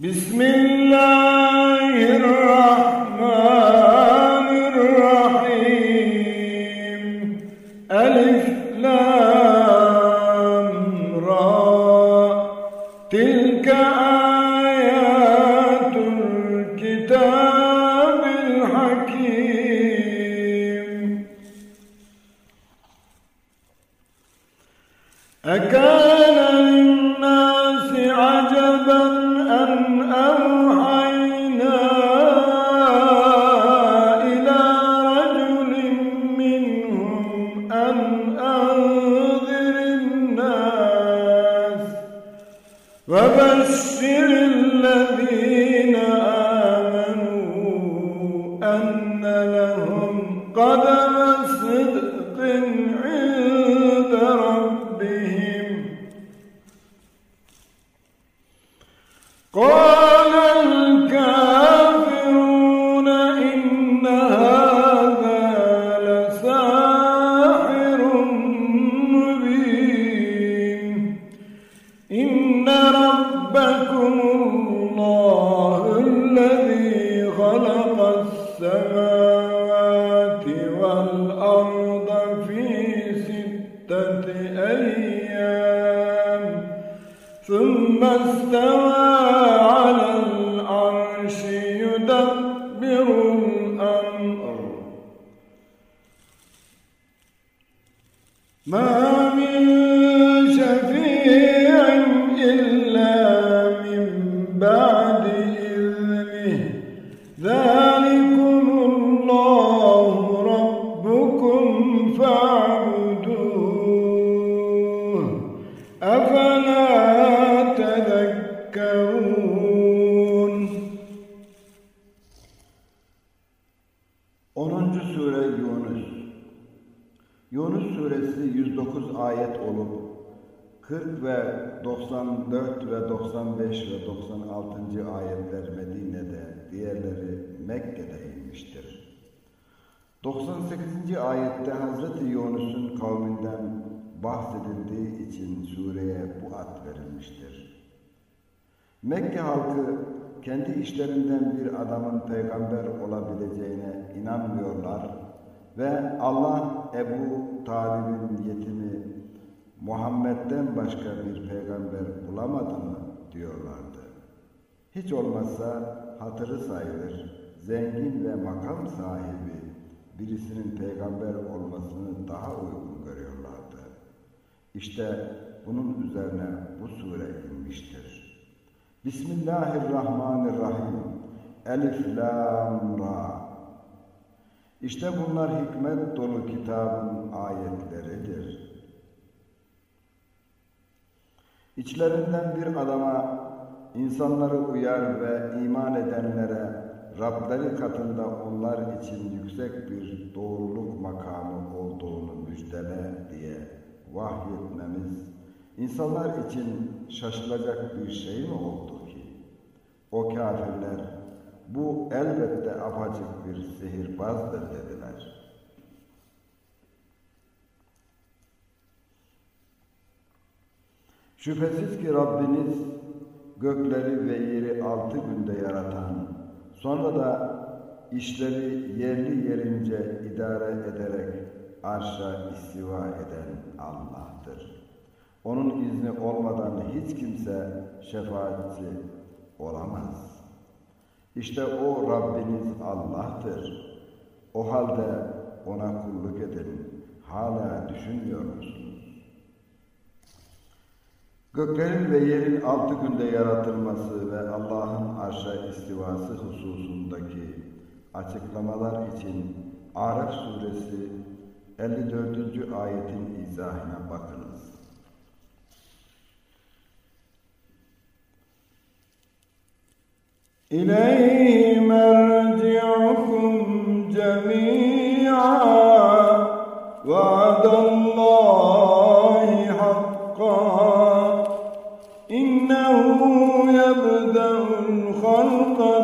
بسم الله الرحمن mı diyorlardı. Hiç olmazsa hatırı sayılır, zengin ve makam sahibi birisinin peygamber olmasını daha uygun görüyorlardı. İşte bunun üzerine bu sure inmiştir. Bismillahirrahmanirrahim. Elif Lam Ra. İşte bunlar hikmet dolu kitabın ayetleridir. İçlerinden bir adama insanları uyar ve iman edenlere Rableri katında onlar için yüksek bir doğruluk makamı olduğunu müjdele diye vahyetmemiz insanlar için şaşılacak bir şey mi oldu ki? O kafirler bu elbette apacık bir sihirbazdır dediler. Şüphesiz ki Rabbiniz gökleri ve yeri altı günde yaratan, sonra da işleri yerli yerince idare ederek arşa istiva eden Allah'tır. Onun izni olmadan hiç kimse şefaatçi olamaz. İşte o Rabbiniz Allah'tır. O halde ona kulluk edin. Hala düşünmüyor musunuz? Göklerin ve yerin altı günde yaratılması ve Allah'ın arşa istivası hususundaki açıklamalar için Araf suresi 54. ayetin izahına bakınız. إليه مرجعكم جميعا وعد الله حقا إنه يبدأ الخلق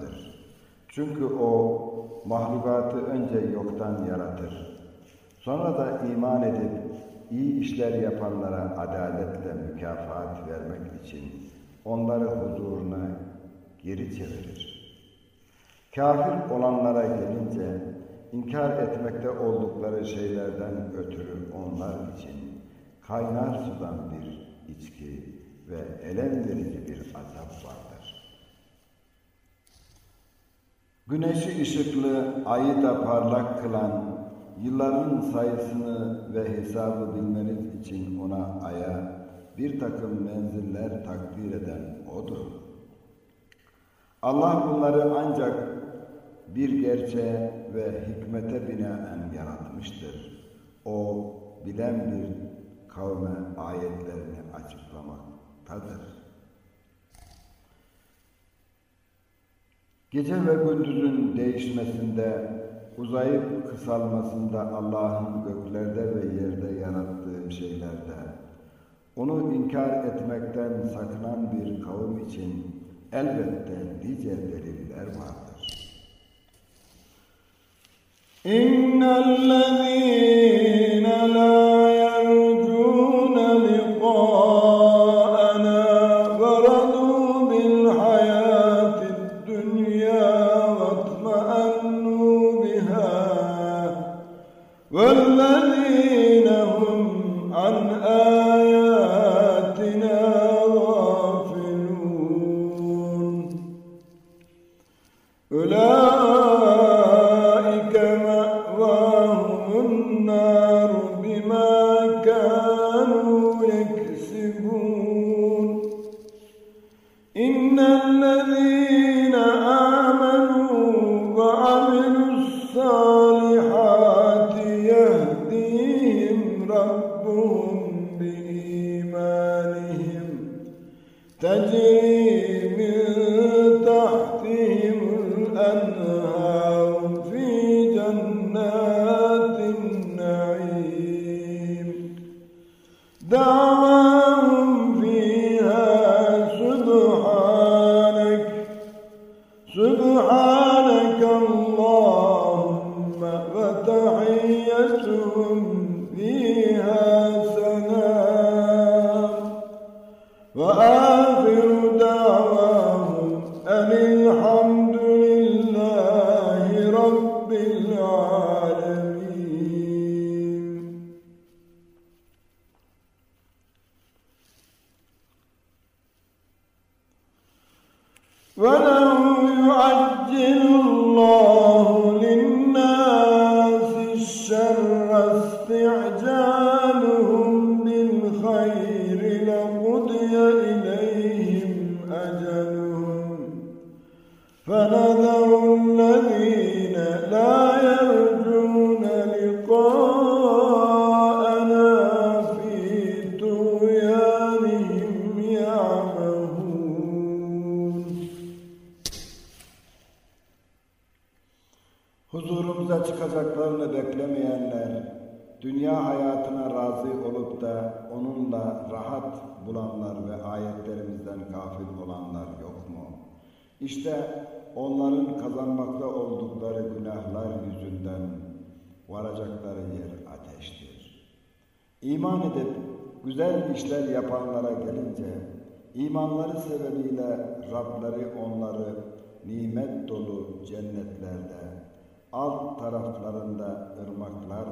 O'nadır. Çünkü O mahlukatı önce yoktan yaratır. Sonra da iman edip iyi işler yapanlara adaletle mükafat vermek için onları huzuruna geri çevirir. Kafir olanlara gelince inkar etmekte oldukları şeylerden ötürü onlar için kaynar sudan bir içki ve elem verici bir azap vardır. Güneşi ışıklı, ayı da parlak kılan, yılların sayısını ve hesabı bilmeniz için ona aya bir takım menziller takdir eden O'dur. Allah bunları ancak bir gerçeğe ve hikmete binaen yaratmıştır. O bilen bir kavme ayetlerini açıklamaktadır. Gece ve gündüzün değişmesinde, uzayıp kısalmasında Allah'ın göklerde ve yerde yarattığı şeylerde, onu inkar etmekten sakınan bir kavim için elbette nice deliller vardır. İnnellezîne lâ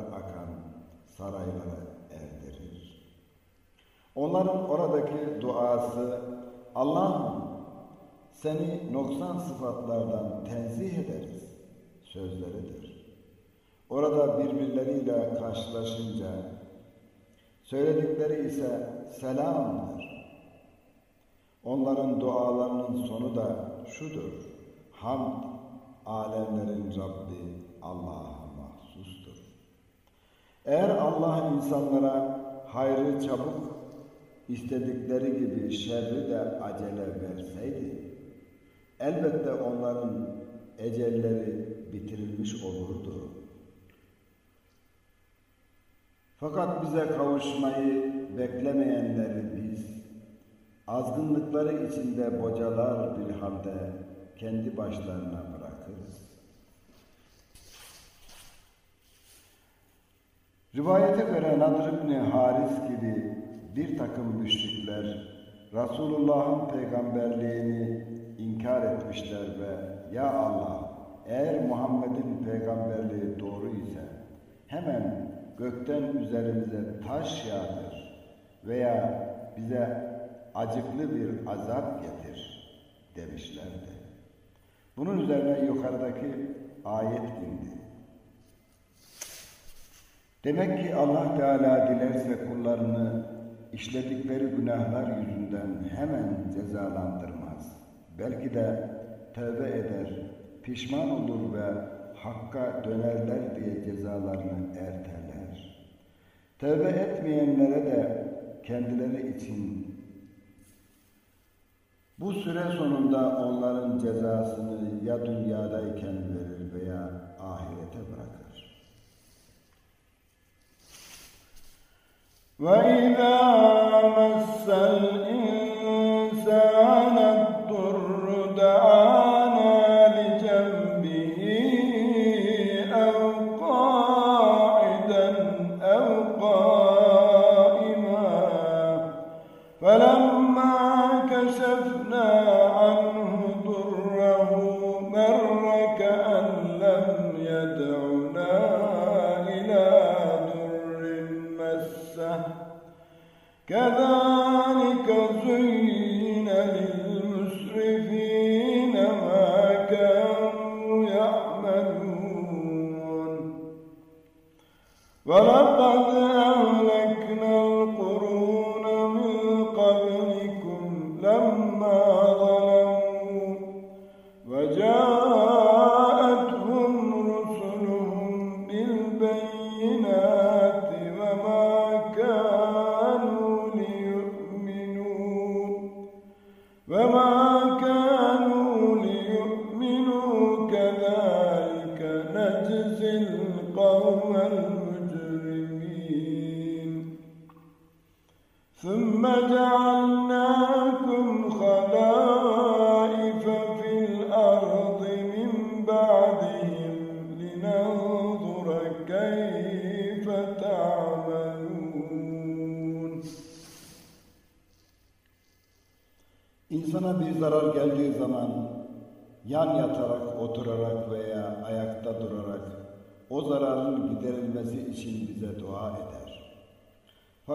akan saraylara erdirir. Onların oradaki duası, Allah'ım seni noksan sıfatlardan tenzih ederiz sözleridir. Orada birbirleriyle karşılaşınca söyledikleri ise selamdır. Onların dualarının sonu da şudur. Hamd alemlerin Rabbi Allah'a. Eğer Allah insanlara hayrı çabuk istedikleri gibi şerri de acele verseydi, elbette onların ecelleri bitirilmiş olurdu. Fakat bize kavuşmayı beklemeyenleri biz, azgınlıkları içinde bocalar bir halde kendi başlarına bırakırız. Rivayete göre Nadir İbni Haris gibi bir takım müşrikler Resulullah'ın peygamberliğini inkar etmişler ve Ya Allah eğer Muhammed'in peygamberliği doğru ise hemen gökten üzerimize taş yağdır veya bize acıklı bir azap getir demişlerdi. Bunun üzerine yukarıdaki ayet indi. Demek ki Allah Teala dilerse kullarını işledikleri günahlar yüzünden hemen cezalandırmaz. Belki de tövbe eder, pişman olur ve hakka dönerler diye cezalarını erteler. Tövbe etmeyenlere de kendileri için bu süre sonunda onların cezasını ya dünyadayken verir veya ahirete bırakır. وَإِذَا مَسَّ الْإِنسَانَ الضُّرُّ دَعَانَا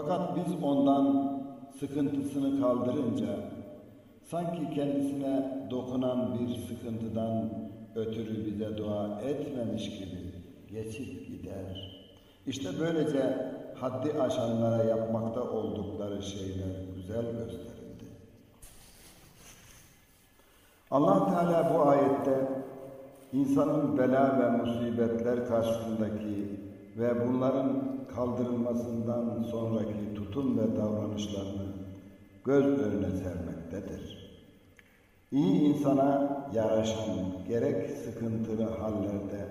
Fakat biz ondan sıkıntısını kaldırınca sanki kendisine dokunan bir sıkıntıdan ötürü bize dua etmemiş gibi geçip gider. İşte böylece haddi aşanlara yapmakta oldukları şeyler güzel gösterildi. Allah Teala bu ayette insanın bela ve musibetler karşısındaki ve bunların kaldırılmasından sonraki tutum ve davranışlarını göz önüne sermektedir. İyi insana yaraşan gerek sıkıntılı hallerde,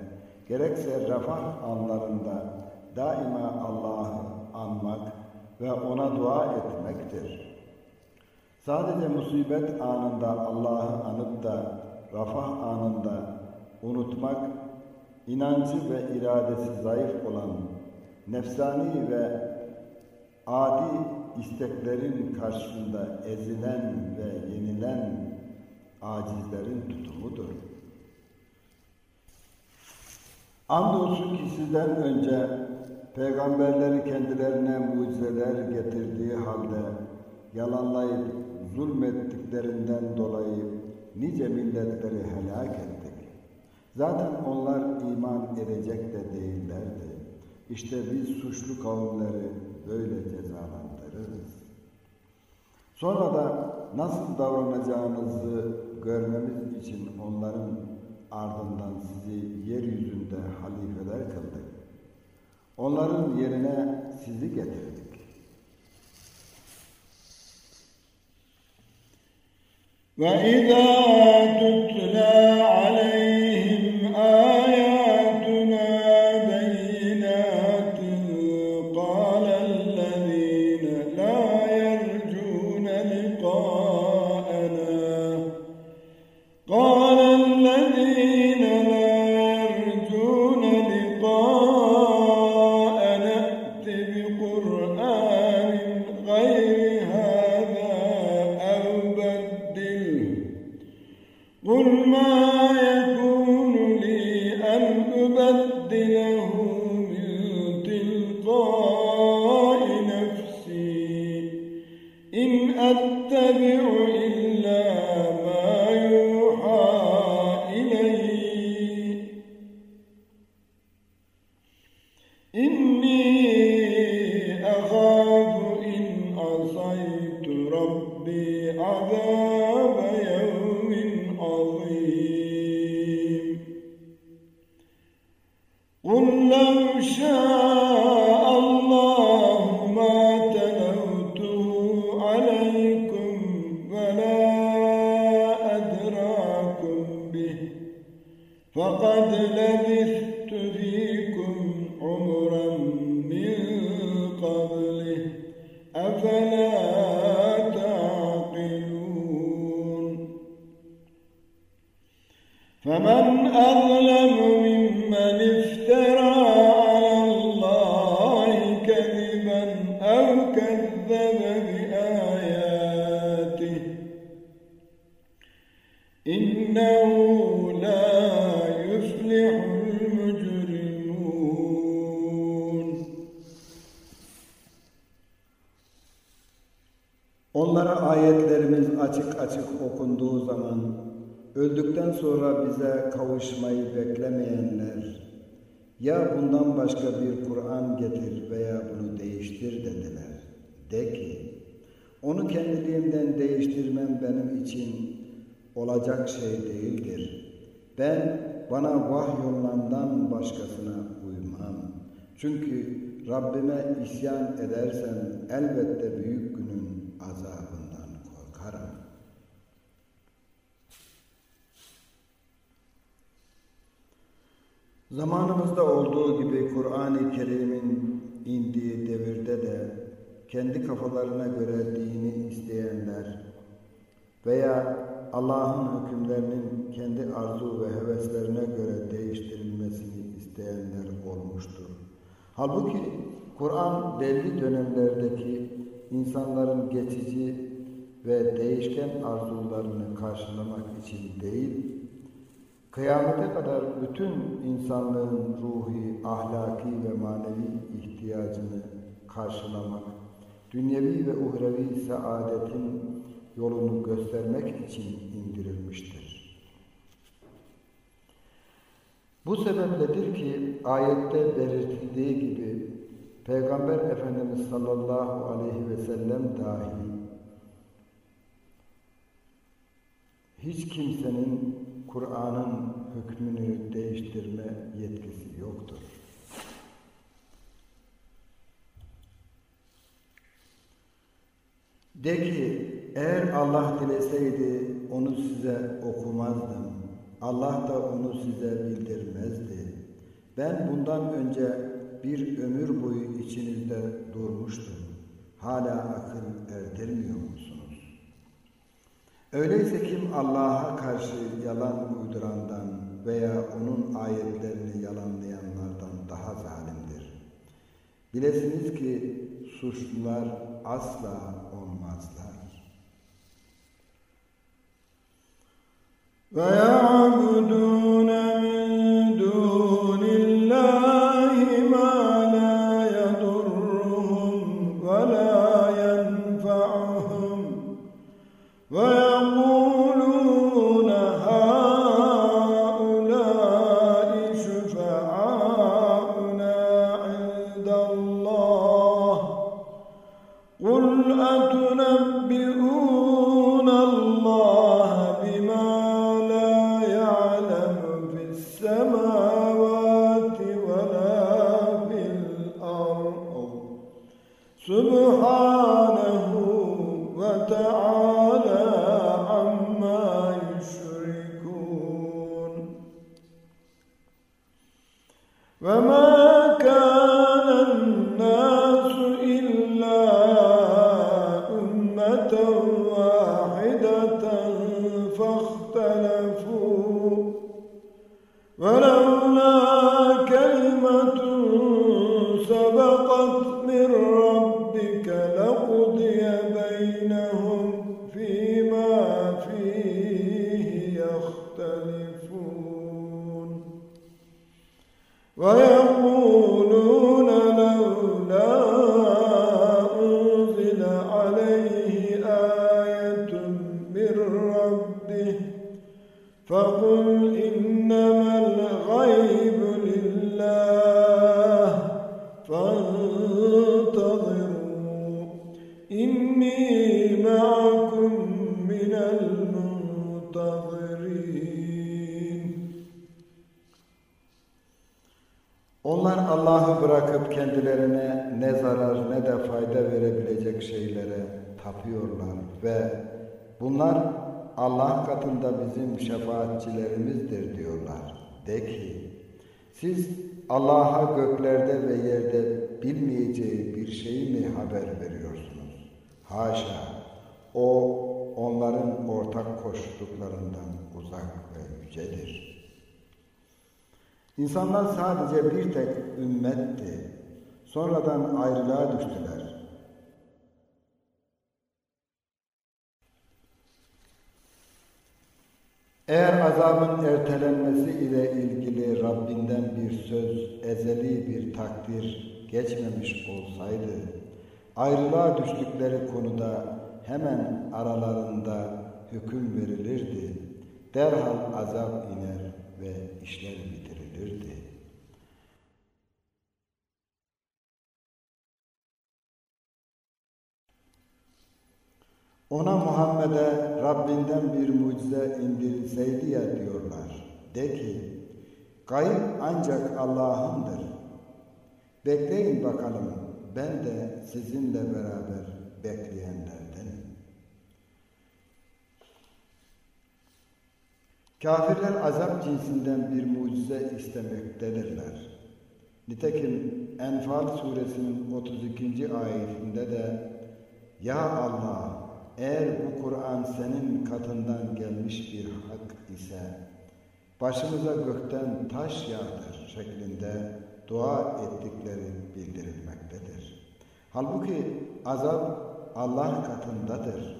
gerekse refah anlarında daima Allah'ı anmak ve ona dua etmektir. Sadece musibet anında Allah'ı anıp da refah anında unutmak, inancı ve iradesi zayıf olan nefsani ve adi isteklerin karşısında ezilen ve yenilen acizlerin tutumudur. Andolsun ki sizden önce peygamberleri kendilerine mucizeler getirdiği halde yalanlayıp zulmettiklerinden dolayı nice milletleri helak ettik. Zaten onlar iman edecek de değillerdi. İşte biz suçlu kavimleri böyle cezalandırırız. Sonra da nasıl davranacağınızı görmemiz için onların ardından sizi yeryüzünde halifeler kıldık. Onların yerine sizi getirdik. وإذا تتلى عليهم olacak şey değildir. Ben bana vahyolundan başkasına uymam. Çünkü Rabbime isyan edersem elbette büyük günün azabından korkarım. Zamanımızda olduğu gibi Kur'an-ı Kerim'in indiği devirde de kendi kafalarına göre dini isteyenler veya Allah'ın hükümlerinin kendi arzu ve heveslerine göre değiştirilmesini isteyenler olmuştur. Halbuki Kur'an belli dönemlerdeki insanların geçici ve değişken arzularını karşılamak için değil, kıyamete kadar bütün insanlığın ruhi, ahlaki ve manevi ihtiyacını karşılamak, dünyevi ve uhrevi saadetin yolunu göstermek için indirilmiştir. Bu sebepledir ki ayette belirtildiği gibi Peygamber Efendimiz sallallahu aleyhi ve sellem dahi hiç kimsenin Kur'an'ın hükmünü değiştirme yetkisi yoktur. De ki eğer Allah dileseydi onu size okumazdım. Allah da onu size bildirmezdi. Ben bundan önce bir ömür boyu içinizde durmuştum. Hala akıl erdirmiyor musunuz? Öyleyse kim Allah'a karşı yalan uydurandan veya onun ayetlerini yalanlayanlardan daha zalimdir. Bilesiniz ki suçlular asla ويعبدون من bunlar Allah katında bizim şefaatçilerimizdir diyorlar. De ki, siz Allah'a göklerde ve yerde bilmeyeceği bir şeyi mi haber veriyorsunuz? Haşa! O onların ortak koştuklarından uzak ve yücedir. İnsanlar sadece bir tek ümmetti. Sonradan ayrılığa düştüler. Eğer azabın ertelenmesi ile ilgili Rabbinden bir söz, ezeli bir takdir geçmemiş olsaydı, ayrılığa düştükleri konuda hemen aralarında hüküm verilirdi. Derhal azap iner ve işler bitirilirdi. Ona Muhammed'e Rabbinden bir mucize indirilseydi ya diyorlar. De ki, gayb ancak Allah'ındır. Bekleyin bakalım, ben de sizinle beraber bekleyenlerdenim. Kafirler azap cinsinden bir mucize istemektedirler. Nitekim Enfal suresinin 32. ayetinde de Ya Allah eğer bu Kur'an senin katından gelmiş bir hak ise başımıza gökten taş yağdır şeklinde dua ettikleri bildirilmektedir. Halbuki azap Allah katındadır.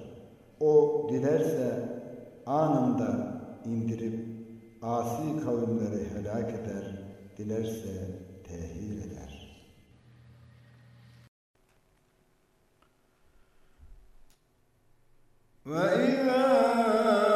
O dilerse anında indirip asi kavimleri helak eder, dilerse tehir eder. وإذا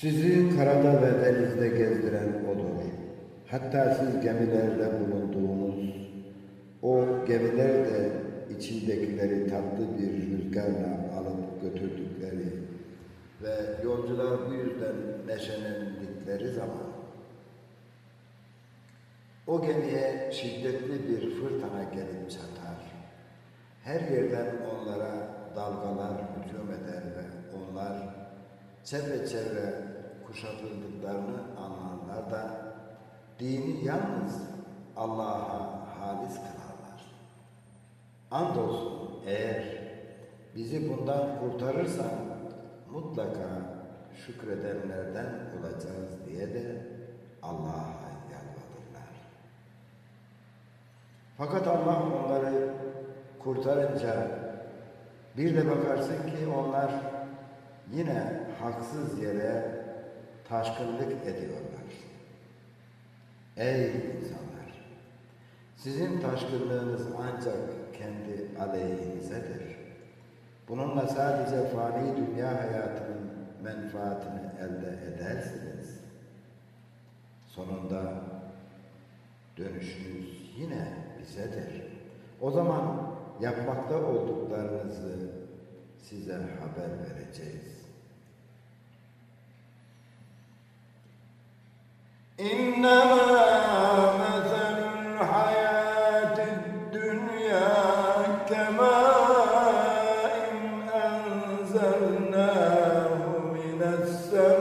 Sizi karada ve denizde gezdiren O'dur. Hatta siz gemilerde bulunduğunuz, o gemiler de içindekileri tatlı bir rüzgarla alıp götürdükleri ve yolcular bu yüzden neşelendikleri zaman o gemiye şiddetli bir fırtına gelip çatar. Her yerden onlara dalgalar hücum eder ve onlar çevre çevre kuşatıldıklarını anlarlar da dini yalnız Allah'a halis kılarlar. Andolsun eğer bizi bundan kurtarırsan mutlaka şükredenlerden olacağız diye de Allah'a yalvarırlar. Fakat Allah onları kurtarınca bir de bakarsın ki onlar yine haksız yere taşkınlık ediyorlar. Ey insanlar! Sizin taşkınlığınız ancak kendi aleyhinizedir. Bununla sadece fani dünya hayatının menfaatini elde edersiniz. Sonunda dönüşünüz yine bizedir. O zaman yapmakta olduklarınızı size haber vereceğiz. إنما مثل الحياة الدنيا كماء أنزلناه من السماء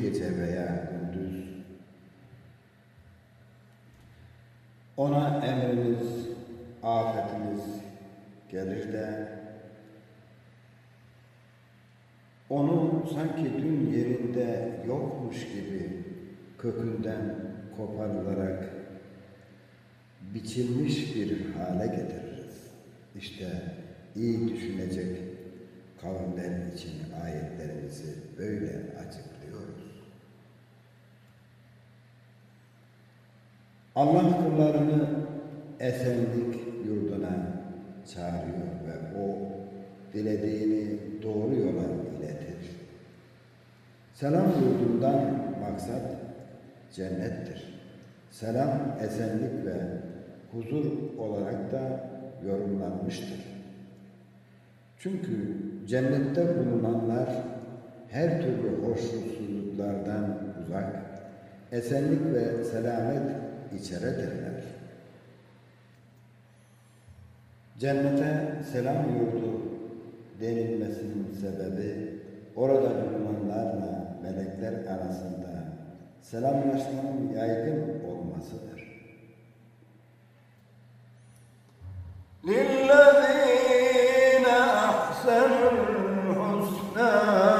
gece veya gündüz ona emrimiz, afetimiz gelir de onu sanki dün yerinde yokmuş gibi kökünden koparılarak biçilmiş bir hale getiririz. İşte iyi düşünecek kavimler için ayetlerimizi böyle açıklıyoruz. Allah kullarını esenlik yurduna çağırıyor ve o dilediğini doğru yola iletir. Selam yurdundan maksat cennettir. Selam esenlik ve huzur olarak da yorumlanmıştır. Çünkü cennette bulunanlar her türlü hoşnutsuzluklardan uzak, esenlik ve selamet içeredirler. Cennete selam yurdu denilmesinin sebebi orada bulunanlarla melekler arasında selamlaşmanın yaygın olmasıdır. للذين أحسنوا الحسنى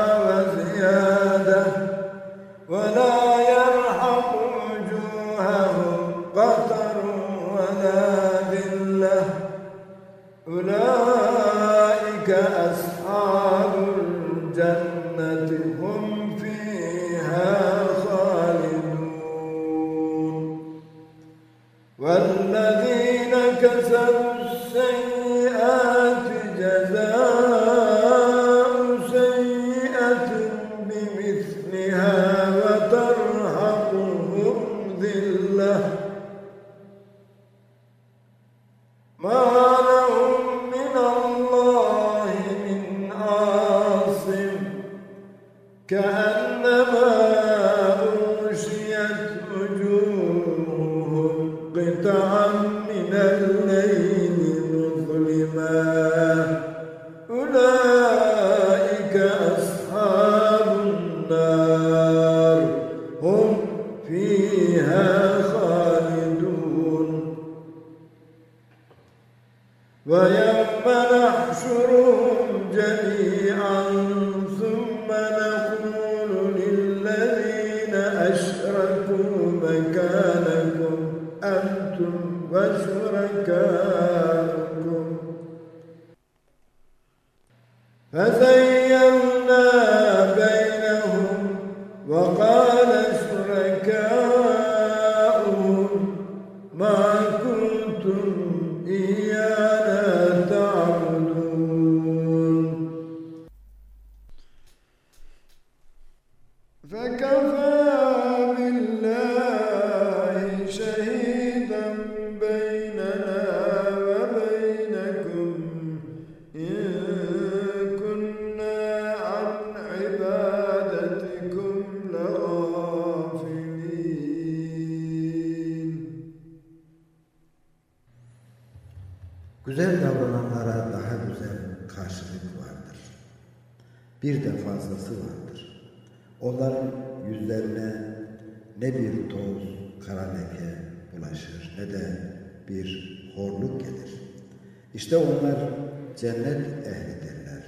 onlar cennet ehlidirler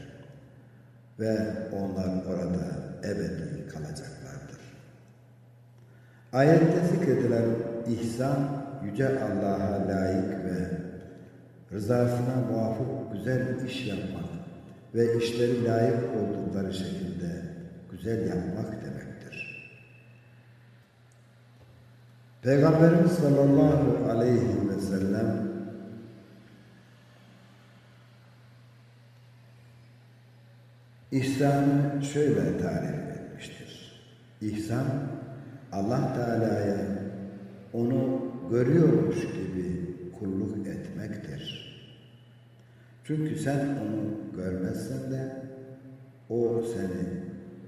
ve onlar orada ebedi kalacaklardır. Ayette zikredilen ihsan yüce Allah'a layık ve rızasına muvafık güzel iş yapmak ve işleri layık oldukları şekilde güzel yapmak demektir. Peygamberimiz sallallahu aleyhi ve sellem İhsanı şöyle tarif etmiştir. İhsan Allah Teala'ya onu görüyormuş gibi kulluk etmektir. Çünkü sen onu görmezsen de o seni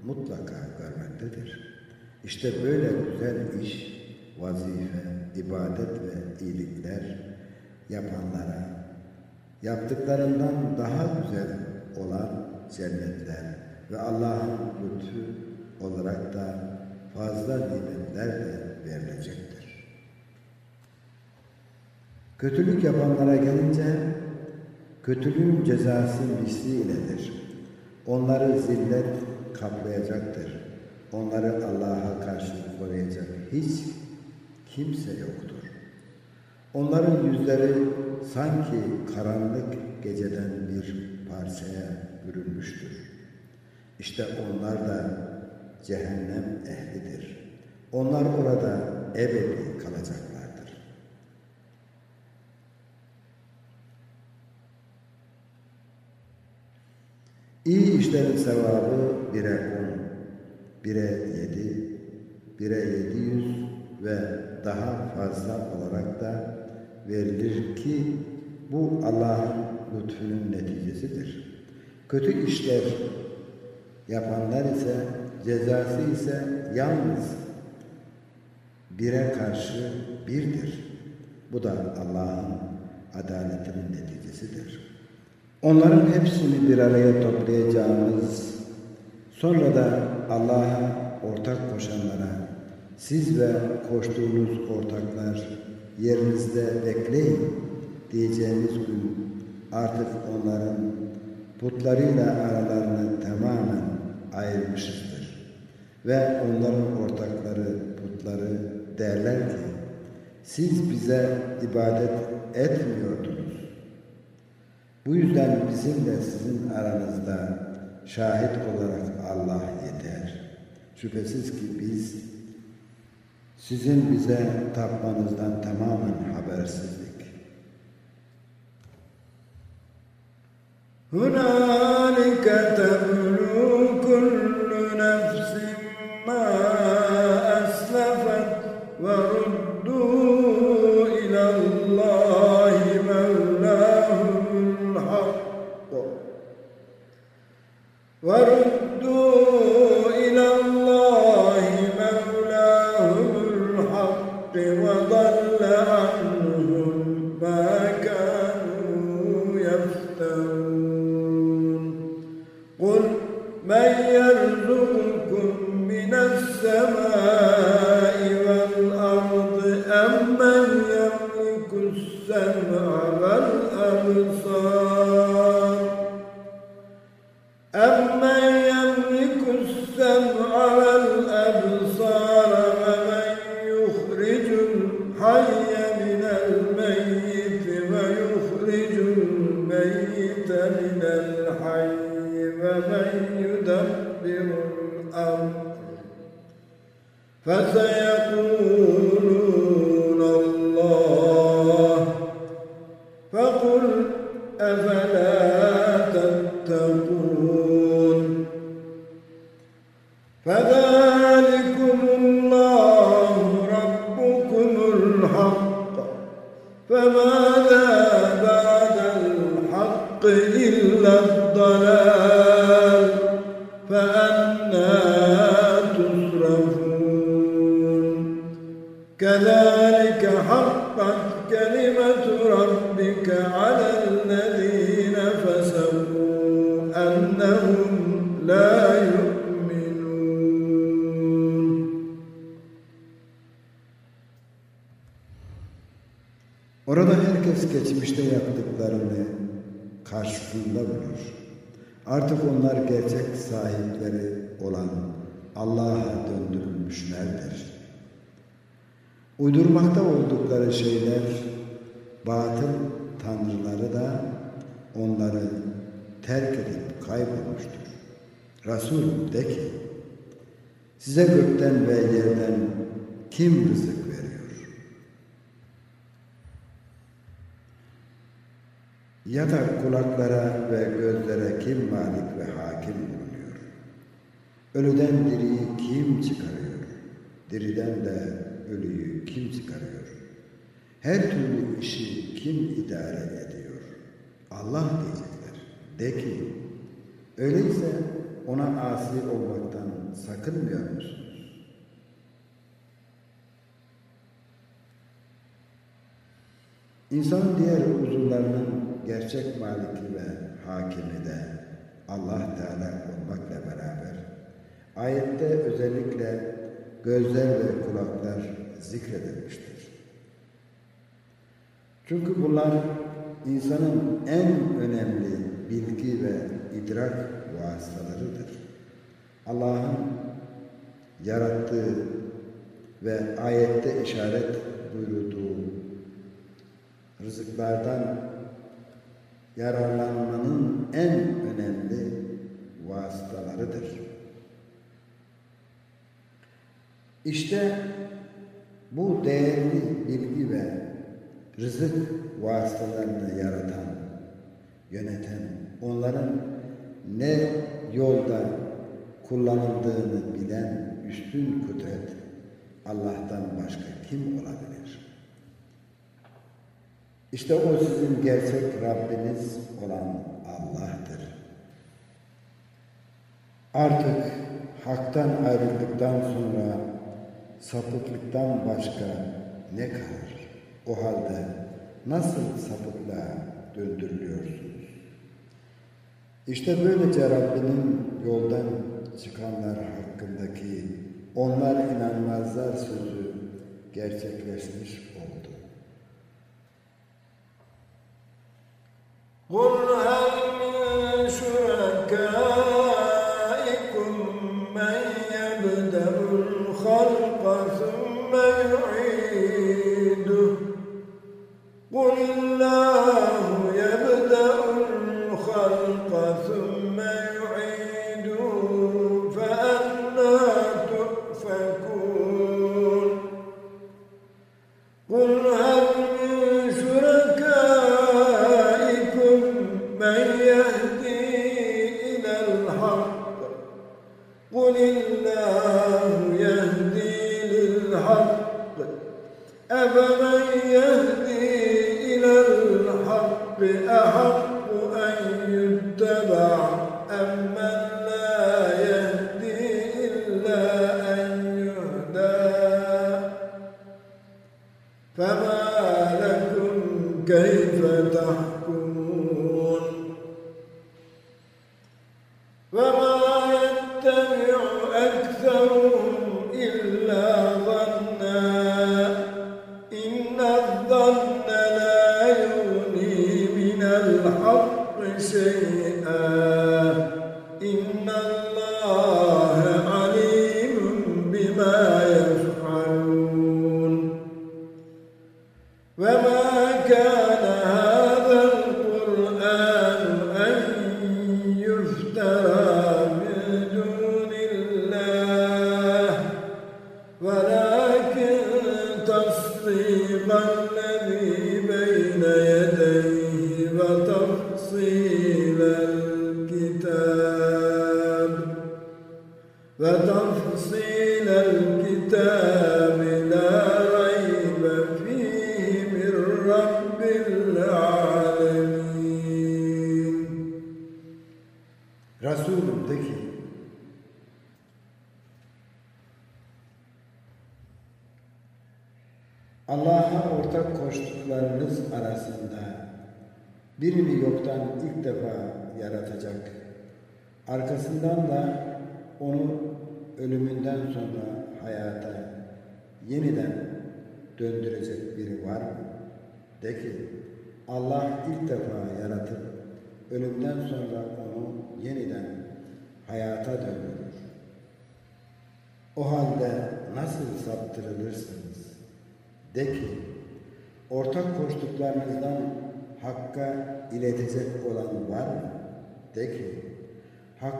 mutlaka görmektedir. İşte böyle güzel iş, vazife, ibadet ve iyilikler yapanlara yaptıklarından daha güzel olan cennetler ve Allah'ın lütfu olarak da fazla nimetler de verilecektir. Kötülük yapanlara gelince kötülüğün cezası misliyledir. Onları zillet kaplayacaktır. Onları Allah'a karşı koruyacak hiç kimse yoktur. Onların yüzleri sanki karanlık geceden bir parçaya bürünmüştür. İşte onlar da cehennem ehlidir. Onlar orada ebedi kalacaklardır. İyi işlerin sevabı bire on, bire yedi, bire yedi yüz ve daha fazla olarak da verilir ki bu Allah'ın lütfunun neticesidir. Kötü işler yapanlar ise cezası ise yalnız bire karşı birdir. Bu da Allah'ın adaletinin neticesidir. Onların hepsini bir araya toplayacağımız, sonra da Allah'a ortak koşanlara, siz ve koştuğunuz ortaklar yerinizde bekleyin diyeceğimiz gün artık onların putlarıyla aralarını tamamen ayırmışızdır. Ve onların ortakları, putları derler ki, siz bize ibadet etmiyordunuz. Bu yüzden bizimle sizin aranızda şahit olarak Allah yeter. Şüphesiz ki biz sizin bize tapmanızdan tamamen habersizdik. هنالك تبلو كل نفس ما size gökten ve yerden kim rızık veriyor? Ya da kulaklara ve gözlere kim malik ve hakim bulunuyor? Ölüden diriyi kim çıkarıyor? Diriden de ölüyü kim çıkarıyor? Her türlü işi kim idare ediyor? Allah diyecekler. De ki, öyleyse ona asi olmaktan sakınmıyor musunuz? İnsanın diğer uzuvlarının gerçek maliki ve hakimi de Allah Teala olmakla beraber ayette özellikle gözler ve kulaklar zikredilmiştir. Çünkü bunlar insanın en önemli bilgi ve idrak vasıtalarıdır. Allah'ın yarattığı ve ayette işaret buyurduğu rızıklardan yararlanmanın en önemli vasıtalarıdır. İşte bu değerli bilgi ve rızık vasıtalarını yaratan, yöneten, onların ne yolda kullanıldığını bilen üstün kudret Allah'tan başka kim olabilir? İşte o sizin gerçek Rabbiniz olan Allah'tır. Artık haktan ayrıldıktan sonra sapıklıktan başka ne kalır? O halde nasıl sapıklığa döndürülüyorsunuz? İşte böylece Rabbinin yoldan çıkanlar hakkındaki onlar inanmazlar sözü gerçekleşmiş oldu. قل هل من شركائكم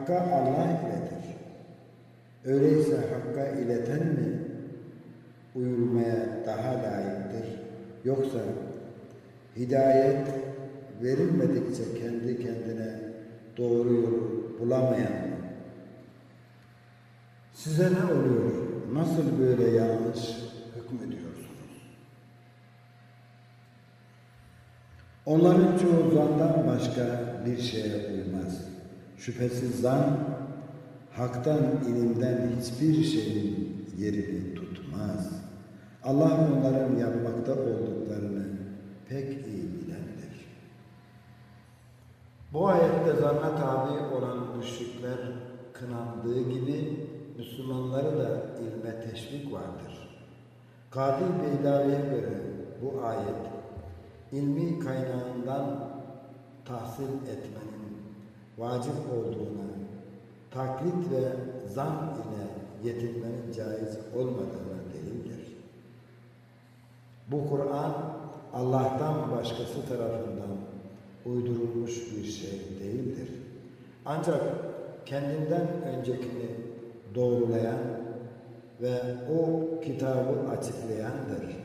Hakk'a Allah iletir. Öyleyse Hakk'a ileten mi uyulmaya daha layıktır? Yoksa hidayet verilmedikçe kendi kendine doğru yolu bulamayan mı? Size ne oluyor? Nasıl böyle yanlış hükmediyorsunuz? Onların çoğu zandan başka bir şeye uymaz. Şüphesiz zan, haktan, ilimden hiçbir şeyin yerini tutmaz. Allah onların yapmakta olduklarını pek iyi bilendir. Bu ayette zanna tabi olan müşrikler kınandığı gibi Müslümanları da ilme teşvik vardır. Kadir Beylari'ye göre bu ayet ilmi kaynağından tahsil etmenin vacip olduğuna, taklit ve zan ile yetinmenin caiz olmadığına delildir. Bu Kur'an Allah'tan başkası tarafından uydurulmuş bir şey değildir. Ancak kendinden öncekini doğrulayan ve o kitabı açıklayandır.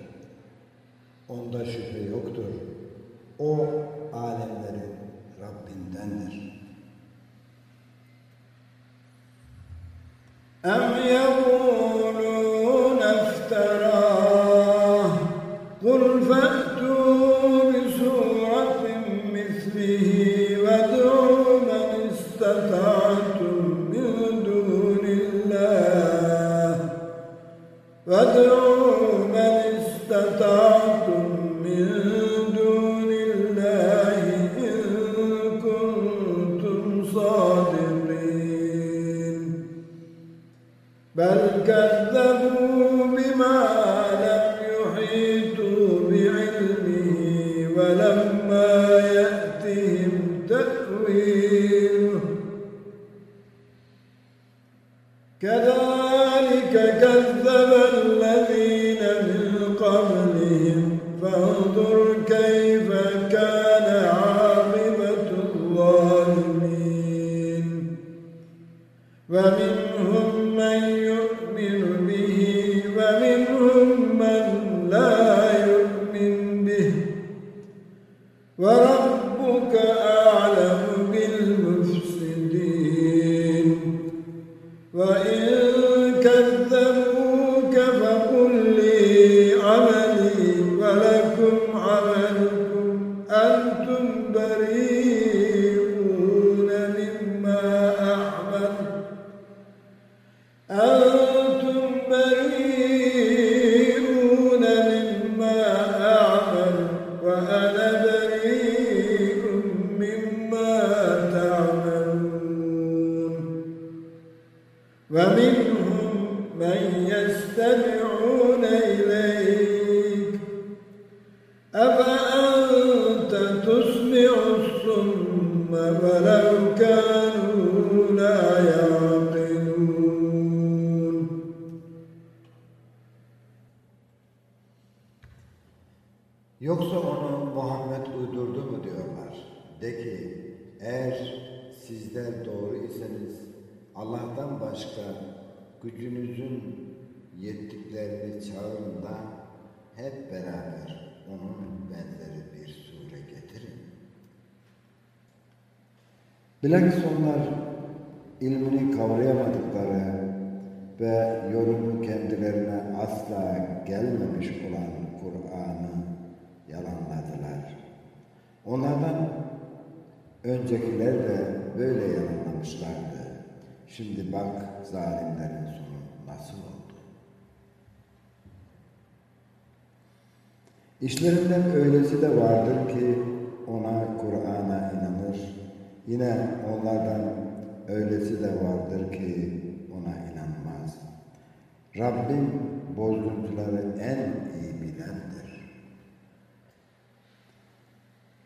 Onda şüphe yoktur. O alemlerin Rabbindendir. أم يقولون افتراه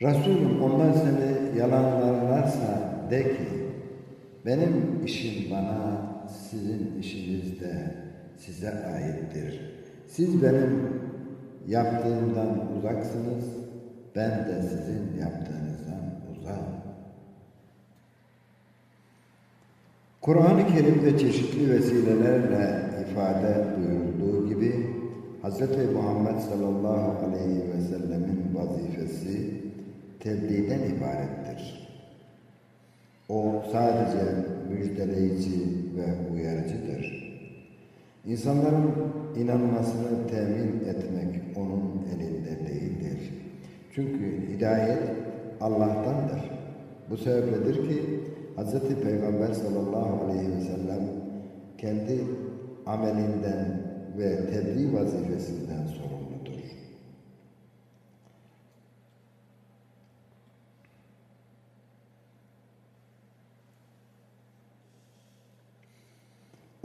Resulüm onlar seni yalanlarlarsa de ki benim işim bana sizin işiniz de size aittir. Siz benim yaptığımdan uzaksınız, ben de sizin yaptığınızdan uzağım. Kur'an-ı Kerim'de çeşitli vesilelerle ifade buyurulduğu gibi Hz. Muhammed sallallahu aleyhi ve sellemin vazifesi tebliğden ibarettir. O sadece müjdeleyici ve uyarıcıdır. İnsanların inanmasını temin etmek onun elinde değildir. Çünkü hidayet Allah'tandır. Bu sebepledir ki Hz. Peygamber sallallahu aleyhi ve sellem kendi amelinden ve tebliğ vazifesinden sorumludur.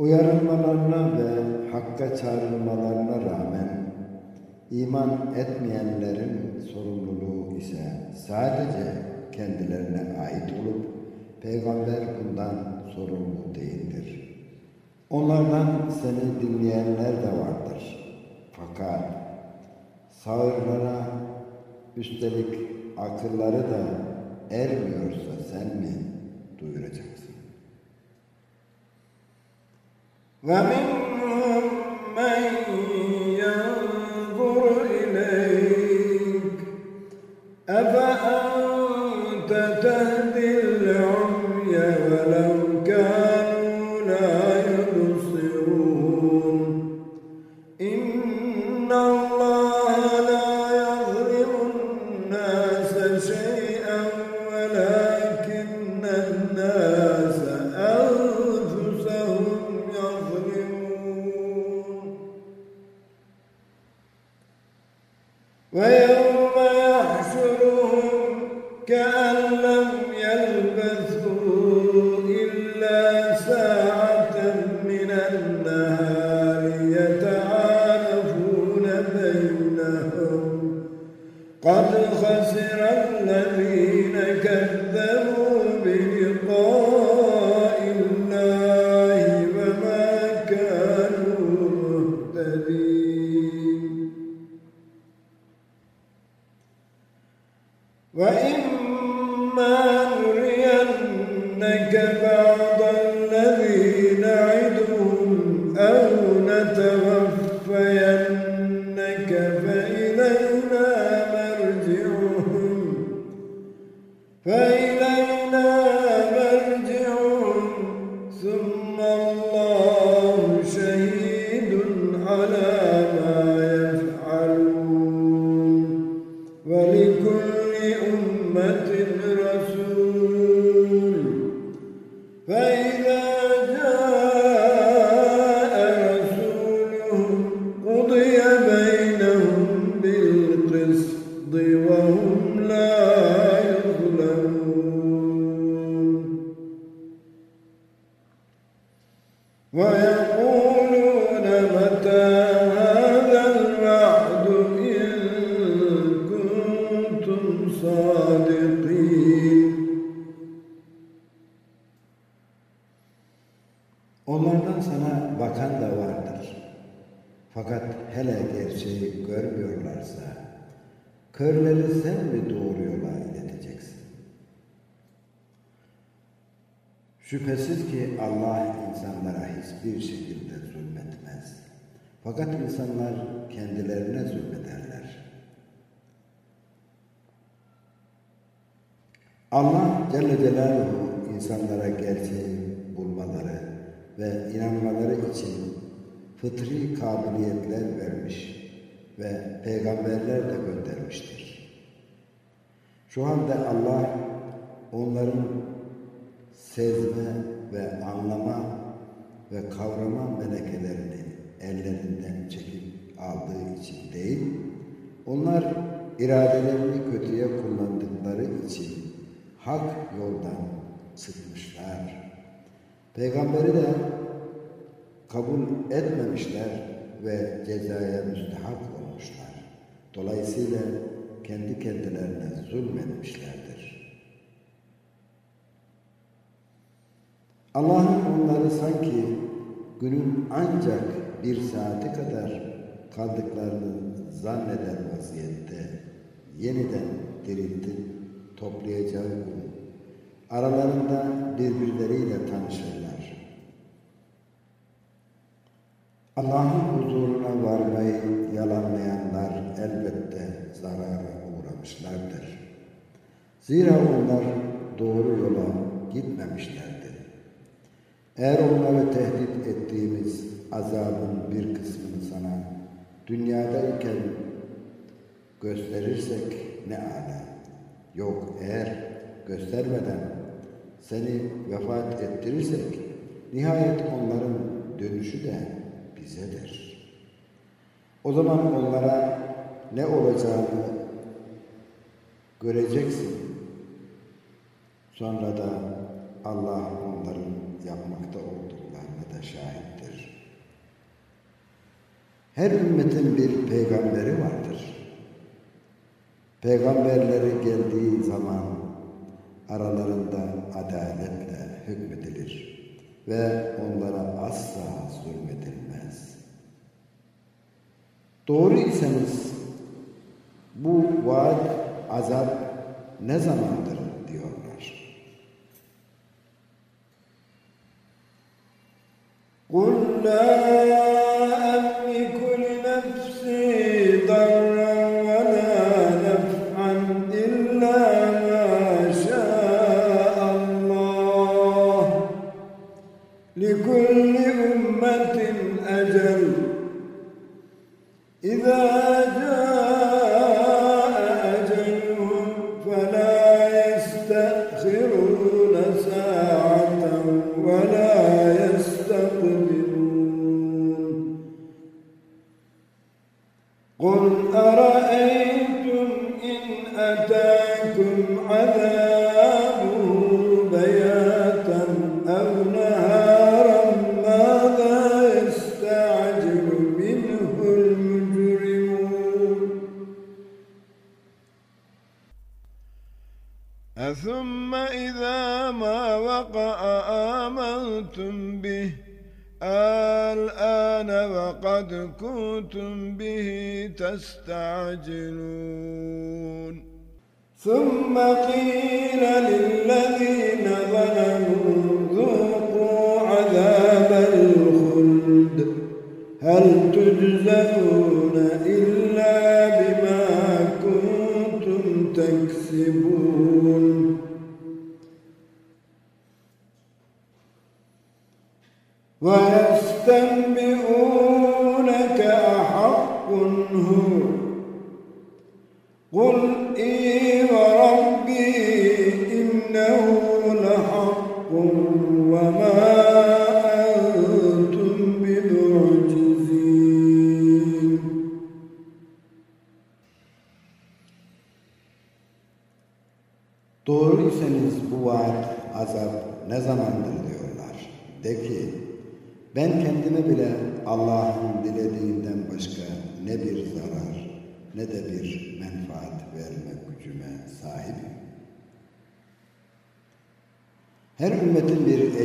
Uyarılmalarına ve hakka çağrılmalarına rağmen iman etmeyenlerin sorumluluğu ise sadece kendilerine ait olup peygamber bundan sorumlu değildir. Onlardan seni dinleyenler de vardır. Fakat sağırlara üstelik akılları da ermiyorsa sen mi duyuracaksın? ومنهم من ينظر Onlardan sana bakan da vardır. Fakat hele gerçeği görmüyorlarsa, körleri sen mi doğru yola ileteceksin? Şüphesiz ki Allah insanlara hiçbir şekilde zulmetmez. Fakat insanlar kendilerine zulmederler. Allah Celle Celaluhu insanlara gerçeği bulmaları ve inanmaları için fıtri kabiliyetler vermiş ve peygamberler de göndermiştir. Şu halde Allah onların sezme ve anlama ve kavrama melekelerini ellerinden çekip aldığı için değil, onlar iradelerini kötüye kullandıkları için hak yoldan çıkmışlar. Peygamberi de kabul etmemişler ve cezaya müstehak olmuşlar. Dolayısıyla kendi kendilerine zulmetmişlerdir. Allah'ın onları sanki günün ancak bir saati kadar kaldıklarını zanneder vaziyette yeniden diriltip toplayacağı gün aralarında birbirleriyle tanışırlar. Allah'ın huzuruna varmayı yalanlayanlar elbette zarara uğramışlardır. Zira onlar doğru yola gitmemişlerdir. Eğer onları tehdit ettiğimiz azabın bir kısmını sana dünyadayken gösterirsek ne ala. Yok eğer göstermeden seni vefat ettirirsek nihayet onların dönüşü de bizedir. O zaman onlara ne olacağını göreceksin. Sonra da Allah onların yapmakta olduklarına da şahittir. Her ümmetin bir peygamberi vardır. Peygamberleri geldiği zaman aralarında adaletle hükmedilir ve onlara asla zulmedilmez. Doğru iseniz bu vaat azap ne zamandır قل لا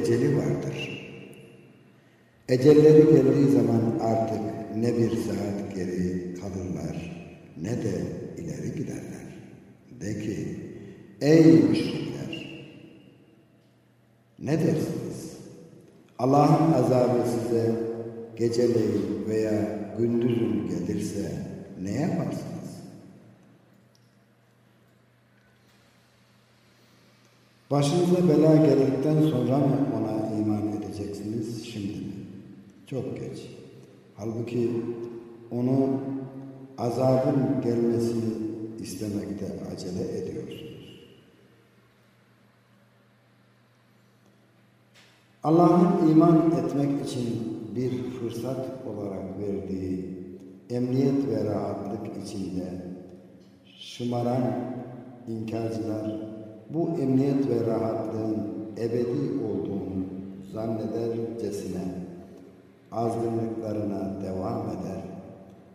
eceli vardır. Ecelleri geldiği zaman artık ne bir saat geri kalırlar ne de ileri giderler. De ki, ey müşrikler! Ne dersiniz? Allah'ın azabı size geceleyin veya gündüzün gelirse ne yaparsınız? Başınıza bela geldikten sonra mı ona iman edeceksiniz? şimdi mi? Çok geç. Halbuki onu azabın gelmesini istemekte acele ediyorsunuz. Allah'ın iman etmek için bir fırsat olarak verdiği emniyet ve rahatlık içinde şımaran inkarcılar bu emniyet ve rahatlığın ebedi olduğunu zannedercesine azgınlıklarına devam eder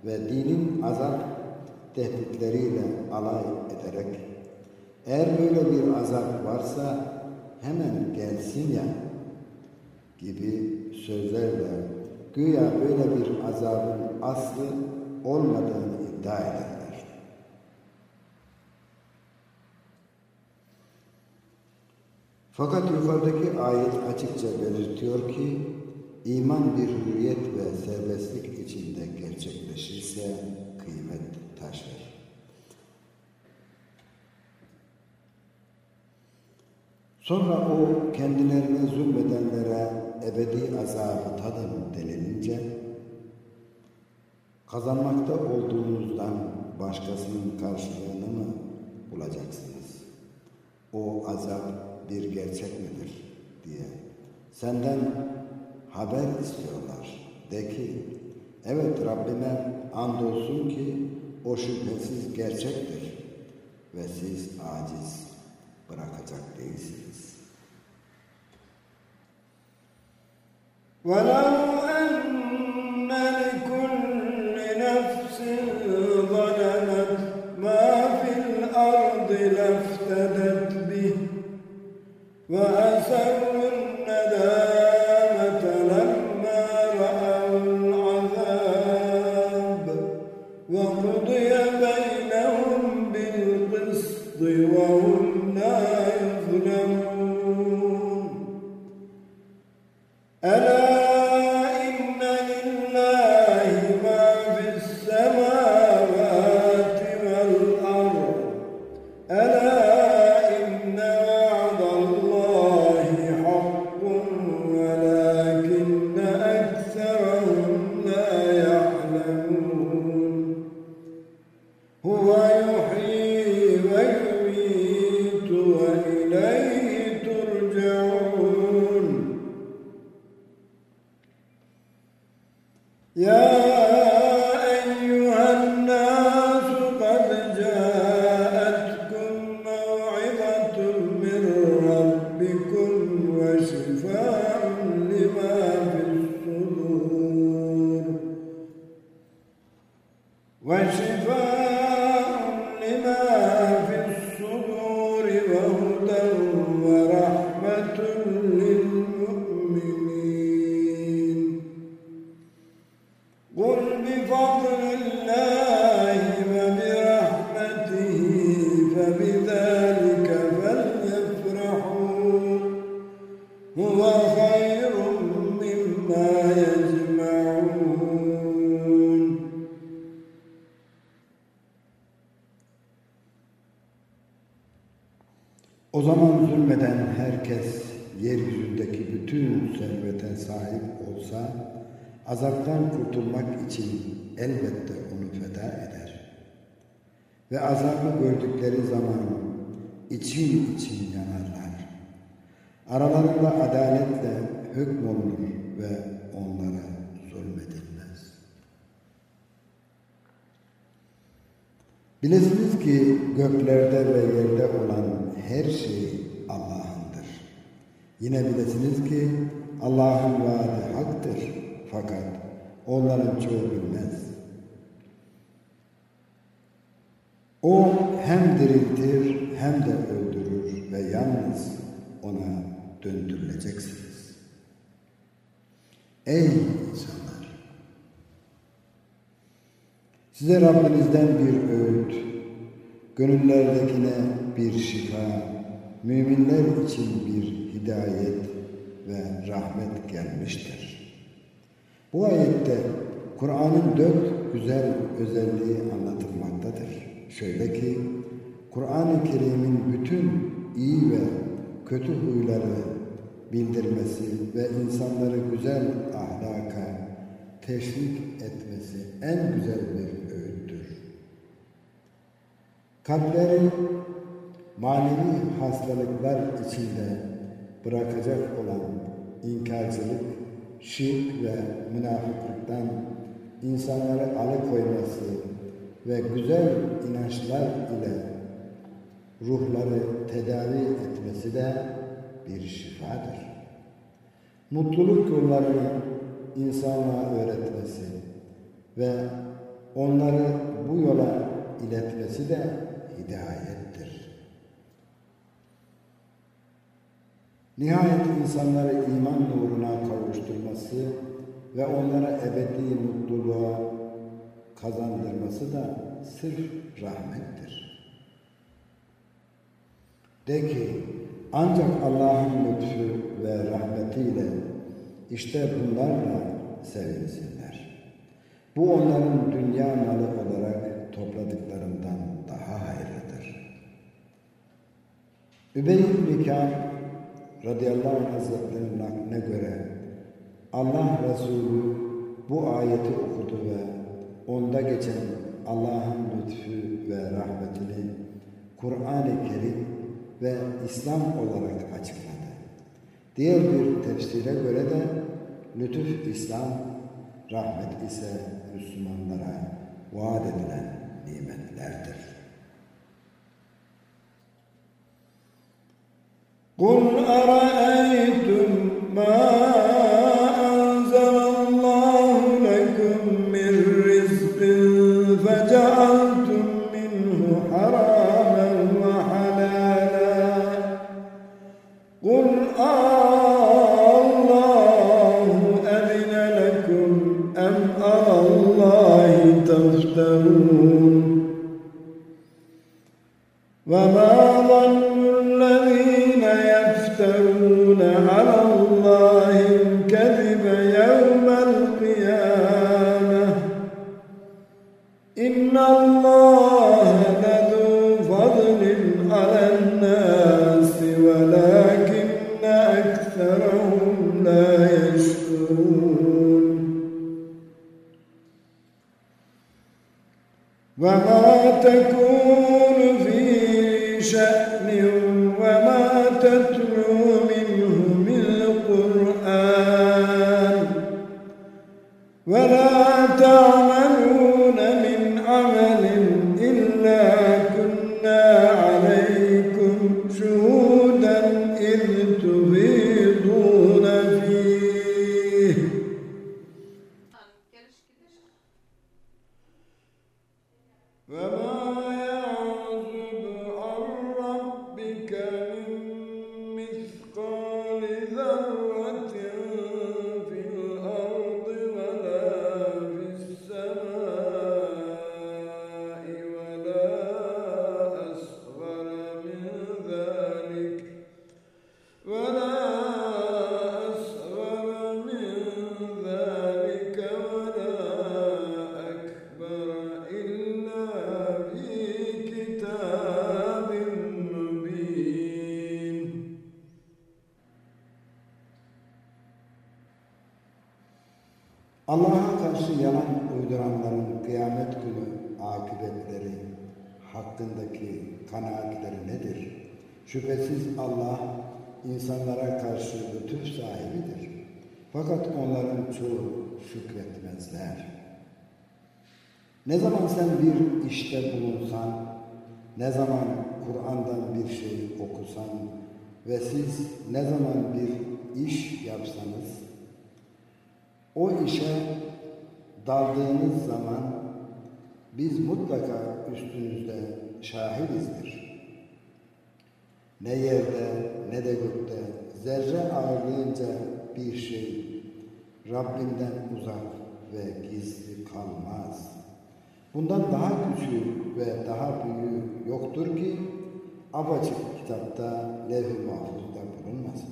ve dinin azap tehditleriyle alay ederek eğer böyle bir azap varsa hemen gelsin ya gibi sözlerle güya böyle bir azabın aslı olmadığını iddia ederler. Fakat yukarıdaki ayet açıkça belirtiyor ki iman bir hürriyet ve serbestlik içinde gerçekleşirse kıymet taşır. Sonra o kendilerine zulmedenlere ebedi azabı tadın denilince kazanmakta olduğunuzdan başkasının karşılığını mı bulacaksınız? O azap bir gerçek midir diye senden haber istiyorlar. De ki evet Rabbime andolsun ki o şüphesiz gerçektir ve siz aciz bırakacak değilsiniz. ولو أن لكل Yine bilesiniz ki Allah'ın vaadi haktır fakat onların çoğu bilmez. O hem diriltir hem de öldürür ve yalnız ona döndürüleceksiniz. Ey insanlar! Size Rabbinizden bir öğüt, gönüllerdekine bir şifa, müminler için bir hidayet ve rahmet gelmiştir. Bu ayette Kur'an'ın dört güzel özelliği anlatılmaktadır. Şöyle ki, Kur'an-ı Kerim'in bütün iyi ve kötü huyları bildirmesi ve insanları güzel ahlaka teşvik etmesi en güzel bir öğüttür. Kalpleri manevi hastalıklar içinde bırakacak olan inkarcılık, şirk ve münafıklıktan insanları alıkoyması ve güzel inançlar ile ruhları tedavi etmesi de bir şifadır. Mutluluk yollarını insanlığa öğretmesi ve onları bu yola iletmesi de hidayettir. Nihayet insanları iman nuruna kavuşturması ve onlara ebedi mutluluğa kazandırması da sırf rahmettir. De ki, ancak Allah'ın lütfu ve rahmetiyle işte bunlarla sevinsinler. Bu onların dünya malı olarak topladıklarından daha hayırlıdır. Übey ibn radıyallahu anh hazretlerinin nakline göre Allah Resulü bu ayeti okudu ve onda geçen Allah'ın lütfu ve rahmetini Kur'an-ı Kerim ve İslam olarak açıkladı. Diğer bir tefsire göre de lütuf İslam, rahmet ise Müslümanlara vaat edilen nimetlerdir. قل أرى Bundan daha küçük ve daha büyüğü yoktur ki apaçık kitapta levh-i mahfuzda bulunmasın.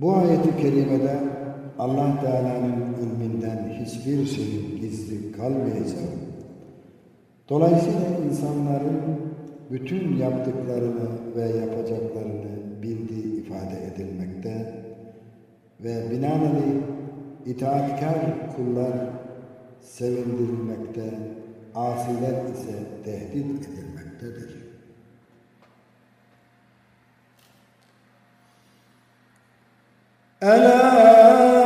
Bu ayeti kerimede Allah Teala'nın ilminden hiçbir şeyin gizli kalmayacağı, dolayısıyla insanların bütün yaptıklarını ve yapacaklarını bildiği ifade edilmekte ve binaenaleyh itaatkar kullar sevindirilmekte, asiler ise tehdit edilmektedir. Ela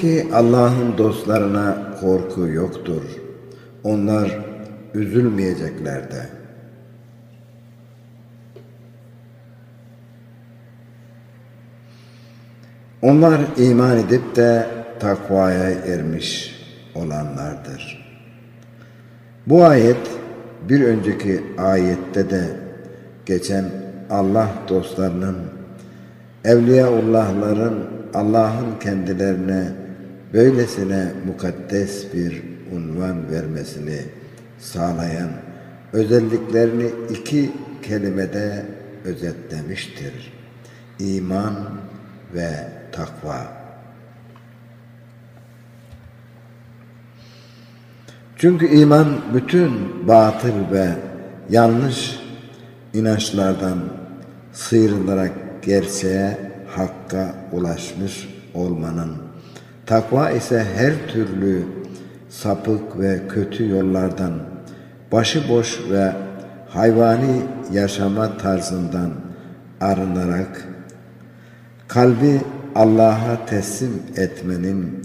ki Allah'ın dostlarına korku yoktur. Onlar üzülmeyecekler de. Onlar iman edip de takvaya ermiş olanlardır. Bu ayet bir önceki ayette de geçen Allah dostlarının Evliyaullahların Allah'ın kendilerine böylesine mukaddes bir unvan vermesini sağlayan özelliklerini iki kelimede özetlemiştir. İman ve takva. Çünkü iman bütün batıl ve yanlış inançlardan sıyrılarak gerçeğe, hakka ulaşmış olmanın, takva ise her türlü sapık ve kötü yollardan, başıboş ve hayvani yaşama tarzından arınarak, kalbi Allah'a teslim etmenin,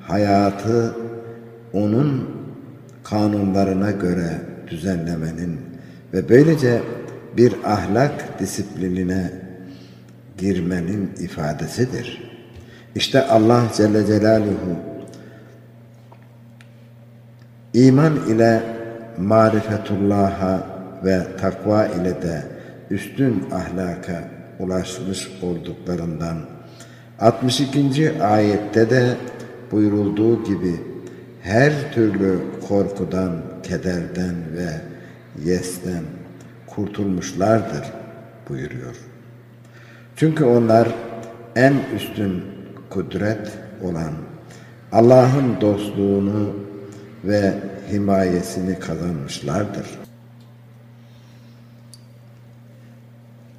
hayatı onun kanunlarına göre düzenlemenin ve böylece bir ahlak disiplinine girmenin ifadesidir. İşte Allah Celle Celaluhu iman ile marifetullah'a ve takva ile de üstün ahlaka ulaşmış olduklarından 62. ayette de buyurulduğu gibi her türlü korkudan, kederden ve yesten kurtulmuşlardır buyuruyor. Çünkü onlar en üstün kudret olan Allah'ın dostluğunu ve himayesini kazanmışlardır.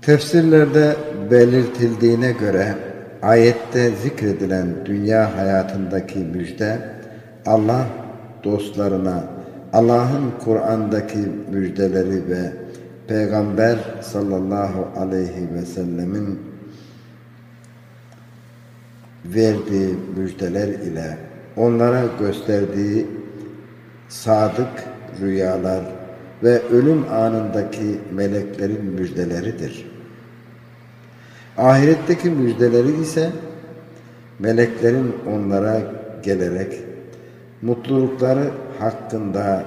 Tefsirlerde belirtildiğine göre ayette zikredilen dünya hayatındaki müjde Allah dostlarına Allah'ın Kur'an'daki müjdeleri ve Peygamber sallallahu aleyhi ve sellemin verdiği müjdeler ile onlara gösterdiği sadık rüyalar ve ölüm anındaki meleklerin müjdeleridir. Ahiretteki müjdeleri ise meleklerin onlara gelerek mutlulukları hakkında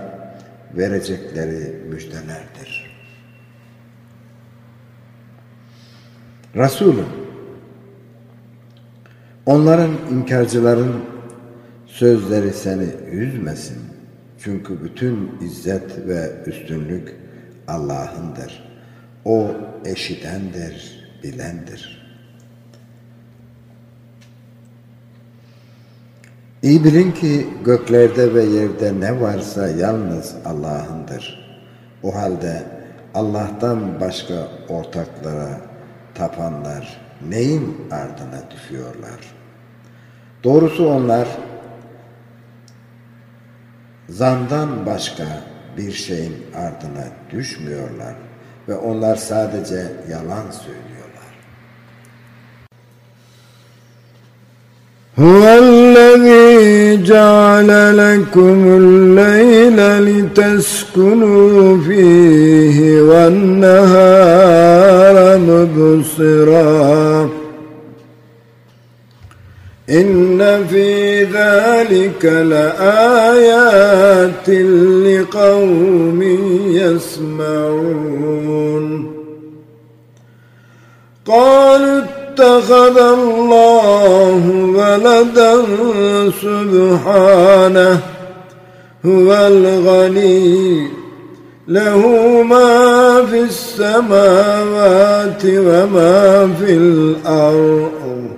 verecekleri müjdelerdir. Resulüm Onların inkarcıların sözleri seni üzmesin. Çünkü bütün izzet ve üstünlük Allah'ındır. O eşitendir, bilendir. İyi bilin ki göklerde ve yerde ne varsa yalnız Allah'ındır. O halde Allah'tan başka ortaklara tapanlar neyin ardına düşüyorlar? Doğrusu onlar zandan başka bir şeyin ardına düşmüyorlar ve onlar sadece yalan söylüyorlar. Huvellezî ceale lekumul leyle liteskunû fîhi ven nehâre إن في ذلك لآيات لقوم يسمعون. قالوا اتخذ الله ولدا سبحانه هو الغني له ما في السماوات وما في الأرض.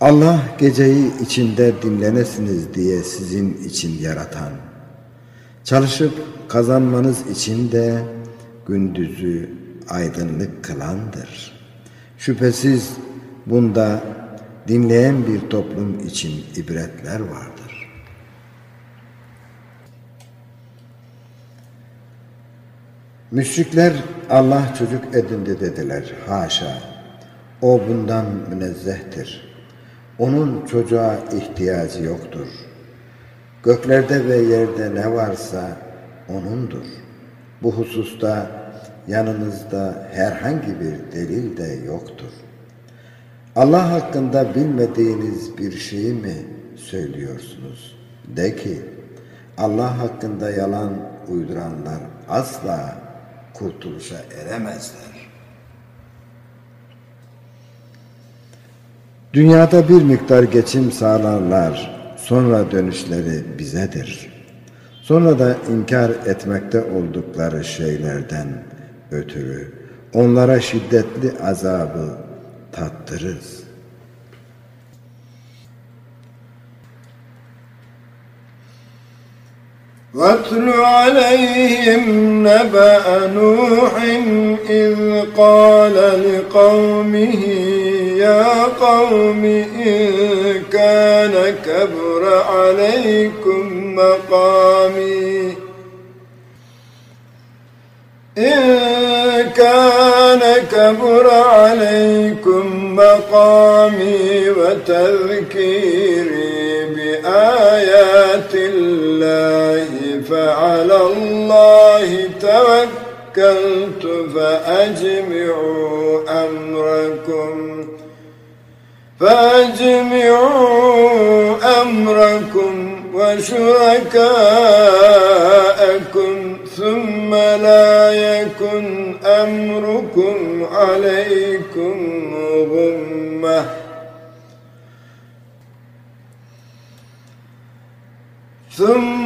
Allah geceyi içinde dinlenesiniz diye sizin için yaratan, çalışıp kazanmanız için de gündüzü aydınlık kılandır. Şüphesiz bunda dinleyen bir toplum için ibretler vardır. Müşrikler Allah çocuk edindi dediler. Haşa. O bundan münezzehtir. Onun çocuğa ihtiyacı yoktur. Göklerde ve yerde ne varsa O'nundur. Bu hususta yanınızda herhangi bir delil de yoktur. Allah hakkında bilmediğiniz bir şeyi mi söylüyorsunuz? De ki, Allah hakkında yalan uyduranlar asla kurtuluşa eremezler. Dünyada bir miktar geçim sağlarlar, sonra dönüşleri bizedir. Sonra da inkar etmekte oldukları şeylerden ötürü onlara şiddetli azabı tattırız. واتل عليهم نبأ نوح إذ قال لقومه يا قوم إن كان كبر عليكم مقامي. إن كان كبر عليكم مقامي وتذكيري بآيات الله فعلى الله توكلت فأجمعوا أمركم. فأجمعوا أمركم وشركاءكم ثم لا يكن أمركم عليكم غمة. ثم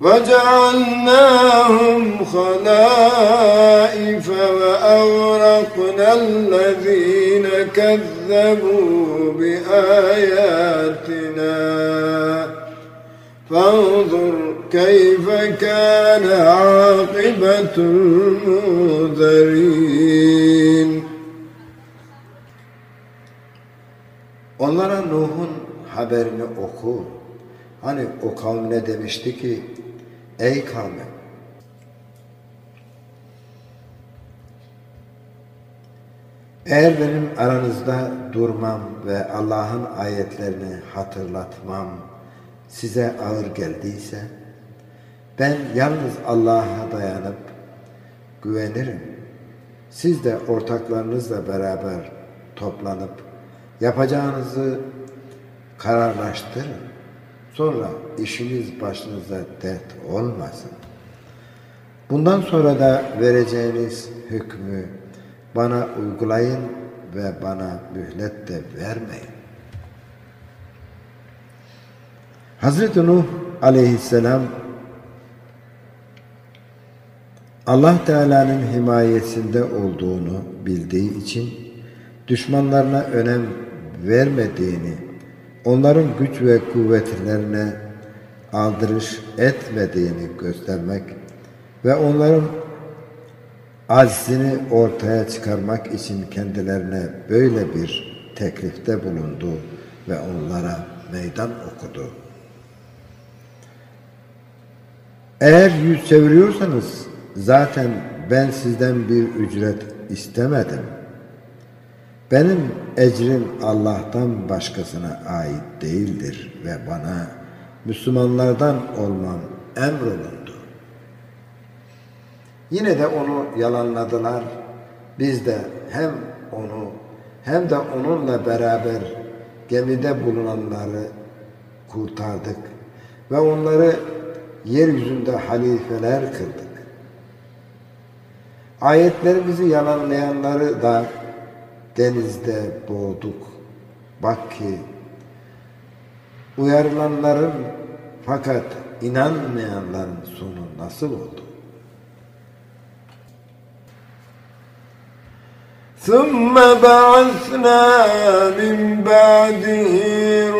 وجعلناهم خلائف وأغرقنا الذين كذبوا بآياتنا فانظر كيف كان عاقبة المنذرين Onlara Nuh'un haberini oku. Hani o kavmine demişti ki Ey kavmim! Eğer benim aranızda durmam ve Allah'ın ayetlerini hatırlatmam size ağır geldiyse, ben yalnız Allah'a dayanıp güvenirim. Siz de ortaklarınızla beraber toplanıp yapacağınızı kararlaştırın. Sonra işiniz başınıza dert olmasın. Bundan sonra da vereceğiniz hükmü bana uygulayın ve bana mühlet de vermeyin. Hazreti Nuh aleyhisselam Allah Teala'nın himayesinde olduğunu bildiği için düşmanlarına önem vermediğini onların güç ve kuvvetlerine aldırış etmediğini göstermek ve onların aczini ortaya çıkarmak için kendilerine böyle bir teklifte bulundu ve onlara meydan okudu. Eğer yüz çeviriyorsanız zaten ben sizden bir ücret istemedim.'' Benim ecrim Allah'tan başkasına ait değildir ve bana Müslümanlardan olmam emrolundu. Yine de onu yalanladılar. Biz de hem onu hem de onunla beraber gemide bulunanları kurtardık ve onları yeryüzünde halifeler kıldık. Ayetlerimizi yalanlayanları da denizde boğduk. Bak ki uyarılanların fakat inanmayanların sonu nasıl oldu? ثم بعثنا من بعده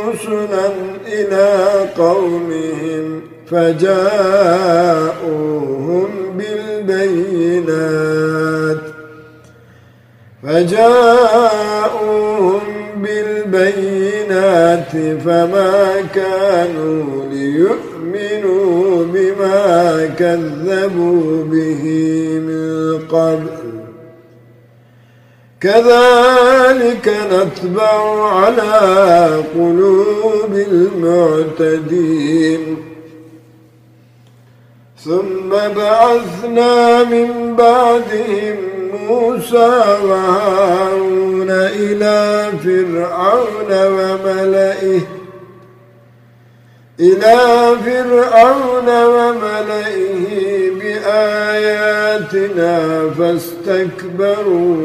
رسلا إلى قومهم فجاءوهم بالبينات فجاءوهم بالبينات فما كانوا ليؤمنوا بما كذبوا به من قبل. كذلك نتبع على قلوب المعتدين. ثم بعثنا من بعدهم موسى وهارون إلى فرعون وملئه إلى فرعون وملئه بآياتنا فاستكبروا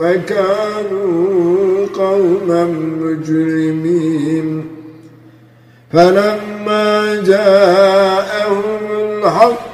وكانوا قوما مجرمين. فلما جاءهم الحق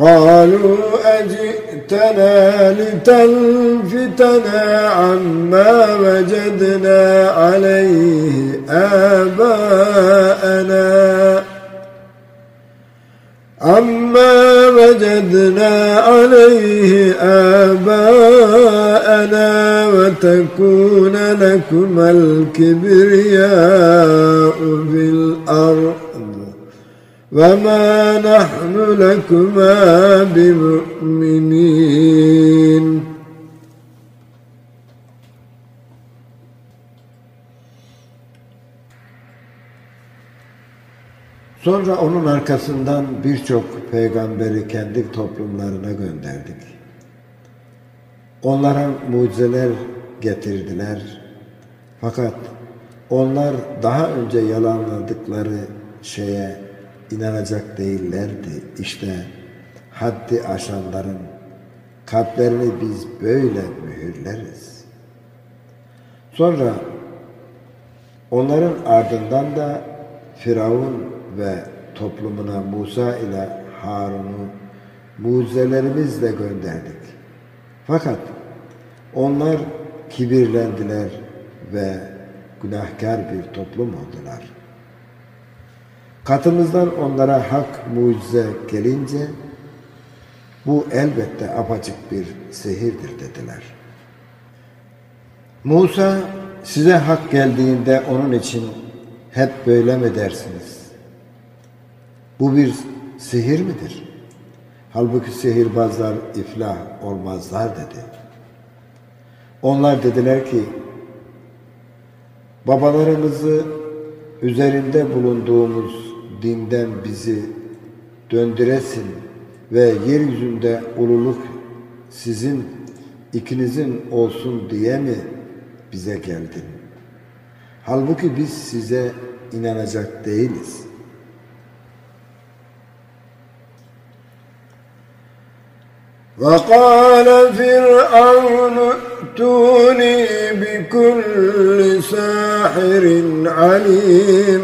قالوا أجئتنا لتلفتنا عما وجدنا عليه آباءنا. عما وجدنا عليه آباءنا وتكون لكما الكبرياء في الأرض. وما نحن لكما بمؤمنين Sonra onun arkasından birçok peygamberi kendi toplumlarına gönderdik. Onlara mucizeler getirdiler. Fakat onlar daha önce yalanladıkları şeye inanacak değillerdi. İşte haddi aşanların kalplerini biz böyle mühürleriz. Sonra onların ardından da Firavun ve toplumuna Musa ile Harun'u mucizelerimizle gönderdik. Fakat onlar kibirlendiler ve günahkar bir toplum oldular. Katımızdan onlara hak mucize gelince bu elbette apaçık bir sehirdir dediler. Musa size hak geldiğinde onun için hep böyle mi dersiniz? Bu bir sihir midir? Halbuki sihirbazlar iflah olmazlar dedi. Onlar dediler ki babalarımızı üzerinde bulunduğumuz dinden bizi döndüresin ve yeryüzünde ululuk sizin ikinizin olsun diye mi bize geldin? Halbuki biz size inanacak değiliz. وقال فرعون ائتوني بكل ساحر عليم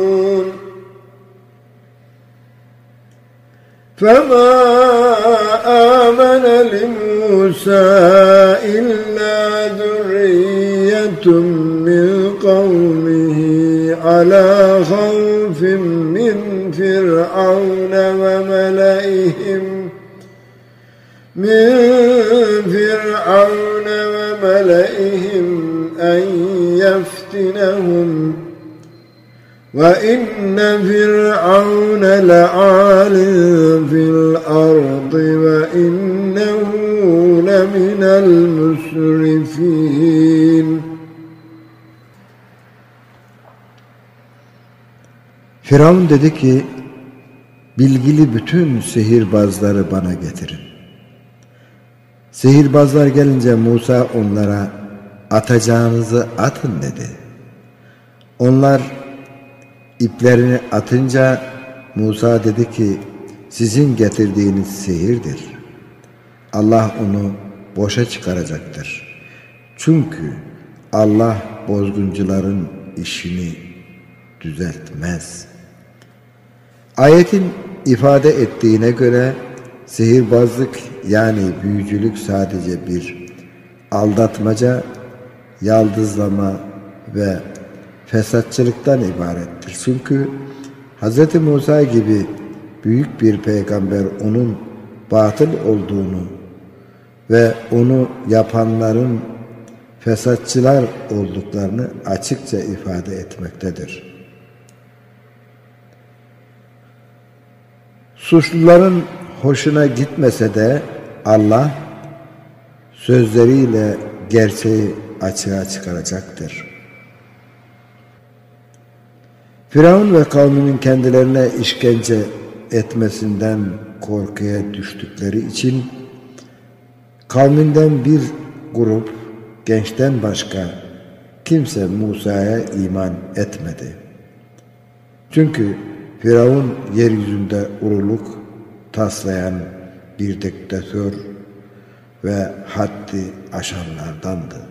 فما آمن لموسى إلا ذرية من قومه على خوف من فرعون وملئهم. من فرعون وملئهم أن يفتنهم وإن فرعون لعال في الأرض وإنه لمن المسرفين Firavun dedi ki, bilgili bütün sihirbazları bana getirin. Sihirbazlar gelince Musa onlara atacağınızı atın dedi. Onlar iplerini atınca Musa dedi ki sizin getirdiğiniz sihirdir. Allah onu boşa çıkaracaktır. Çünkü Allah bozguncuların işini düzeltmez. Ayetin ifade ettiğine göre sihirbazlık yani büyücülük sadece bir aldatmaca, yaldızlama ve fesatçılıktan ibarettir. Çünkü Hz. Musa gibi büyük bir peygamber onun batıl olduğunu ve onu yapanların fesatçılar olduklarını açıkça ifade etmektedir. Suçluların hoşuna gitmese de Allah sözleriyle gerçeği açığa çıkaracaktır. Firavun ve kavminin kendilerine işkence etmesinden korkuya düştükleri için kavminden bir grup gençten başka kimse Musa'ya iman etmedi. Çünkü Firavun yeryüzünde uruluk taslayan bir diktatör ve haddi aşanlardandı.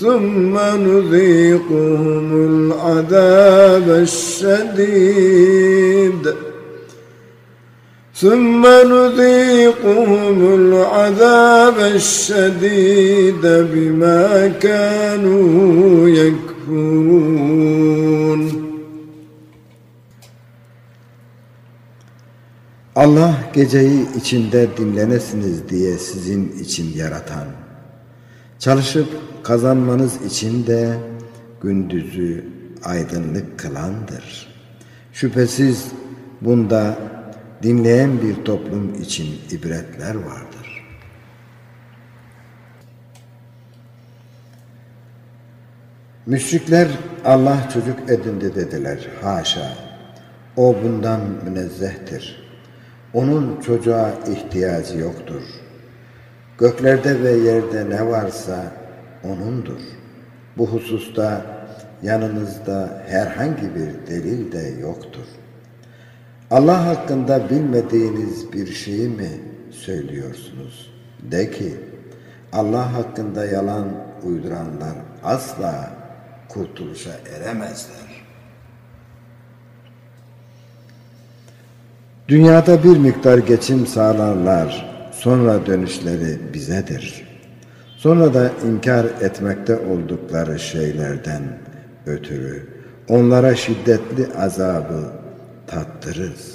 ثم نذيقهم العذاب الشديد ثم نذيقهم العذاب الشديد بما كانوا يكفرون Allah geceyi içinde dinlenesiniz diye sizin için yaratan, çalışıp kazanmanız için de gündüzü aydınlık kılandır. Şüphesiz bunda dinleyen bir toplum için ibretler vardır. Müşrikler Allah çocuk edindi dediler. Haşa. O bundan münezzehtir. Onun çocuğa ihtiyacı yoktur. Göklerde ve yerde ne varsa O'nundur. Bu hususta yanınızda herhangi bir delil de yoktur. Allah hakkında bilmediğiniz bir şeyi mi söylüyorsunuz? De ki, Allah hakkında yalan uyduranlar asla kurtuluşa eremezler. Dünyada bir miktar geçim sağlarlar, sonra dönüşleri bizedir. Sonra da inkar etmekte oldukları şeylerden ötürü onlara şiddetli azabı tattırız.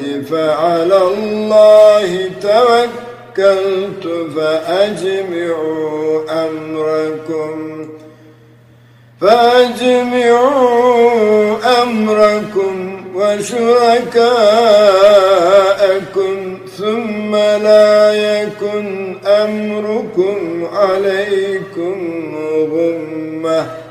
فعلى الله توكلت فأجمعوا أمركم فأجمعوا أمركم وشركاءكم ثم لا يكن أمركم عليكم غمّة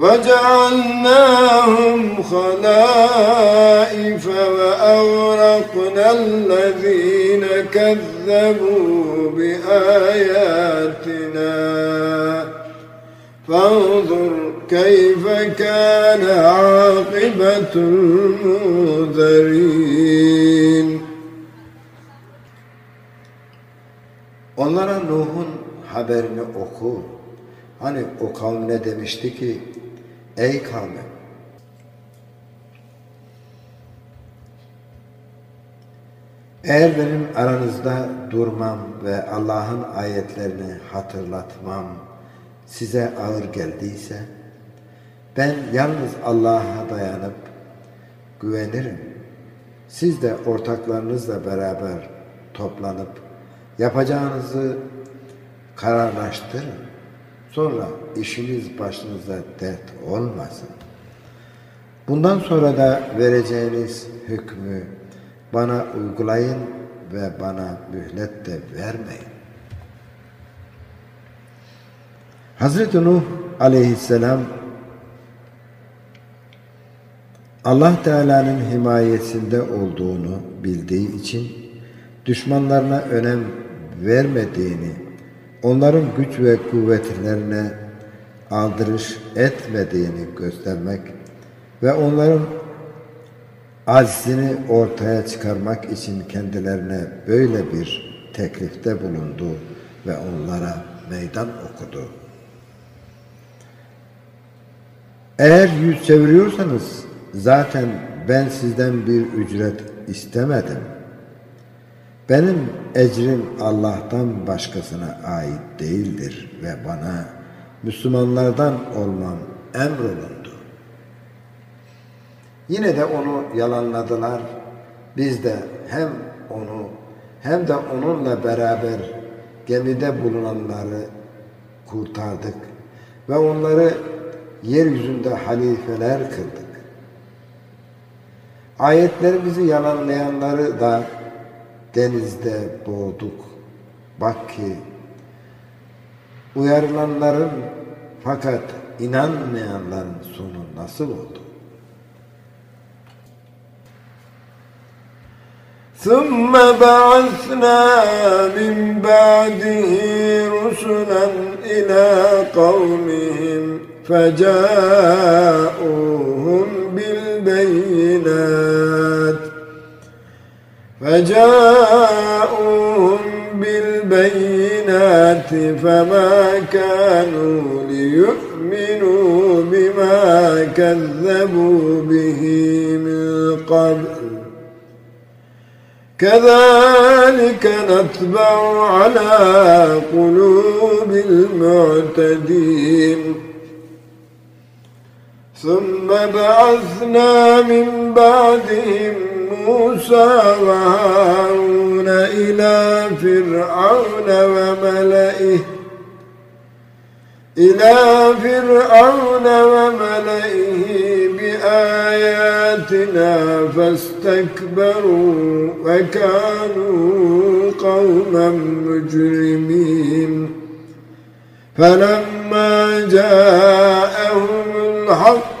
وجعلناهم خلائف وأورقنا الذين كذبوا بآياتنا فانظر كيف كان عاقبة المنذرين Onlara Nuh'un haberini oku. Hani o kavm ne demişti ki Ey kavmim! Eğer benim aranızda durmam ve Allah'ın ayetlerini hatırlatmam size ağır geldiyse, ben yalnız Allah'a dayanıp güvenirim. Siz de ortaklarınızla beraber toplanıp yapacağınızı kararlaştırın. Sonra işiniz başınıza dert olmasın. Bundan sonra da vereceğiniz hükmü bana uygulayın ve bana mühlet de vermeyin. Hazreti Nuh aleyhisselam Allah Teala'nın himayesinde olduğunu bildiği için düşmanlarına önem vermediğini onların güç ve kuvvetlerine aldırış etmediğini göstermek ve onların aczini ortaya çıkarmak için kendilerine böyle bir teklifte bulundu ve onlara meydan okudu. Eğer yüz çeviriyorsanız zaten ben sizden bir ücret istemedim.'' Benim ecrim Allah'tan başkasına ait değildir ve bana Müslümanlardan olmam emrolundu. Yine de onu yalanladılar. Biz de hem onu hem de onunla beraber gemide bulunanları kurtardık ve onları yeryüzünde halifeler kıldık. Ayetlerimizi yalanlayanları da denizde boğduk. Bak ki uyarılanların fakat inanmayanların sonu nasıl oldu? ثم بعثنا من بعده رسلا إلى قومهم فجاءوهم بالبينات فجاءوهم بالبينات فما كانوا ليؤمنوا بما كذبوا به من قبل. كذلك نتبع على قلوب المعتدين. ثم بعثنا من بعدهم موسى وهارون إلى فرعون وملئه. إلى فرعون وملئه بآياتنا فاستكبروا وكانوا قوما مجرمين. فلما جاءهم الحق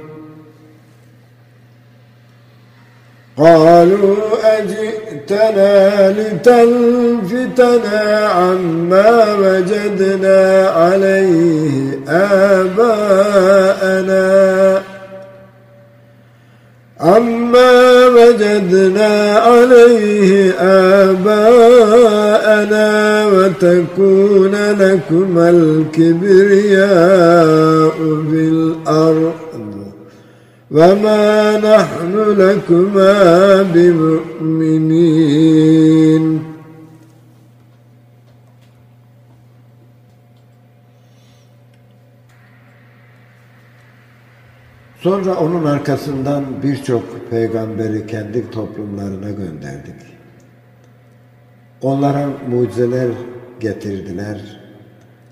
قالوا أجئتنا لتلفتنا عما وجدنا عليه آباءنا. عما وجدنا عليه آباءنا وتكون لكما الكبرياء في الأرض. وما نحن لكما بمؤمنين Sonra onun arkasından birçok peygamberi kendi toplumlarına gönderdik. Onlara mucizeler getirdiler.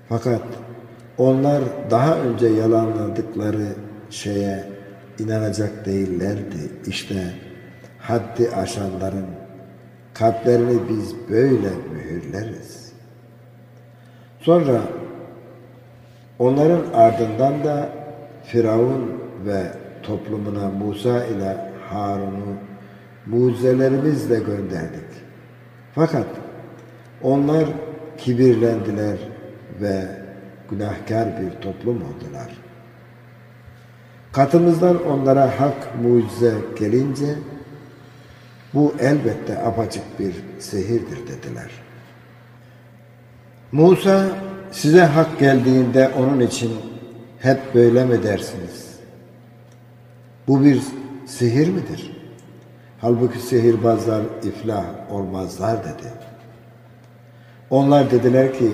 Fakat onlar daha önce yalanladıkları şeye inanacak değillerdi. İşte haddi aşanların kalplerini biz böyle mühürleriz. Sonra onların ardından da Firavun ve toplumuna Musa ile Harun'u mucizelerimizle gönderdik. Fakat onlar kibirlendiler ve günahkar bir toplum oldular. Katımızdan onlara hak mucize gelince bu elbette apaçık bir sehirdir dediler. Musa size hak geldiğinde onun için hep böyle mi dersiniz? Bu bir sihir midir? Halbuki sihirbazlar iflah olmazlar dedi. Onlar dediler ki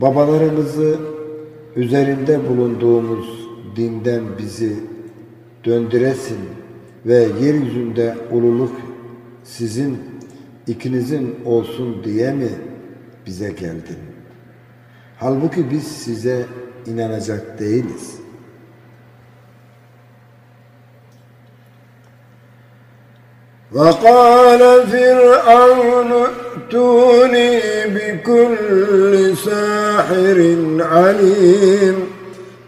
babalarımızı üzerinde bulunduğumuz dinden bizi döndüresin ve yeryüzünde ululuk sizin ikinizin olsun diye mi bize geldin? Halbuki biz size inanacak değiliz. وقال فرعون ائتوني بكل ساحر عليم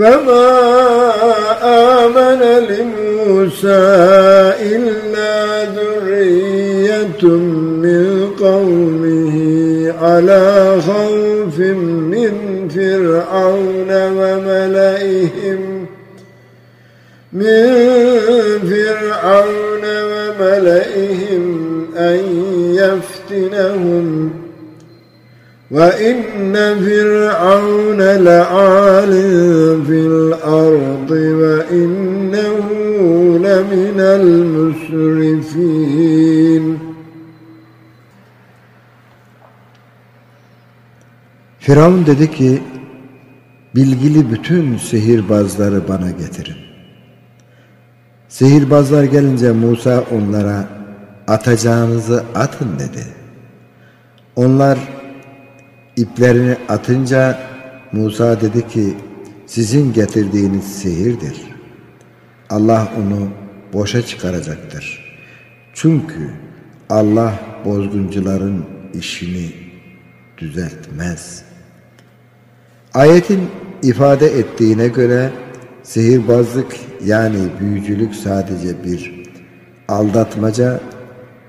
فما آمن لموسى إلا ذرية من قومه على خوف من فرعون وملئهم. من فرعون وملئهم أن يفتنهم وإن فرعون لعال في الأرض وإنه لمن المسرفين Firavun dedi ki, bilgili bütün sihirbazları bana getirin. Sihirbazlar gelince Musa onlara atacağınızı atın dedi. Onlar iplerini atınca Musa dedi ki sizin getirdiğiniz sihirdir. Allah onu boşa çıkaracaktır. Çünkü Allah bozguncuların işini düzeltmez. Ayetin ifade ettiğine göre sihirbazlık yani büyücülük sadece bir aldatmaca,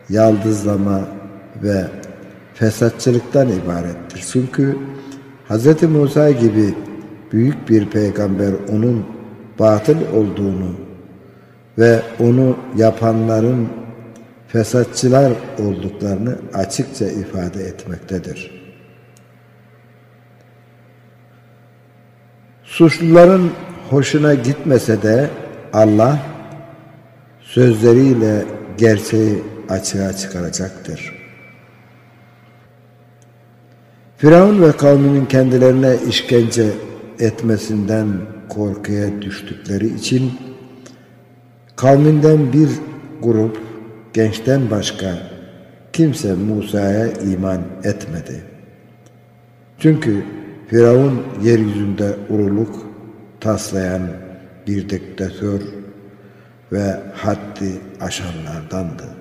yaldızlama ve fesatçılıktan ibarettir. Çünkü Hz. Musa gibi büyük bir peygamber onun batıl olduğunu ve onu yapanların fesatçılar olduklarını açıkça ifade etmektedir. Suçluların hoşuna gitmese de Allah sözleriyle gerçeği açığa çıkaracaktır. Firavun ve kavminin kendilerine işkence etmesinden korkuya düştükleri için kavminden bir grup gençten başka kimse Musa'ya iman etmedi. Çünkü Firavun yeryüzünde uruluk taslayan bir diktatör ve haddi aşanlardandı.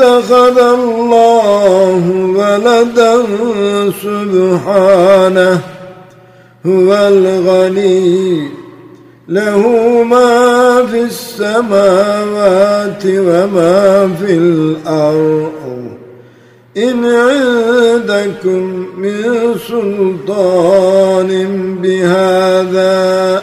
اتخذ الله ولدا سبحانه هو الغني. له ما في السماوات وما في الأرض. إن عندكم من سلطان بهذا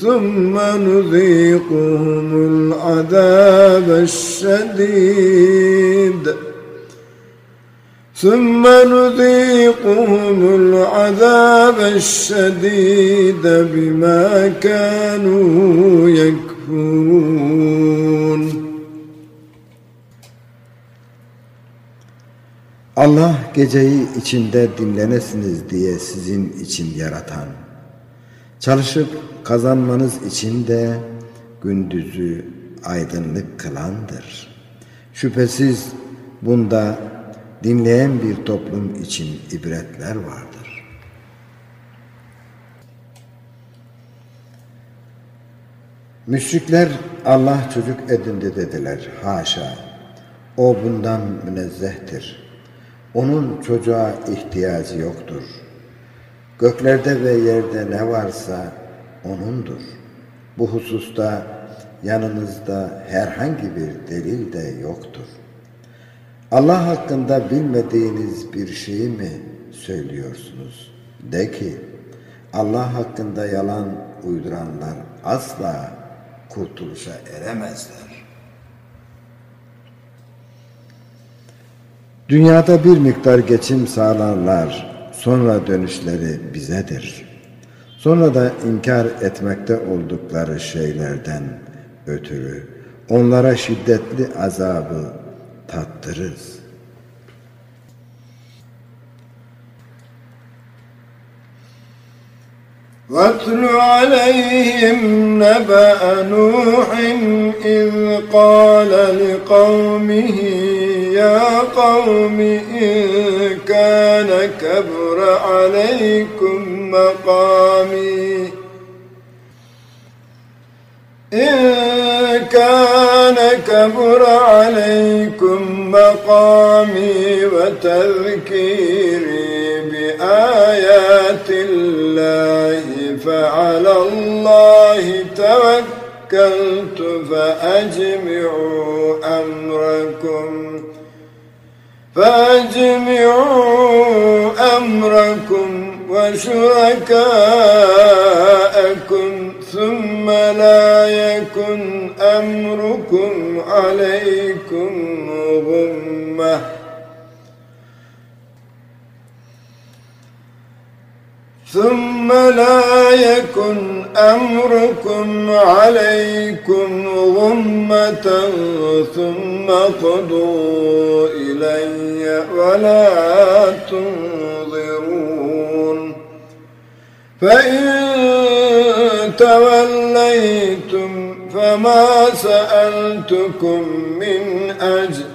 ثم نذيقهم العذاب الشديد ثم نذيقهم العذاب الشديد بما كانوا يكفرون Allah geceyi içinde dinlenesiniz diye sizin için yaratan, çalışıp kazanmanız için de gündüzü aydınlık kılandır. Şüphesiz bunda dinleyen bir toplum için ibretler vardır. Müşrikler Allah çocuk edindi dediler. Haşa. O bundan münezzehtir. Onun çocuğa ihtiyacı yoktur. Göklerde ve yerde ne varsa O'nundur. Bu hususta yanınızda herhangi bir delil de yoktur. Allah hakkında bilmediğiniz bir şeyi mi söylüyorsunuz? De ki, Allah hakkında yalan uyduranlar asla kurtuluşa eremezler. Dünyada bir miktar geçim sağlarlar, sonra dönüşleri bizedir. Sonra da inkar etmekte oldukları şeylerden ötürü onlara şiddetli azabı tattırırız. واتل عليهم نبأ نوح إذ قال لقومه يا قوم إن كان كبر عليكم مقامي. إن كان كبر عليكم مقامي وتذكيري بآيات الله فعلى الله توكلت فأجمعوا أمركم. فأجمعوا أمركم وشركاءكم ثم لا يكن أمركم عليكم غمة. ثم لا يكن أمركم عليكم غمة ثم قضوا إلي ولا تنظرون. فإن توليتم فما سألتكم من أجر.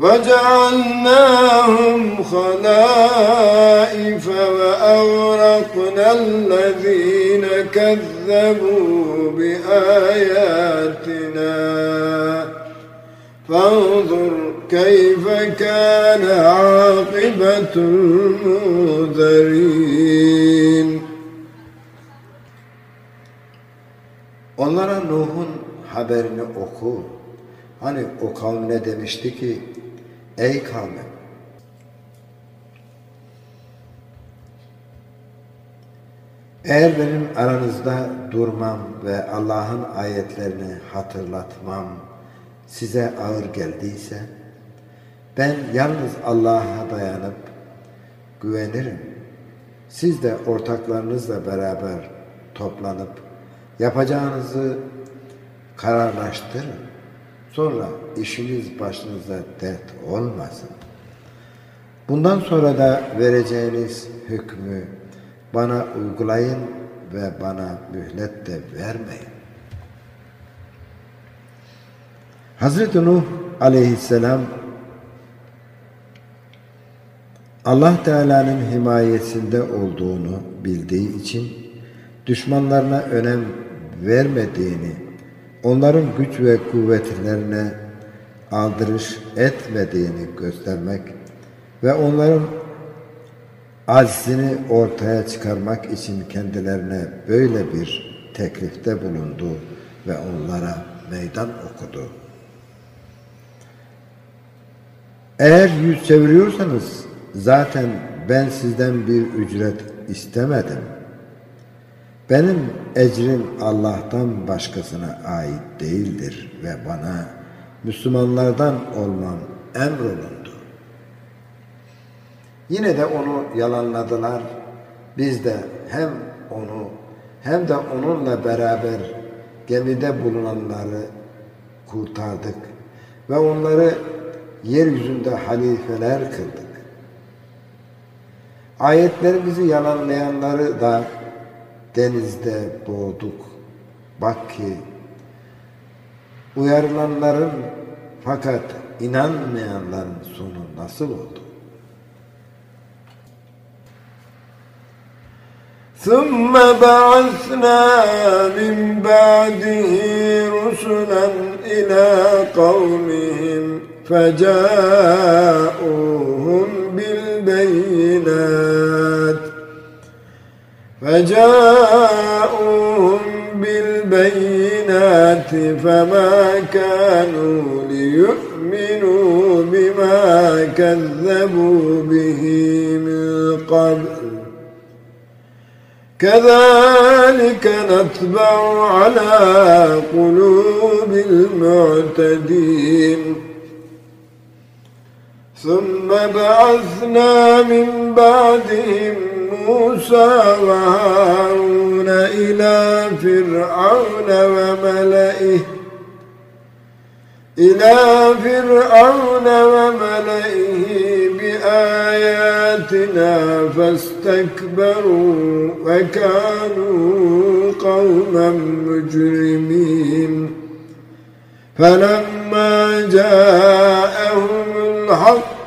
وجعلناهم خلائف وأغرقنا الذين كذبوا بآياتنا فانظر كيف كان عاقبة المنذرين Onlara Nuh'un haberini oku. Hani o kavm ne demişti ki Ey kavmim! Eğer benim aranızda durmam ve Allah'ın ayetlerini hatırlatmam size ağır geldiyse, ben yalnız Allah'a dayanıp güvenirim. Siz de ortaklarınızla beraber toplanıp yapacağınızı kararlaştırın. Sonra işiniz başınıza dert olmasın. Bundan sonra da vereceğiniz hükmü bana uygulayın ve bana mühlet de vermeyin. Hazreti Nuh aleyhisselam Allah Teala'nın himayesinde olduğunu bildiği için düşmanlarına önem vermediğini onların güç ve kuvvetlerine aldırış etmediğini göstermek ve onların aczini ortaya çıkarmak için kendilerine böyle bir teklifte bulundu ve onlara meydan okudu. Eğer yüz çeviriyorsanız zaten ben sizden bir ücret istemedim.'' Benim ecrim Allah'tan başkasına ait değildir ve bana Müslümanlardan olmam emrolundu. Yine de onu yalanladılar. Biz de hem onu hem de onunla beraber gemide bulunanları kurtardık ve onları yeryüzünde halifeler kıldık. Ayetlerimizi yalanlayanları da denizde boğduk. Bak ki uyarılanların fakat inanmayanların sonu nasıl oldu? ثم بعثنا من بعده رسلا إلى قومهم فجاءوهم بالبينات فجاءوهم بالبينات فما كانوا ليؤمنوا بما كذبوا به من قبل. كذلك نتبع على قلوب المعتدين. ثم بعثنا من بعدهم موسى وهارون إلى فرعون وملئه إلى فرعون وملئه بآياتنا فاستكبروا وكانوا قوما مجرمين. فلما جاءهم الحق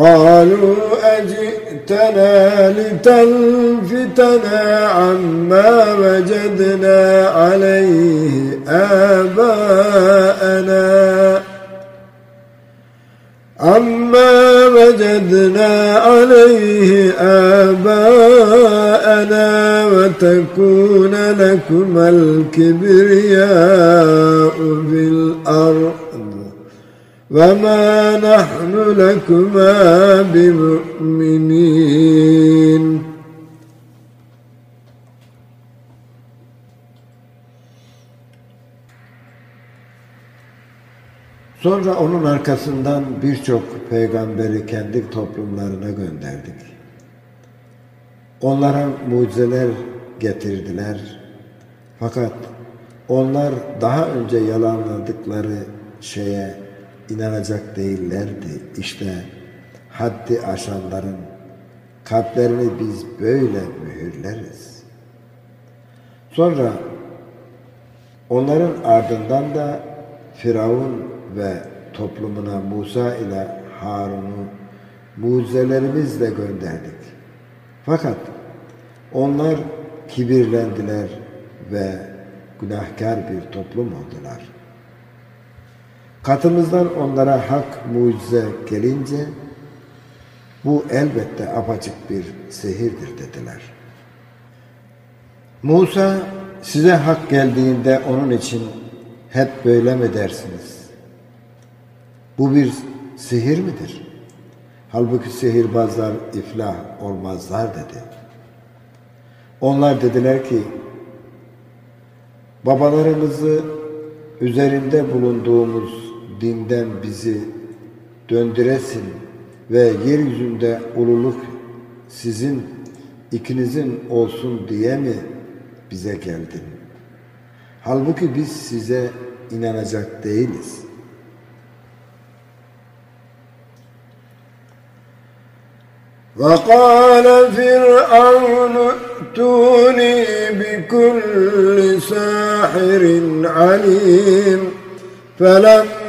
قالوا أجئتنا لتلفتنا عما وجدنا عليه آباءنا. عما وجدنا عليه آباءنا وتكون لكما الكبرياء في الأرض. وما نحن لكما بمؤمنين Sonra onun arkasından birçok peygamberi kendi toplumlarına gönderdik. Onlara mucizeler getirdiler. Fakat onlar daha önce yalanladıkları şeye inanacak değillerdi. İşte haddi aşanların kalplerini biz böyle mühürleriz. Sonra onların ardından da Firavun ve toplumuna Musa ile Harun'u mucizelerimizle gönderdik. Fakat onlar kibirlendiler ve günahkar bir toplum oldular. Katımızdan onlara hak mucize gelince bu elbette apaçık bir sehirdir dediler. Musa size hak geldiğinde onun için hep böyle mi dersiniz? Bu bir sihir midir? Halbuki sihirbazlar iflah olmazlar dedi. Onlar dediler ki babalarımızı üzerinde bulunduğumuz dinden bizi döndüresin ve yeryüzünde ululuk sizin ikinizin olsun diye mi bize geldin? Halbuki biz size inanacak değiliz. وقال فرعون ائتوني بكل ساحر عليم فلما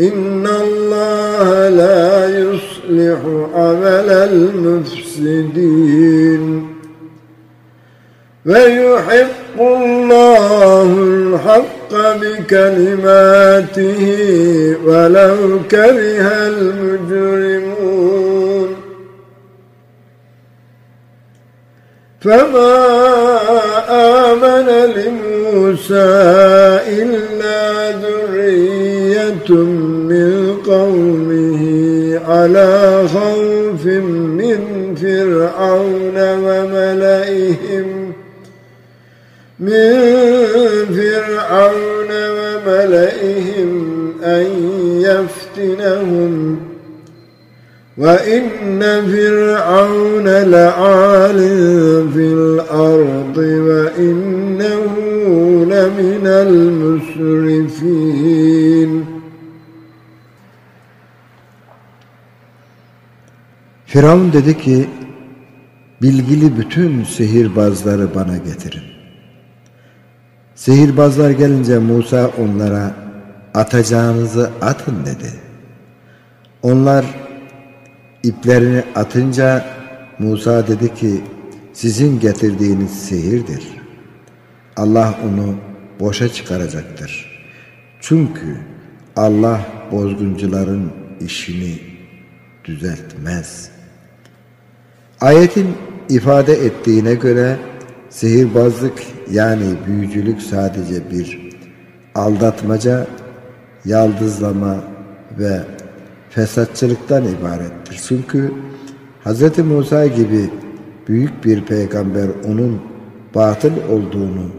إن الله لا يصلح عمل المفسدين ويحق الله الحق بكلماته ولو كره المجرمون فما آمن لموسى إلا ذرية قومه على خوف من فرعون وملئهم. من فرعون وملئهم أن يفتنهم. وإن فرعون لعال في الأرض وإنه لمن المسرفين Firavun dedi ki, bilgili bütün sihirbazları bana getirin. Sihirbazlar gelince Musa onlara atacağınızı atın dedi. Onlar iplerini atınca Musa dedi ki sizin getirdiğiniz sihirdir. Allah onu boşa çıkaracaktır. Çünkü Allah bozguncuların işini düzeltmez. Ayetin ifade ettiğine göre sihirbazlık yani büyücülük sadece bir aldatmaca, yaldızlama ve fesatçılıktan ibarettir. Çünkü Hz. Musa gibi büyük bir peygamber onun batıl olduğunu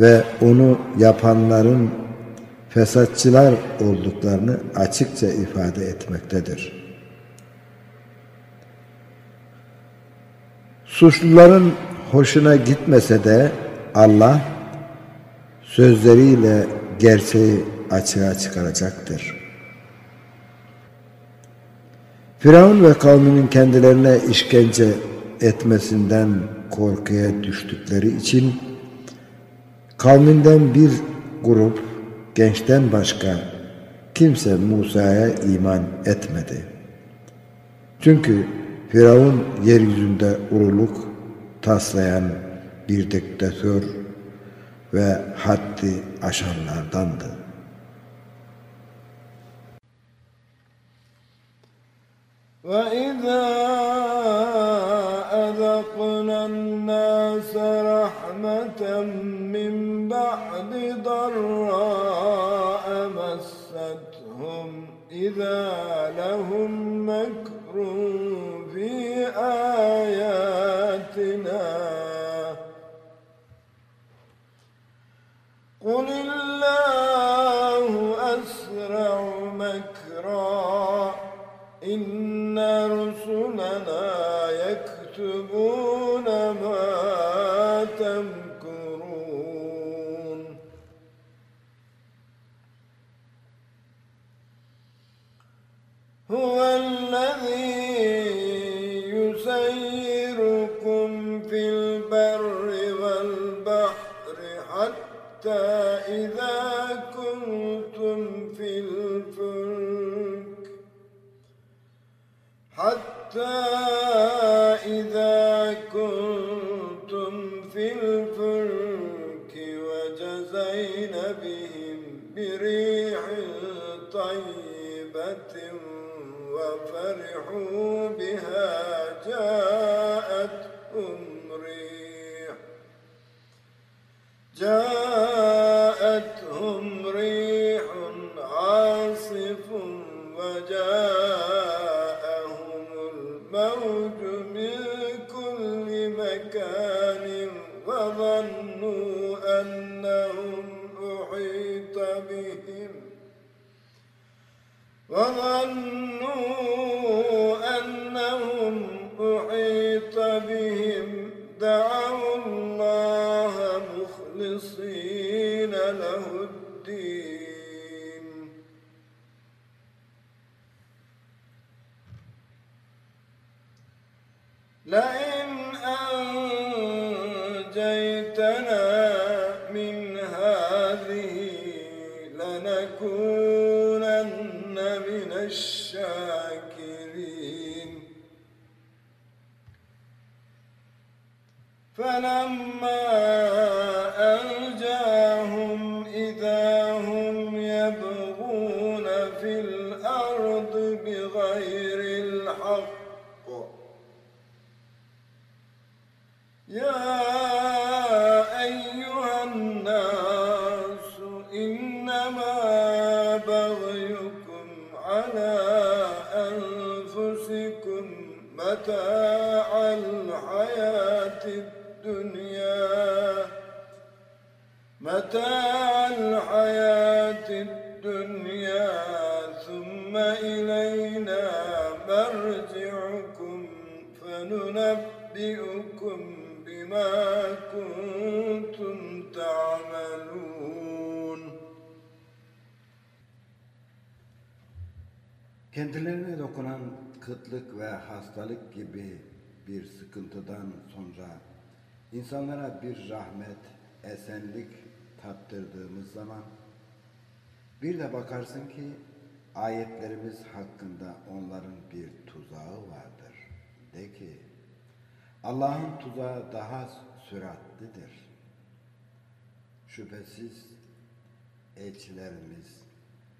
ve onu yapanların fesatçılar olduklarını açıkça ifade etmektedir. Suçluların hoşuna gitmese de Allah sözleriyle gerçeği açığa çıkaracaktır. Firavun ve kavminin kendilerine işkence etmesinden korkuya düştükleri için kavminden bir grup gençten başka kimse Musa'ya iman etmedi. Çünkü Firavun yeryüzünde uruluk taslayan bir diktatör ve haddi aşanlardandı. وإذا أذقنا الناس رحمة من بعد ضراء مستهم إذا لهم مكر في آياتنا قل الله أسرع مكرا. إن رسلنا يكتبون ما تمكرون. هو الذي في البر والبحر حتى إذا كنتم في الفلك. حتى إذا كنتم في الفلك وجزين بهم بريح طيبة وفرحوا بها جاءتهم جاءتهم ريح عاصف وجاءهم الموج من كل مكان أنهم أحيط بهم. وظنوا أنهم أحيط بهم. دعوا الله مخلصين له الدين. لئن أنجيتنا من هذه لنكونن من الشاكرين. فلما متاع الحياة الدنيا متاع الحياة الدنيا ثم إلينا مرجعكم فننبئكم بما كنتم تعملون Kendilerine dokunan kıtlık ve hastalık gibi bir sıkıntıdan sonra insanlara bir rahmet, esenlik tattırdığımız zaman bir de bakarsın ki ayetlerimiz hakkında onların bir tuzağı vardır. De ki Allah'ın tuzağı daha süratlidir. Şüphesiz elçilerimiz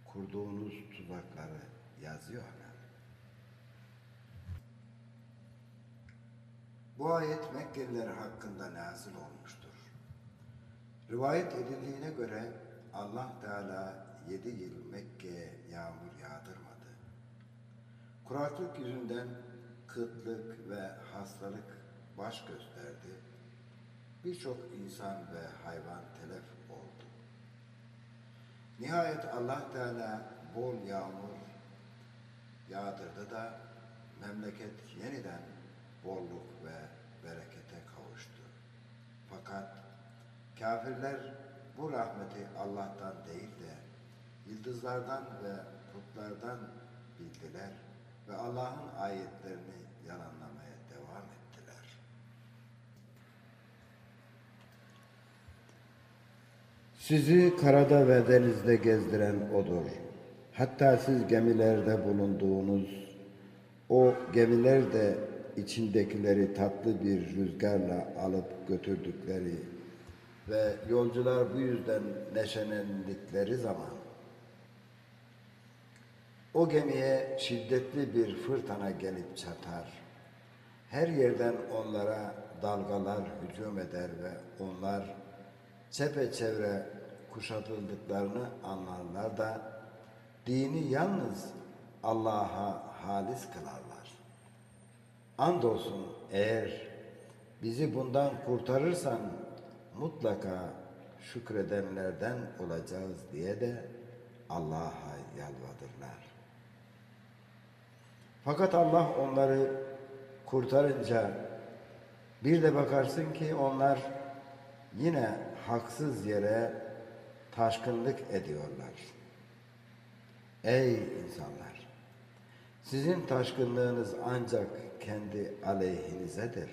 kurduğunuz tuzakları yazıyorlar. Bu ayet Mekkeliler hakkında nazil olmuştur. Rivayet edildiğine göre Allah Teala yedi yıl Mekke'ye yağmur yağdırmadı. Kuraklık yüzünden kıtlık ve hastalık baş gösterdi. Birçok insan ve hayvan telef oldu. Nihayet Allah Teala bol yağmur yağdırdı da memleket yeniden bolluk ve berekete kavuştu. Fakat kafirler bu rahmeti Allah'tan değil de yıldızlardan ve putlardan bildiler ve Allah'ın ayetlerini yalanlamaya devam ettiler. Sizi karada ve denizde gezdiren O'dur. Hatta siz gemilerde bulunduğunuz o gemiler de içindekileri tatlı bir rüzgarla alıp götürdükleri ve yolcular bu yüzden neşelendikleri zaman o gemiye şiddetli bir fırtına gelip çatar. Her yerden onlara dalgalar hücum eder ve onlar çepeçevre kuşatıldıklarını anlarlar da dini yalnız Allah'a halis kılarlar. Andolsun eğer bizi bundan kurtarırsan mutlaka şükredenlerden olacağız diye de Allah'a yalvarırlar. Fakat Allah onları kurtarınca bir de bakarsın ki onlar yine haksız yere taşkınlık ediyorlar. Ey insanlar! Sizin taşkınlığınız ancak kendi aleyhinizedir.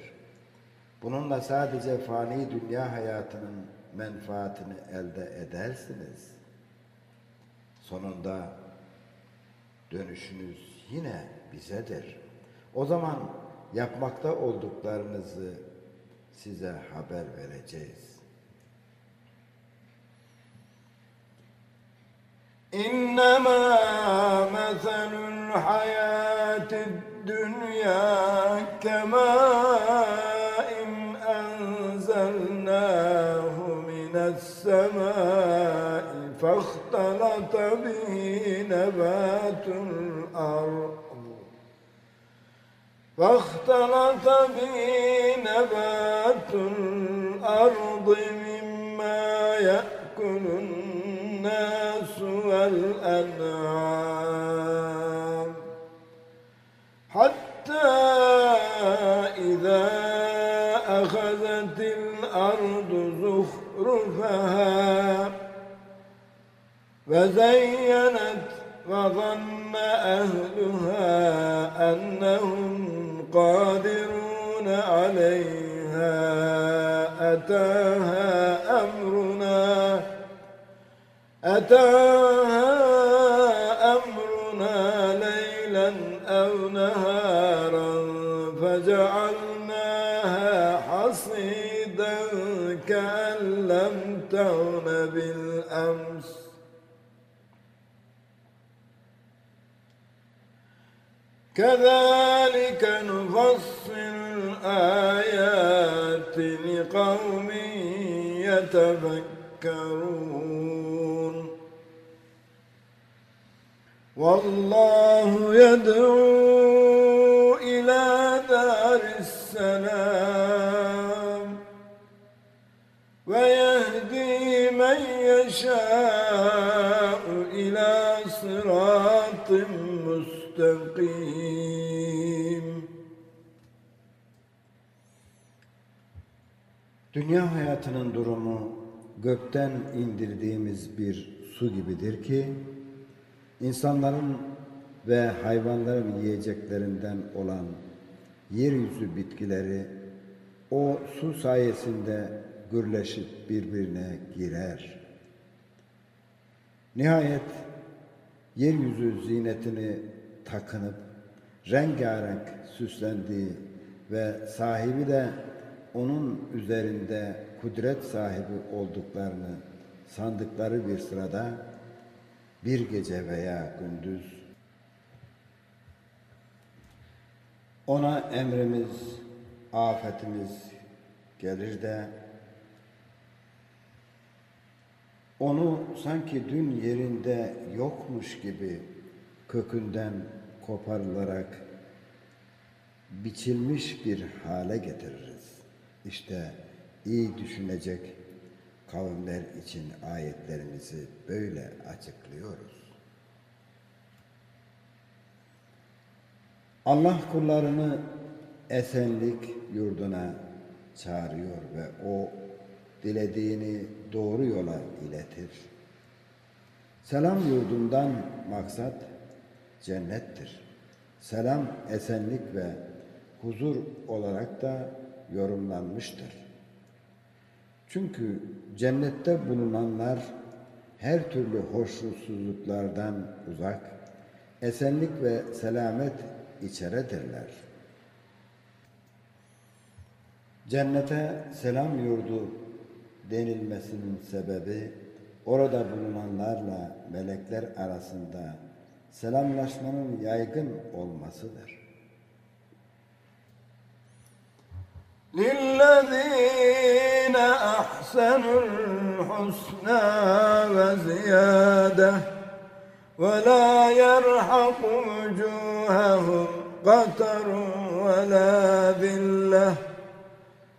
Bununla sadece fani dünya hayatının menfaatini elde edersiniz. Sonunda dönüşünüz yine bizedir. O zaman yapmakta olduklarınızı size haber vereceğiz. İnnemâ meselül hayâtid الدنيا كماء أنزلناه من السماء فاختلط به نبات الأرض. فاختلط به نبات الأرض مما يأكل الناس والأنعام. إذا أخذت الأرض زخرفها وزينت وظن أهلها أنهم قادرون عليها أتاها أمرنا أتاها تغن بالأمس. كذلك نفصل الآيات لقوم يتفكرون. والله يدعو إلى دار السلام. يشاء إلى صراط مستقيم Dünya hayatının durumu gökten indirdiğimiz bir su gibidir ki insanların ve hayvanların yiyeceklerinden olan yeryüzü bitkileri o su sayesinde gürleşip birbirine girer. Nihayet yeryüzü zinetini takınıp rengarenk süslendiği ve sahibi de onun üzerinde kudret sahibi olduklarını sandıkları bir sırada bir gece veya gündüz ona emrimiz, afetimiz gelir de onu sanki dün yerinde yokmuş gibi kökünden koparılarak biçilmiş bir hale getiririz. İşte iyi düşünecek kavimler için ayetlerimizi böyle açıklıyoruz. Allah kullarını esenlik yurduna çağırıyor ve o dilediğini doğru yola iletir. Selam yurdundan maksat cennettir. Selam esenlik ve huzur olarak da yorumlanmıştır. Çünkü cennette bulunanlar her türlü hoşnutsuzluklardan uzak, esenlik ve selamet içeredirler. Cennete selam yurdu denilmesinin sebebi orada bulunanlarla melekler arasında selamlaşmanın yaygın olmasıdır. للذين أحسنوا الحسنى وزيادة ولا يرحق وجوههم قتر ولا ذلة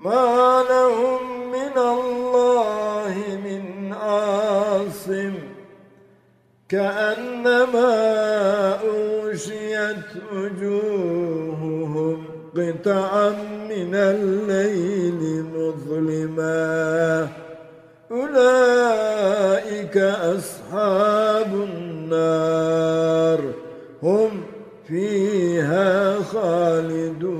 ما لهم من الله من عاصم كأنما أوشيت وجوههم قطعا من الليل مظلما. أولئك أصحاب النار هم فيها خالدون.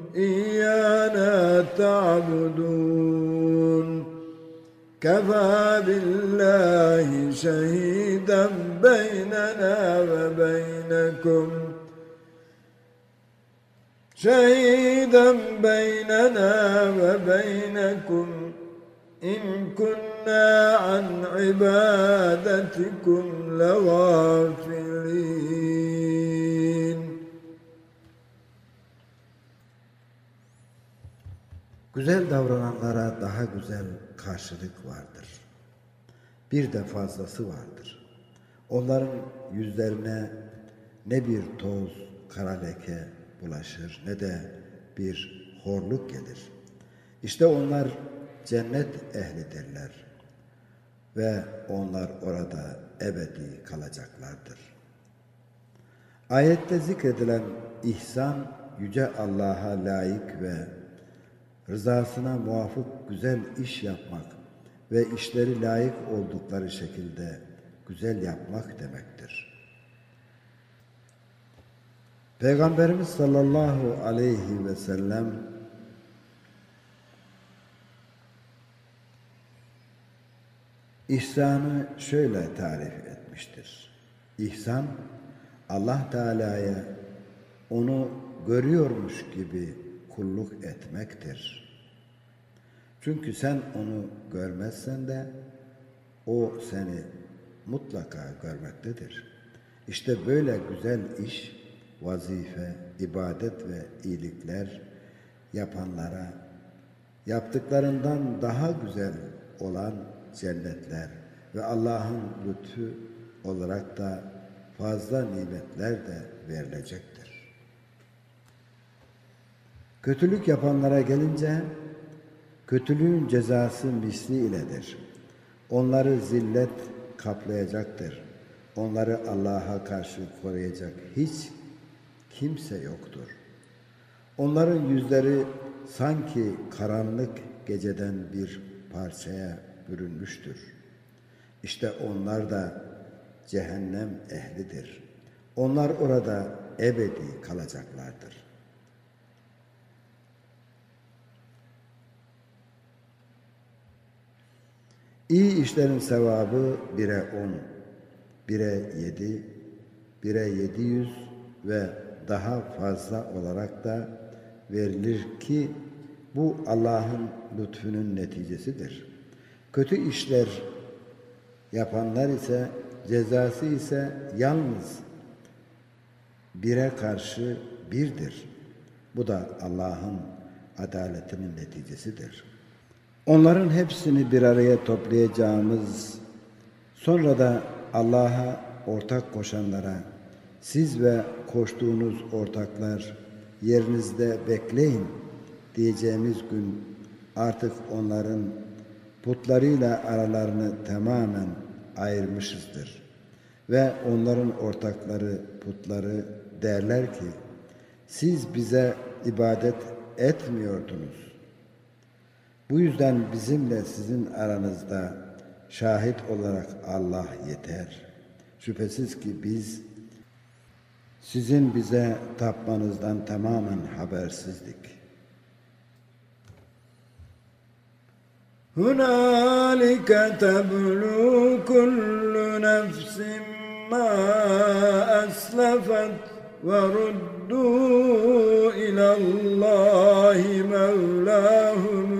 إيانا تعبدون. كفى بالله شهيدا بيننا وبينكم. شهيدا بيننا وبينكم. إن كنا عن عبادتكم لغافلين. Güzel davrananlara daha güzel karşılık vardır. Bir de fazlası vardır. Onların yüzlerine ne bir toz, kara leke bulaşır ne de bir horluk gelir. İşte onlar cennet ehlidirler ve onlar orada ebedi kalacaklardır. Ayette zikredilen ihsan yüce Allah'a layık ve rızasına muvafık güzel iş yapmak ve işleri layık oldukları şekilde güzel yapmak demektir. Peygamberimiz sallallahu aleyhi ve sellem İhsanı şöyle tarif etmiştir. İhsan Allah Teala'ya onu görüyormuş gibi kulluk etmektir. Çünkü sen onu görmezsen de o seni mutlaka görmektedir. İşte böyle güzel iş, vazife, ibadet ve iyilikler yapanlara yaptıklarından daha güzel olan cennetler ve Allah'ın lütfu olarak da fazla nimetler de verilecektir. Kötülük yapanlara gelince kötülüğün cezası misli iledir. Onları zillet kaplayacaktır. Onları Allah'a karşı koruyacak hiç kimse yoktur. Onların yüzleri sanki karanlık geceden bir parçaya bürünmüştür. İşte onlar da cehennem ehlidir. Onlar orada ebedi kalacaklardır. İyi işlerin sevabı bire on, bire yedi, bire yedi yüz ve daha fazla olarak da verilir ki bu Allah'ın lütfunun neticesidir. Kötü işler yapanlar ise cezası ise yalnız bire karşı birdir. Bu da Allah'ın adaletinin neticesidir. Onların hepsini bir araya toplayacağımız, sonra da Allah'a ortak koşanlara, siz ve koştuğunuz ortaklar yerinizde bekleyin diyeceğimiz gün artık onların putlarıyla aralarını tamamen ayırmışızdır. Ve onların ortakları putları derler ki, siz bize ibadet etmiyordunuz. Bu yüzden bizimle sizin aranızda şahit olarak Allah yeter. Şüphesiz ki biz sizin bize tapmanızdan tamamen habersizdik. هنالك تبلو كل نفس ما أسلفت وردوا إلى الله مولاهم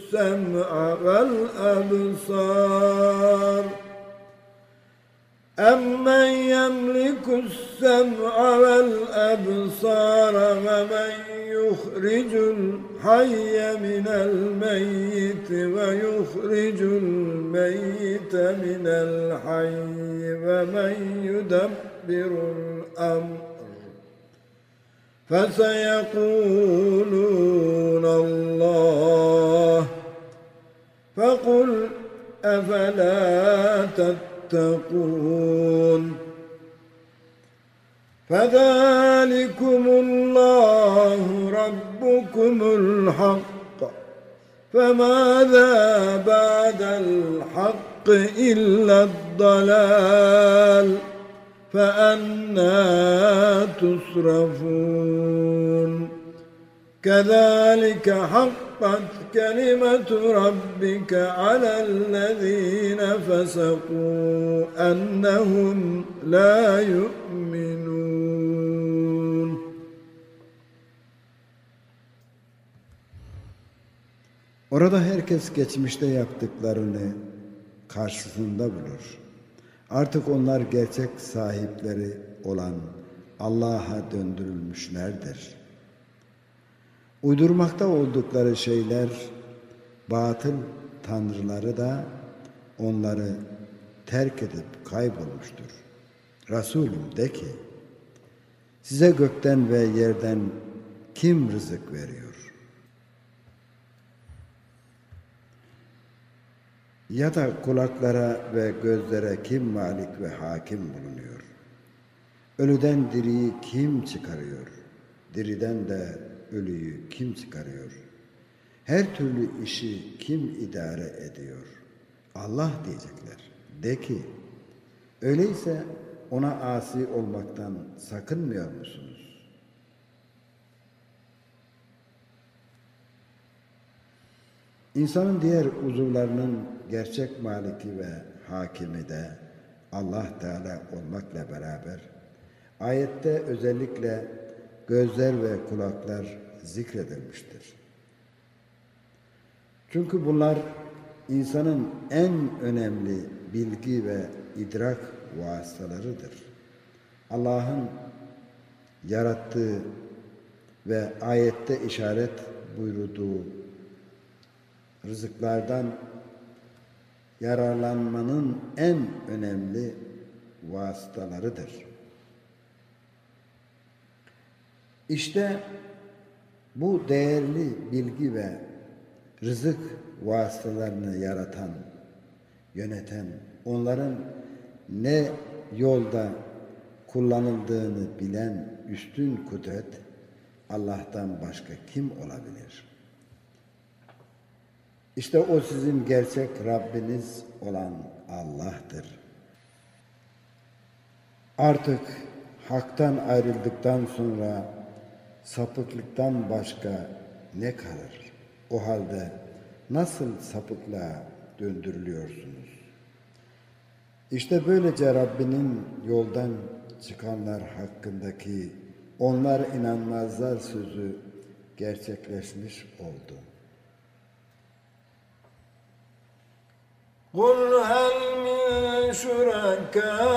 السمع والأبصار. أمن يملك السمع والأبصار ومن يخرج الحي من الميت ويخرج الميت من الحي ومن يدبر الأمر؟ فسيقولون الله فقل أفلا تتقون فذلكم الله ربكم الحق فماذا بعد الحق إلا الضلال فأنا تصرفون كذلك حقت كلمة ربك على الذين فسقوا أنهم لا يؤمنون Orada herkes geçmişte yaptıklarını karşısında bulur. Artık onlar gerçek sahipleri olan Allah'a döndürülmüşlerdir. Uydurmakta oldukları şeyler, batıl tanrıları da onları terk edip kaybolmuştur. Resulüm de ki, size gökten ve yerden kim rızık veriyor? Ya da kulaklara ve gözlere kim malik ve hakim bulunuyor? Ölüden diriyi kim çıkarıyor? Diriden de ölüyü kim çıkarıyor? Her türlü işi kim idare ediyor? Allah diyecekler. De ki, öyleyse ona asi olmaktan sakınmıyor musunuz? İnsanın diğer uzuvlarının gerçek maliki ve hakimi de Allah Teala olmakla beraber ayette özellikle gözler ve kulaklar zikredilmiştir. Çünkü bunlar insanın en önemli bilgi ve idrak vasıtalarıdır. Allah'ın yarattığı ve ayette işaret buyurduğu rızıklardan yararlanmanın en önemli vasıtalarıdır. İşte bu değerli bilgi ve rızık vasıtalarını yaratan, yöneten, onların ne yolda kullanıldığını bilen üstün kudret Allah'tan başka kim olabilir? İşte o sizin gerçek Rabbiniz olan Allah'tır. Artık haktan ayrıldıktan sonra sapıklıktan başka ne kalır? O halde nasıl sapıklığa döndürülüyorsunuz? İşte böylece Rabbinin yoldan çıkanlar hakkındaki onlar inanmazlar sözü gerçekleşmiş oldu. قل هل من شركائكم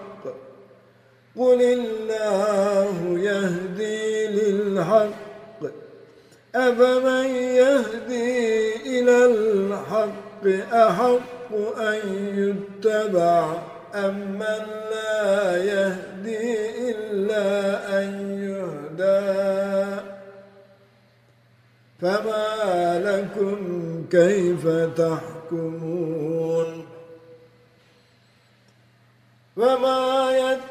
قل الله يهدي للحق. أفمن يهدي إلى الحق أحق أن يتبع أم من لا يهدي إلا أن يهدى؟ فما لكم كيف تحكمون؟ وما يتبع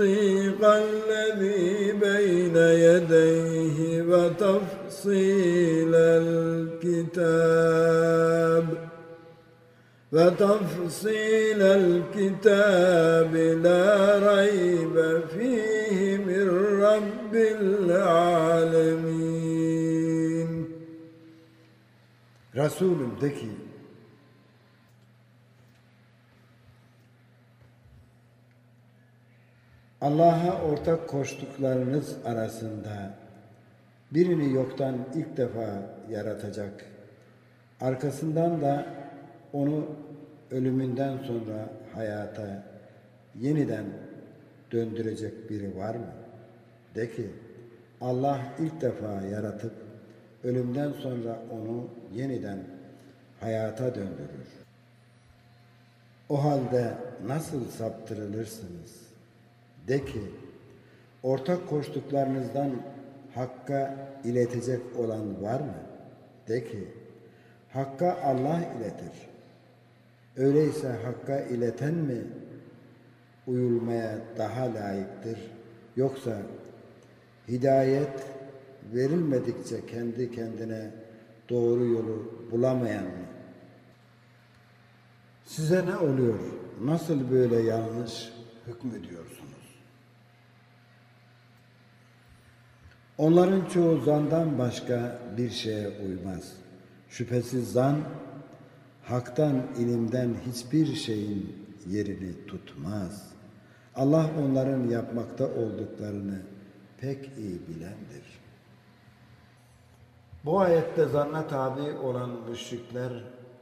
تصديق الذي بين يديه وتفصيل الكتاب وتفصيل الكتاب لا ريب فيه من رب العالمين. de ki Allah'a ortak koştuklarınız arasında birini yoktan ilk defa yaratacak, arkasından da onu ölümünden sonra hayata yeniden döndürecek biri var mı? De ki Allah ilk defa yaratıp ölümden sonra onu yeniden hayata döndürür. O halde nasıl saptırılırsınız? De ki, ortak koştuklarınızdan Hakk'a iletecek olan var mı? De ki, Hakk'a Allah iletir. Öyleyse Hakk'a ileten mi uyulmaya daha layıktır? Yoksa hidayet verilmedikçe kendi kendine doğru yolu bulamayan mı? Size ne oluyor? Nasıl böyle yanlış hükmediyorsunuz? Onların çoğu zandan başka bir şeye uymaz. Şüphesiz zan, haktan, ilimden hiçbir şeyin yerini tutmaz. Allah onların yapmakta olduklarını pek iyi bilendir. Bu ayette zanna tabi olan müşrikler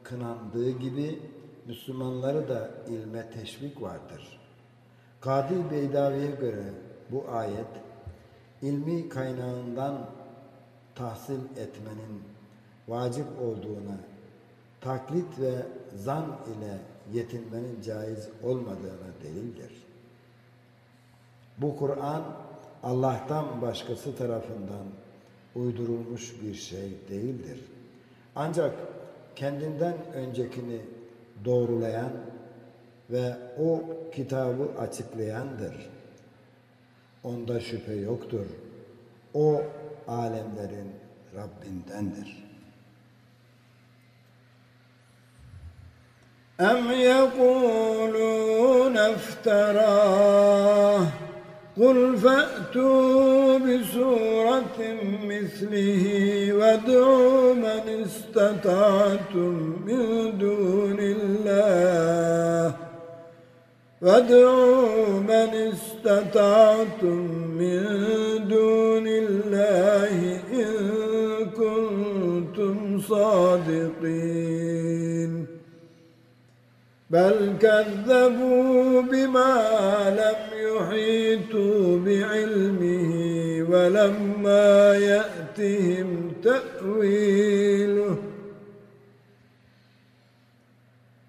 kınandığı gibi Müslümanları da ilme teşvik vardır. Kadı Beydavi'ye göre bu ayet ilmi kaynağından tahsil etmenin vacip olduğuna, taklit ve zan ile yetinmenin caiz olmadığına delildir. Bu Kur'an Allah'tan başkası tarafından uydurulmuş bir şey değildir. Ancak kendinden öncekini doğrulayan ve o kitabı açıklayandır. Onda şüphe yoktur. O alemlerin Rabbindendir. أم يقولون افتراه قل فأتوا بسورة مثله وادعوا من استطعتم من دون الله وادعوا من استطعتم من دون الله إن كنتم صادقين. بل كذبوا بما لم يحيطوا بعلمه ولما يأتهم تأويله.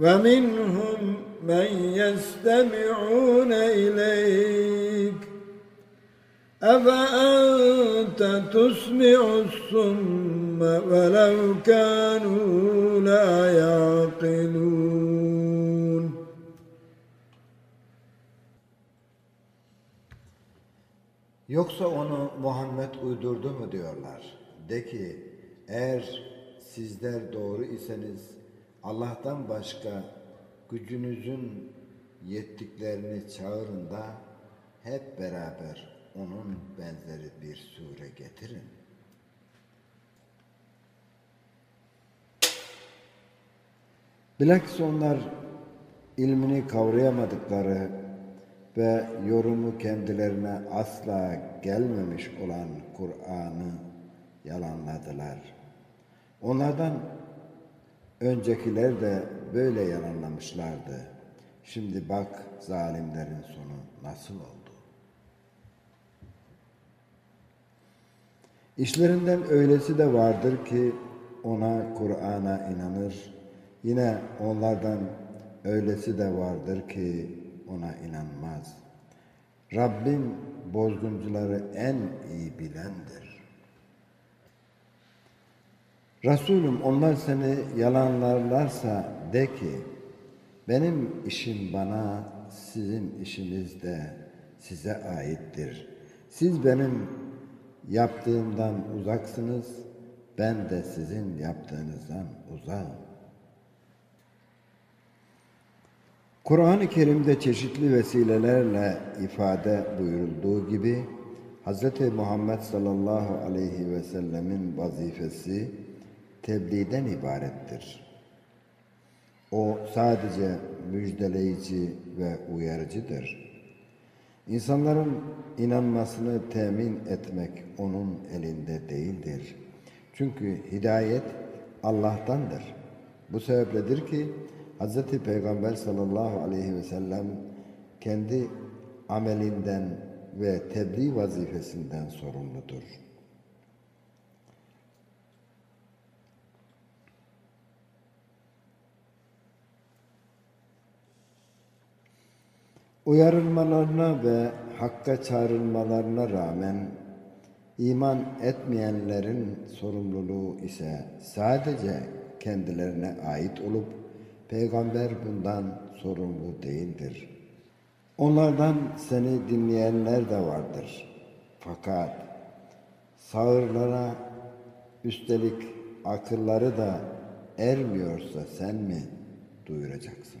ومنهم من يستمعون إليك أفأنت تسمع الصم ولو كانوا لا يعقلون Yoksa onu Muhammed uydurdu mu diyorlar. De ki eğer sizler doğru iseniz Allah'tan başka gücünüzün yettiklerini çağırın da hep beraber onun benzeri bir sure getirin. Bilakis onlar ilmini kavrayamadıkları ve yorumu kendilerine asla gelmemiş olan Kur'an'ı yalanladılar. Onlardan öncekiler de böyle yalanlamışlardı. Şimdi bak zalimlerin sonu nasıl oldu. İşlerinden öylesi de vardır ki ona Kur'an'a inanır. Yine onlardan öylesi de vardır ki ona inanmaz. Rabbim bozguncuları en iyi bilendir. Resulüm onlar seni yalanlarlarsa de ki benim işim bana sizin işiniz de size aittir. Siz benim yaptığımdan uzaksınız ben de sizin yaptığınızdan uzağım. Kur'an-ı Kerim'de çeşitli vesilelerle ifade buyurulduğu gibi Hz. Muhammed sallallahu aleyhi ve sellemin vazifesi tebliğden ibarettir. O sadece müjdeleyici ve uyarıcıdır. İnsanların inanmasını temin etmek onun elinde değildir. Çünkü hidayet Allah'tandır. Bu sebepledir ki Hz. Peygamber sallallahu aleyhi ve sellem kendi amelinden ve tebliğ vazifesinden sorumludur. Uyarılmalarına ve hakka çağrılmalarına rağmen iman etmeyenlerin sorumluluğu ise sadece kendilerine ait olup peygamber bundan sorumlu değildir. Onlardan seni dinleyenler de vardır. Fakat sağırlara üstelik akılları da ermiyorsa sen mi duyuracaksın?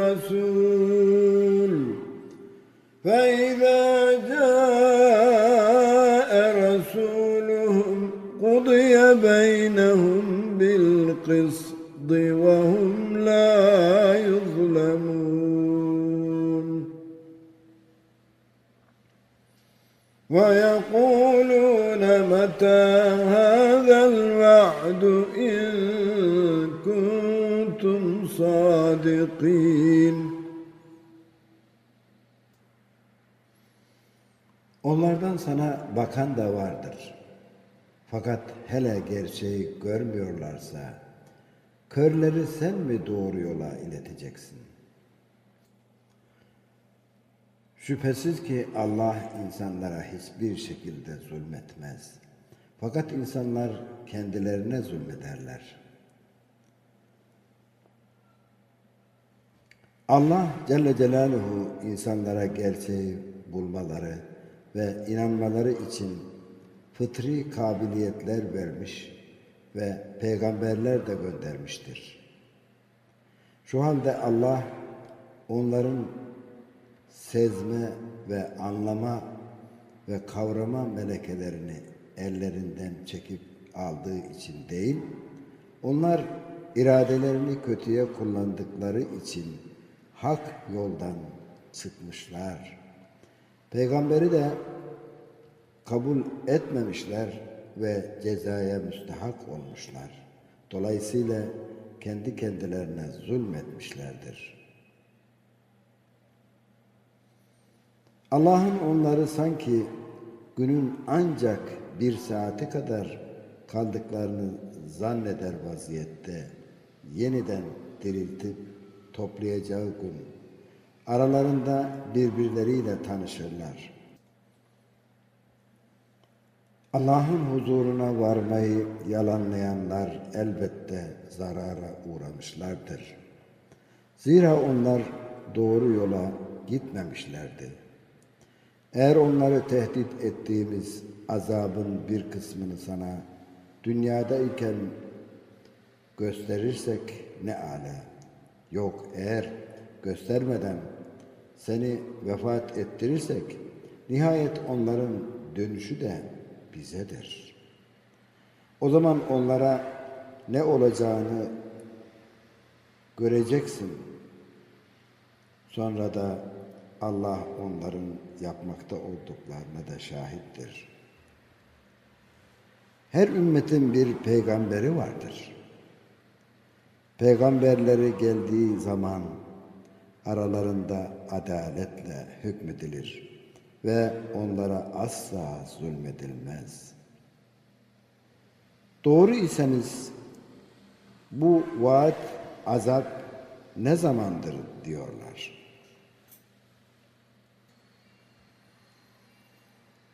رسول فإذا جاء رسولهم قضي بينهم بالقسط وهم لا يظلمون. ويقولون متى هذا الوعد إن كنتم صادقين Onlardan sana bakan da vardır. Fakat hele gerçeği görmüyorlarsa, körleri sen mi doğru yola ileteceksin? Şüphesiz ki Allah insanlara hiçbir şekilde zulmetmez. Fakat insanlar kendilerine zulmederler. Allah Celle Celaluhu insanlara gerçeği bulmaları ve inanmaları için fıtri kabiliyetler vermiş ve peygamberler de göndermiştir. Şu halde Allah onların sezme ve anlama ve kavrama melekelerini ellerinden çekip aldığı için değil, onlar iradelerini kötüye kullandıkları için hak yoldan çıkmışlar. Peygamberi de kabul etmemişler ve cezaya müstehak olmuşlar. Dolayısıyla kendi kendilerine zulmetmişlerdir. Allah'ın onları sanki günün ancak bir saati kadar kaldıklarını zanneder vaziyette yeniden diriltip toplayacağı gün aralarında birbirleriyle tanışırlar. Allah'ın huzuruna varmayı yalanlayanlar elbette zarara uğramışlardır. Zira onlar doğru yola gitmemişlerdi. Eğer onları tehdit ettiğimiz azabın bir kısmını sana dünyadayken gösterirsek ne ala. Yok eğer göstermeden seni vefat ettirirsek nihayet onların dönüşü de bizedir. O zaman onlara ne olacağını göreceksin. Sonra da Allah onların yapmakta olduklarına da şahittir. Her ümmetin bir peygamberi vardır. Peygamberleri geldiği zaman aralarında adaletle hükmedilir ve onlara asla zulmedilmez. Doğru iseniz bu vaat, azap ne zamandır diyorlar.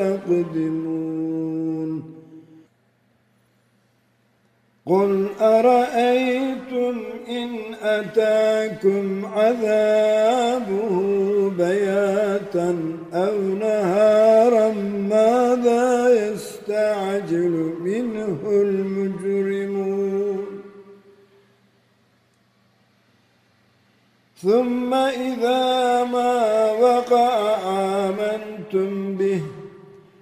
يستقدمون قل أرأيتم إن أتاكم عذابه بياتا أو نهارا ماذا يستعجل منه المجرمون؟ ثم إذا ما وقع آمنتم به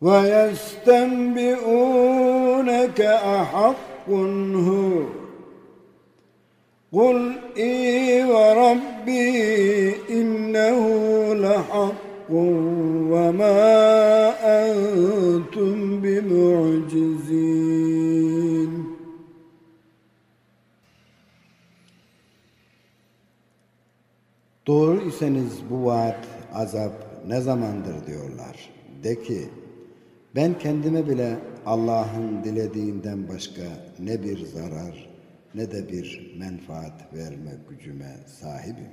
ويستنبئونك أحق هو قل إي وربي إنه لحق وما أنتم بمعجزين Doğru iseniz bu vaat, azap ne zamandır diyorlar. De ki, ben kendime bile Allah'ın dilediğinden başka ne bir zarar ne de bir menfaat verme gücüme sahibim.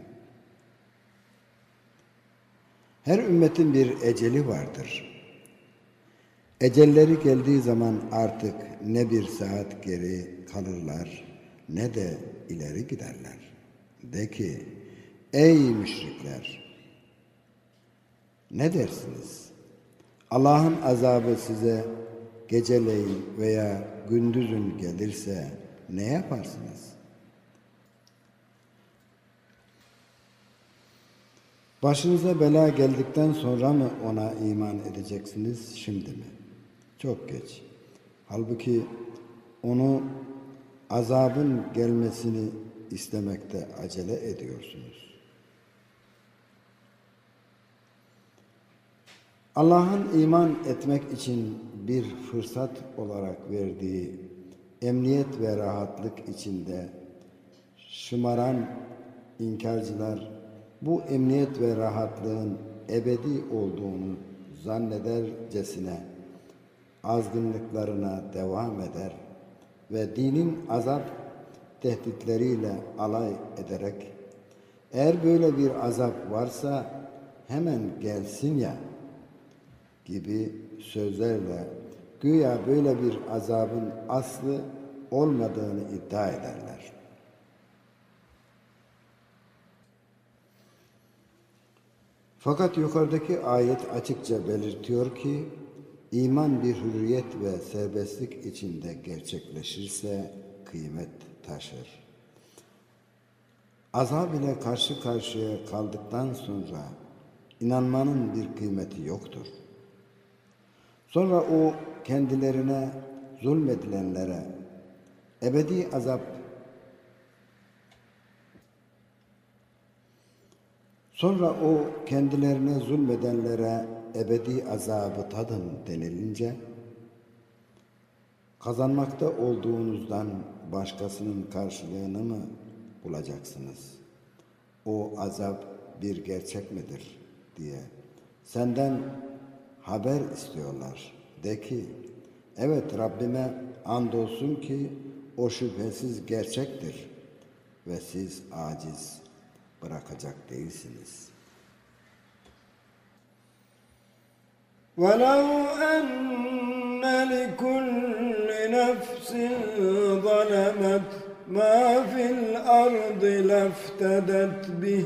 Her ümmetin bir eceli vardır. Ecelleri geldiği zaman artık ne bir saat geri kalırlar ne de ileri giderler. De ki, ey müşrikler! Ne dersiniz? Allah'ın azabı size geceleyin veya gündüzün gelirse ne yaparsınız? Başınıza bela geldikten sonra mı ona iman edeceksiniz şimdi mi? Çok geç. Halbuki onu azabın gelmesini istemekte acele ediyorsunuz. Allah'ın iman etmek için bir fırsat olarak verdiği emniyet ve rahatlık içinde şımaran inkarcılar bu emniyet ve rahatlığın ebedi olduğunu zannedercesine azgınlıklarına devam eder ve dinin azap tehditleriyle alay ederek eğer böyle bir azap varsa hemen gelsin ya gibi sözlerle güya böyle bir azabın aslı olmadığını iddia ederler. Fakat yukarıdaki ayet açıkça belirtiyor ki iman bir hürriyet ve serbestlik içinde gerçekleşirse kıymet taşır. Azab ile karşı karşıya kaldıktan sonra inanmanın bir kıymeti yoktur. Sonra o kendilerine zulmedilenlere ebedi azap Sonra o kendilerine zulmedenlere ebedi azabı tadın denilince kazanmakta olduğunuzdan başkasının karşılığını mı bulacaksınız? O azap bir gerçek midir diye senden haber istiyorlar. De ki, evet Rabbime andolsun ki o şüphesiz gerçektir ve siz aciz bırakacak değilsiniz. ولو أن لكل نفس ظلمت ما في الأرض لافتدت به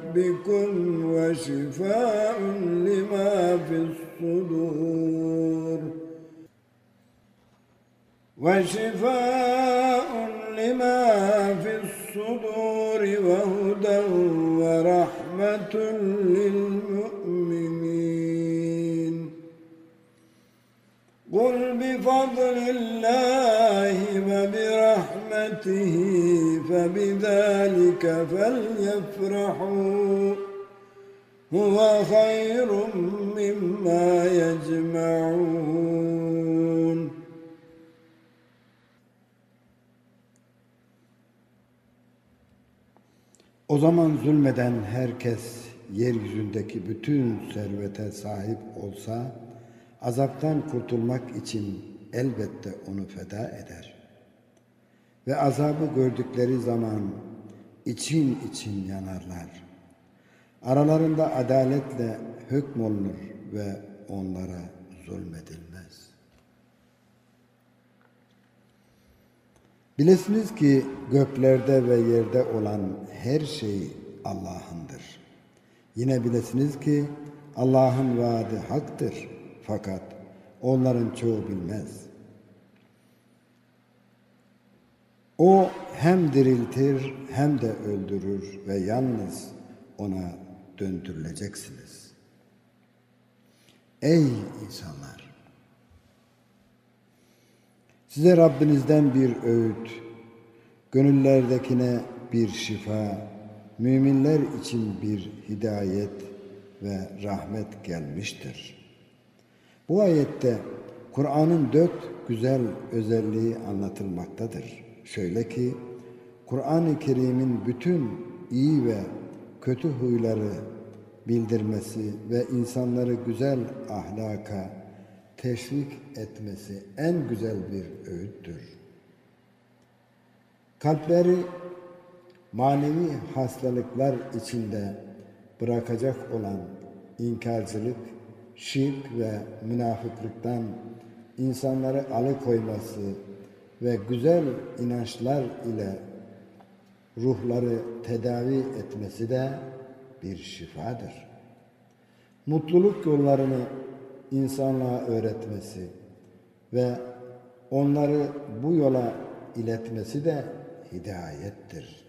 وشفاء لما في الصدور. وشفاء لما في الصدور وهدى ورحمة للمؤمنين. قل بفضل الله وبرحمته فبذلك فليفرحوا هو خير مما يجمعون O zaman zulmeden herkes yeryüzündeki bütün servete sahip olsa azaptan kurtulmak için elbette onu feda eder. Ve azabı gördükleri zaman için için yanarlar. Aralarında adaletle hükmolunur ve onlara zulmedilmez. Bilesiniz ki göklerde ve yerde olan her şey Allah'ındır. Yine bilesiniz ki Allah'ın vaadi haktır fakat onların çoğu bilmez. O hem diriltir hem de öldürür ve yalnız ona döndürüleceksiniz. Ey insanlar! Size Rabbinizden bir öğüt, gönüllerdekine bir şifa, müminler için bir hidayet ve rahmet gelmiştir. Bu ayette Kur'an'ın dört güzel özelliği anlatılmaktadır. Şöyle ki, Kur'an-ı Kerim'in bütün iyi ve kötü huyları bildirmesi ve insanları güzel ahlaka teşvik etmesi en güzel bir öğüttür. Kalpleri manevi hastalıklar içinde bırakacak olan inkarcılık, şirk ve münafıklıktan insanları alıkoyması ve güzel inançlar ile ruhları tedavi etmesi de bir şifadır. Mutluluk yollarını insanlığa öğretmesi ve onları bu yola iletmesi de hidayettir.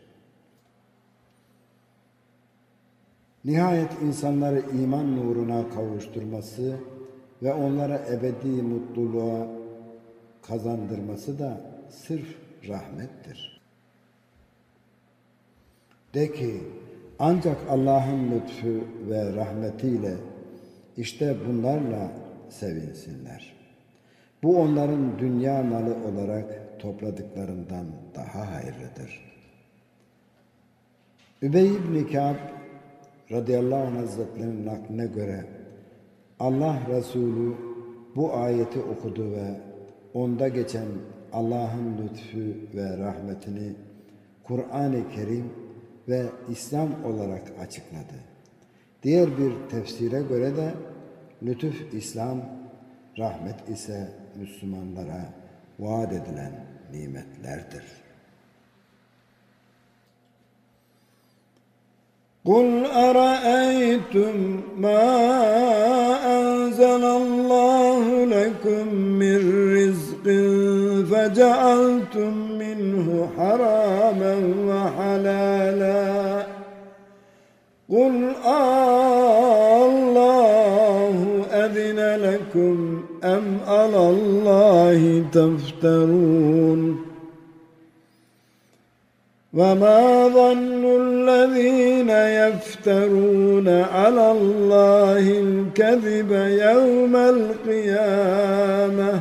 Nihayet insanları iman nuruna kavuşturması ve onlara ebedi mutluluğa kazandırması da sırf rahmettir. De ki ancak Allah'ın lütfu ve rahmetiyle işte bunlarla sevinsinler. Bu onların dünya malı olarak topladıklarından daha hayırlıdır. Übey ibn Kâb radıyallahu anh hazretlerinin nakline göre Allah Resulü bu ayeti okudu ve onda geçen Allah'ın lütfü ve rahmetini Kur'an-ı Kerim ve İslam olarak açıkladı. Diğer bir tefsire göre de lütuf İslam, rahmet ise Müslümanlara vaat edilen nimetlerdir. قُلْ أَرَأَيْتُمْ مَا أَنْزَلَ اللّٰهُ لَكُمْ مِنْ فجعلتم منه حراما وحلالا. قل آلله أذن لكم أم على الله تفترون. وما ظن الذين يفترون على الله الكذب يوم القيامة.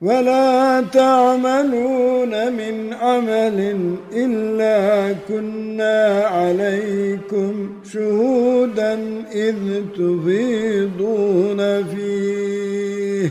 ولا تعملون من عمل إلا كنا عليكم شهودا إذ تفيضون فيه.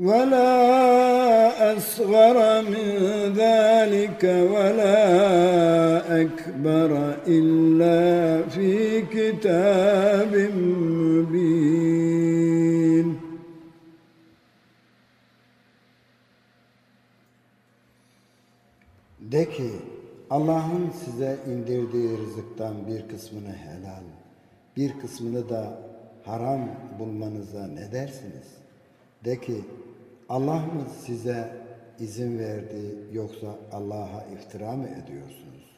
ولا أصغر من ذلك ولا أكبر إلا في كتاب مبين De ki Allah'ın size indirdiği rızıktan bir kısmını helal, bir kısmını da haram bulmanıza ne dersiniz? De ki Allah mı size izin verdi yoksa Allah'a iftira mı ediyorsunuz?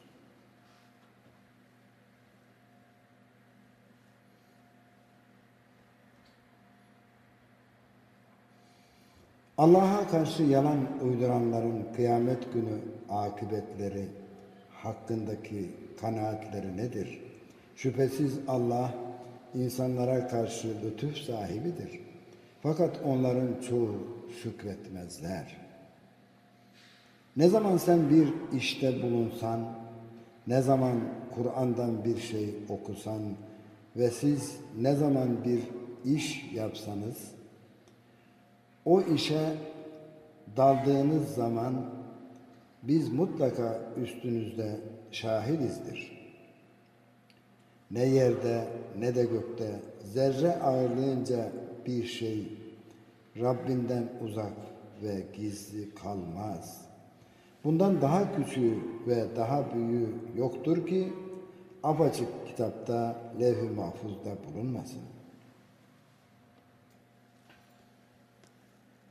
Allah'a karşı yalan uyduranların kıyamet günü akıbetleri hakkındaki kanaatleri nedir? Şüphesiz Allah insanlara karşı lütuf sahibidir. Fakat onların çoğu şükretmezler. Ne zaman sen bir işte bulunsan, ne zaman Kur'an'dan bir şey okusan ve siz ne zaman bir iş yapsanız, o işe daldığınız zaman biz mutlaka üstünüzde şahidizdir. Ne yerde ne de gökte zerre ağırlığınca bir şey Rabbinden uzak ve gizli kalmaz. Bundan daha küçüğü ve daha büyüğü yoktur ki apaçık kitapta levh-i mahfuzda bulunmasın.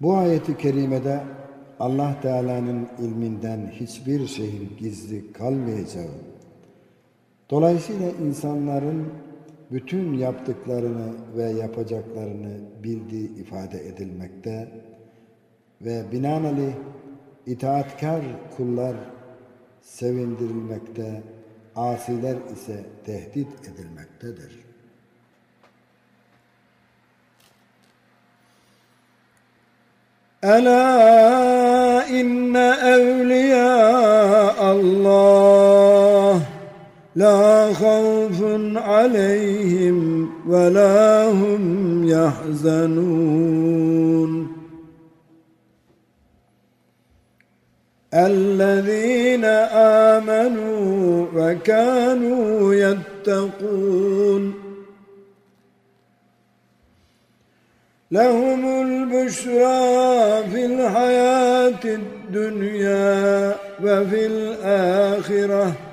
Bu ayeti kerimede Allah Teala'nın ilminden hiçbir şeyin gizli kalmayacağı, dolayısıyla insanların bütün yaptıklarını ve yapacaklarını bildiği ifade edilmekte ve binaenaleyh itaatkar kullar sevindirilmekte, asiler ise tehdit edilmektedir. Ela inne evliya Allah لا خوف عليهم ولا هم يحزنون. الذين آمنوا وكانوا يتقون. لهم البشرى في الحياة الدنيا وفي الآخرة.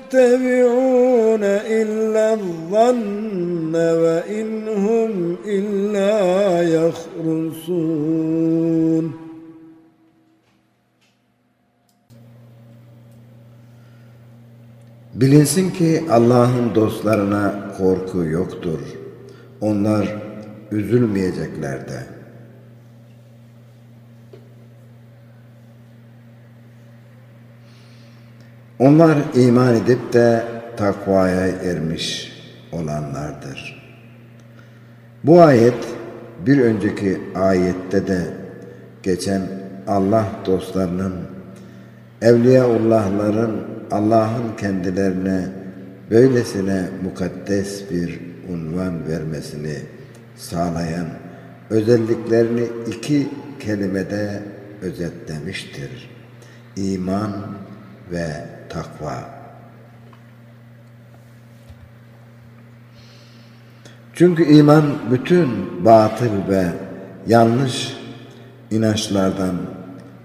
يتبعون إلا الظن وإن هم إلا يخرصون Bilinsin ki Allah'ın dostlarına korku yoktur. Onlar üzülmeyecekler de. Onlar iman edip de takvaya ermiş olanlardır. Bu ayet bir önceki ayette de geçen Allah dostlarının Evliyaullahların Allah'ın kendilerine böylesine mukaddes bir unvan vermesini sağlayan özelliklerini iki kelimede özetlemiştir. İman ve takva. Çünkü iman bütün batıl ve yanlış inançlardan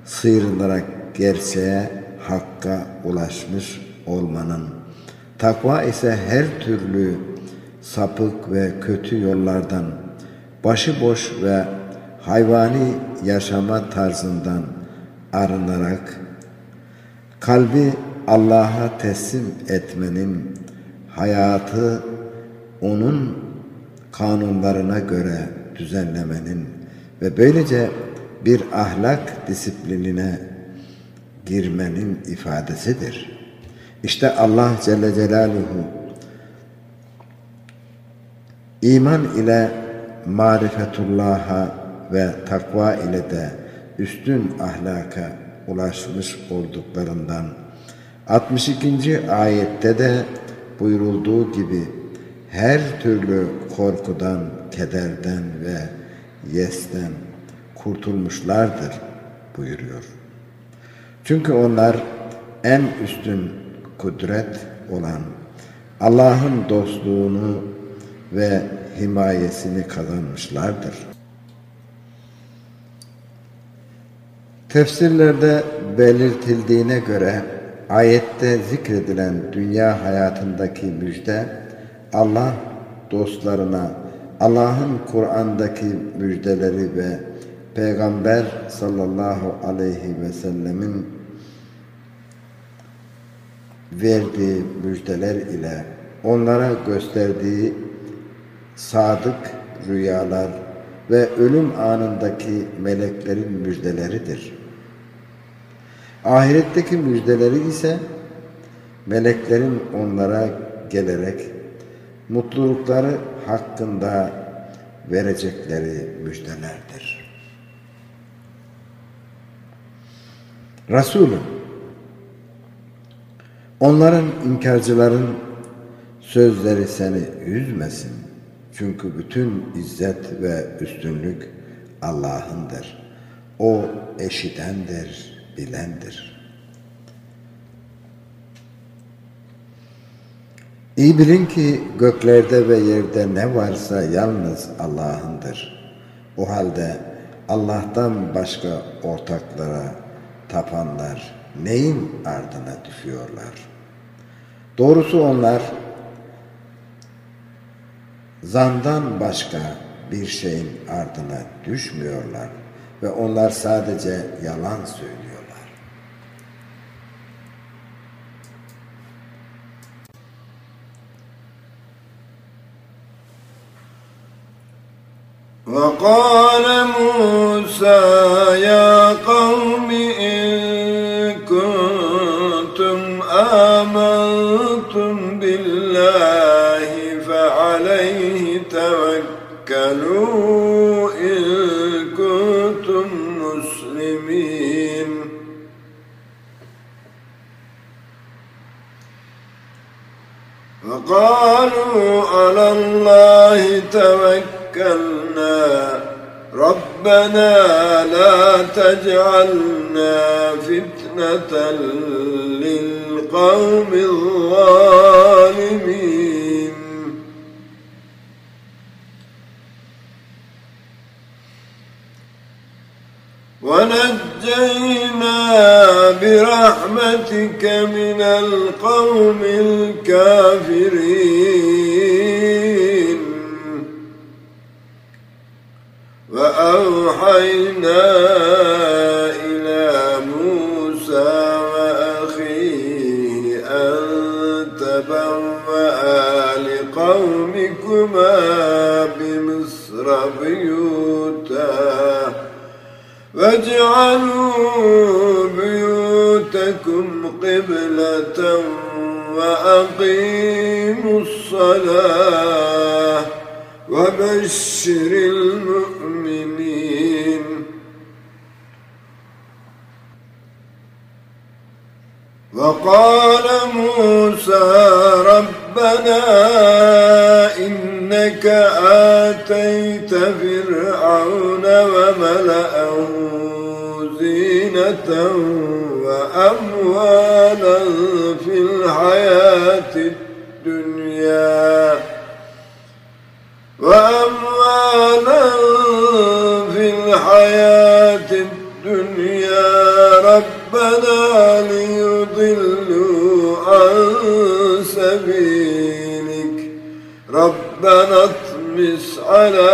sıyrılarak gerçeğe, hakka ulaşmış olmanın, takva ise her türlü sapık ve kötü yollardan, başıboş ve hayvani yaşama tarzından arınarak, kalbi Allah'a teslim etmenin, hayatı onun kanunlarına göre düzenlemenin ve böylece bir ahlak disiplinine girmenin ifadesidir. İşte Allah Celle Celaluhu iman ile marifetullah'a ve takva ile de üstün ahlaka ulaşmış olduklarından 62. ayette de buyurulduğu gibi her türlü korkudan, kederden ve yesten kurtulmuşlardır buyuruyor. Çünkü onlar en üstün kudret olan Allah'ın dostluğunu ve himayesini kazanmışlardır. Tefsirlerde belirtildiğine göre ayette zikredilen dünya hayatındaki müjde Allah dostlarına Allah'ın Kur'an'daki müjdeleri ve Peygamber sallallahu aleyhi ve sellemin verdiği müjdeler ile onlara gösterdiği sadık rüyalar ve ölüm anındaki meleklerin müjdeleridir. Ahiretteki müjdeleri ise meleklerin onlara gelerek mutlulukları hakkında verecekleri müjdelerdir. Resulüm Onların inkarcıların sözleri seni üzmesin. Çünkü bütün izzet ve üstünlük Allah'ındır. O eşidendir, bilendir. İyi bilin ki göklerde ve yerde ne varsa yalnız Allah'ındır. O halde Allah'tan başka ortaklara tapanlar neyin ardına düşüyorlar? Doğrusu onlar zandan başka bir şeyin ardına düşmüyorlar ve onlar sadece yalan söylüyorlar. وقال موسى يا قوم إن كنتم آمنتم بالله فعليه توكلوا إن كنتم مسلمين. فقالوا على الله توكلنا. رب ربنا لا تجعلنا فتنة للقوم الظالمين. ونجينا برحمتك من القوم الكافرين. وأوحينا إلى موسى وأخيه أن تبوأ لقومكما بمصر بيوتا واجعلوا بيوتكم قبلة وأقيموا الصلاة وبشر المؤمنين. وقال موسى ربنا إنك آتيت فرعون وملأه زينة وأموالا في الحياة الدنيا. وأموالا في الحياة الدنيا ربنا ليضلوا عن سبيلك ربنا اطمس على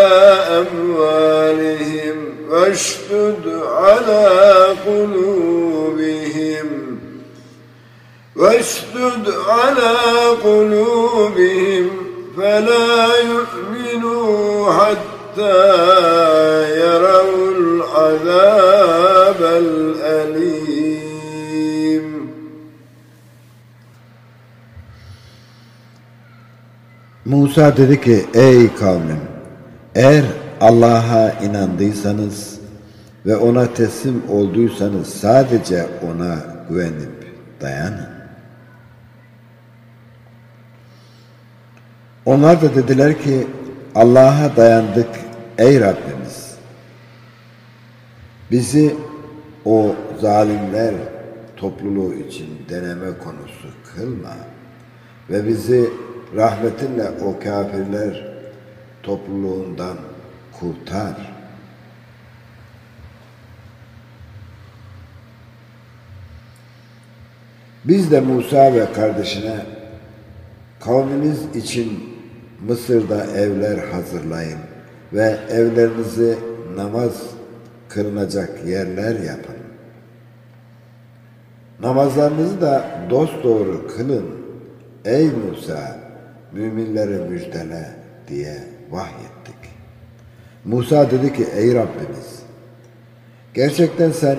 أموالهم واشتد على قلوبهم واشتد على قلوبهم فلا يؤمنوا حتى يروا العذاب الأليم Musa dedi ki ey kavmim eğer Allah'a inandıysanız ve ona teslim olduysanız sadece ona güvenip dayanın. Onlar da dediler ki Allah'a dayandık ey Rabbimiz. Bizi o zalimler topluluğu için deneme konusu kılma ve bizi rahmetinle o kafirler topluluğundan kurtar. Biz de Musa ve kardeşine kavminiz için Mısır'da evler hazırlayın ve evlerinizi namaz kılınacak yerler yapın. Namazlarınızı da dosdoğru kılın. Ey Musa, müminleri müjdele diye vahyettik. Musa dedi ki ey Rabbimiz, gerçekten sen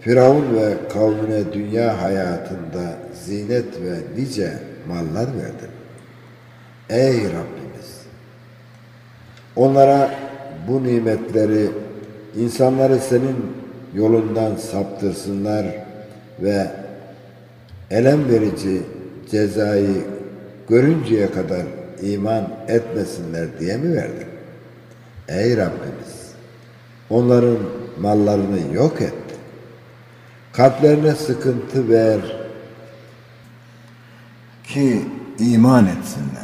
Firavun ve kavmine dünya hayatında zinet ve nice mallar verdin. Ey Rabbimiz! Onlara bu nimetleri insanları senin yolundan saptırsınlar ve elem verici cezayı görünceye kadar iman etmesinler diye mi verdin? Ey Rabbimiz! Onların mallarını yok et. Kalplerine sıkıntı ver ki iman etsinler.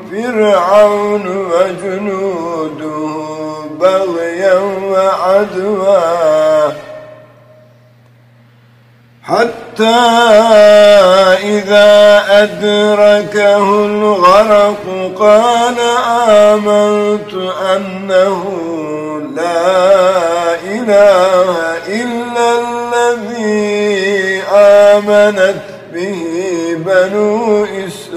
فرعون وجنوده بغيا وعدوا. حتى إذا أدركه الغرق قال آمنت أنه لا إله إلا الذي آمنت به بنو إسرائيل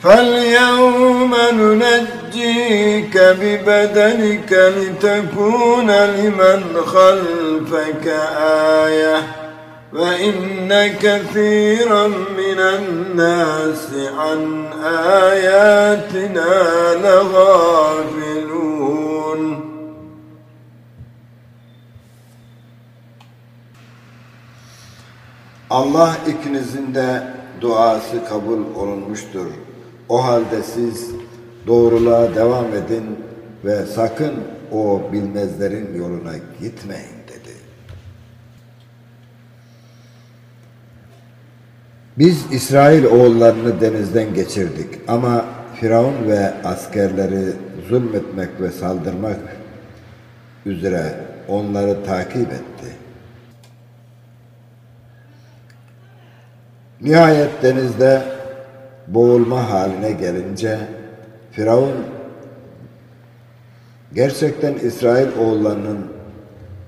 فاليوم ننجيك ببدنك لتكون لمن خلفك آية وإن كثيرا من الناس عن آياتنا لغافلون Allah ikinizin de duası kabul olunmuştur. o halde siz doğruluğa devam edin ve sakın o bilmezlerin yoluna gitmeyin dedi. Biz İsrail oğullarını denizden geçirdik ama Firavun ve askerleri zulmetmek ve saldırmak üzere onları takip etti. Nihayet denizde boğulma haline gelince Firavun gerçekten İsrail oğullarının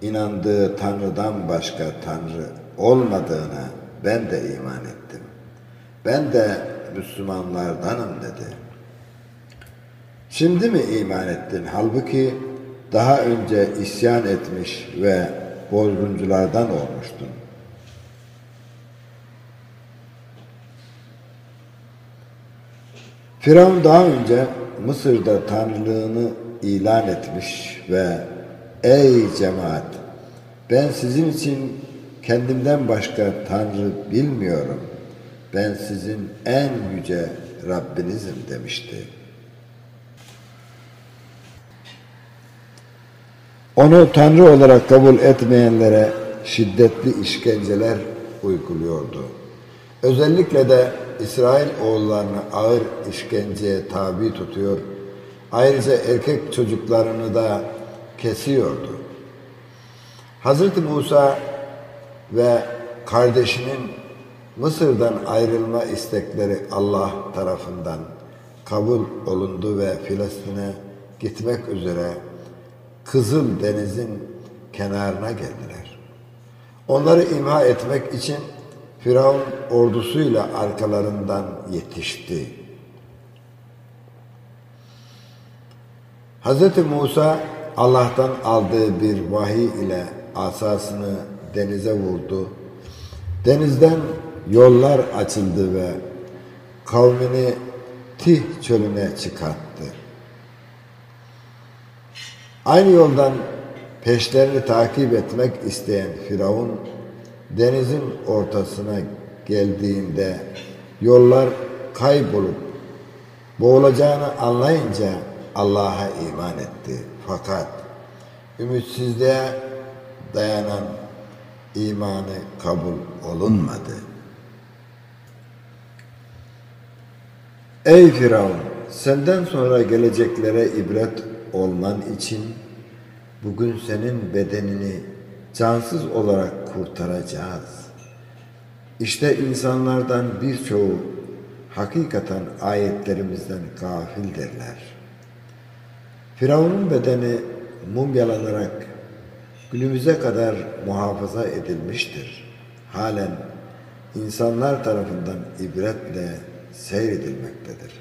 inandığı Tanrı'dan başka Tanrı olmadığına ben de iman ettim. Ben de Müslümanlardanım dedi. Şimdi mi iman ettin? Halbuki daha önce isyan etmiş ve bozgunculardan olmuştun. Firavun daha önce Mısır'da tanrılığını ilan etmiş ve ey cemaat ben sizin için kendimden başka tanrı bilmiyorum. Ben sizin en yüce Rabbinizim demişti. Onu tanrı olarak kabul etmeyenlere şiddetli işkenceler uyguluyordu. Özellikle de İsrail oğullarını ağır işkenceye tabi tutuyor, ayrıca erkek çocuklarını da kesiyordu. Hz. Musa ve kardeşinin Mısır'dan ayrılma istekleri Allah tarafından kabul olundu ve Filistin'e gitmek üzere Kızıl Deniz'in kenarına geldiler. Onları imha etmek için Firavun ordusuyla arkalarından yetişti. Hz. Musa Allah'tan aldığı bir vahiy ile asasını denize vurdu. Denizden yollar açıldı ve kavmini Tih çölüne çıkarttı. Aynı yoldan peşlerini takip etmek isteyen Firavun denizin ortasına geldiğinde yollar kaybolup boğulacağını anlayınca Allah'a iman etti. Fakat ümitsizliğe dayanan imanı kabul olunmadı. Ey Firavun! Senden sonra geleceklere ibret olman için bugün senin bedenini cansız olarak kurtaracağız. İşte insanlardan birçoğu hakikaten ayetlerimizden gafildirler. Firavun'un bedeni mumyalanarak günümüze kadar muhafaza edilmiştir. Halen insanlar tarafından ibretle seyredilmektedir.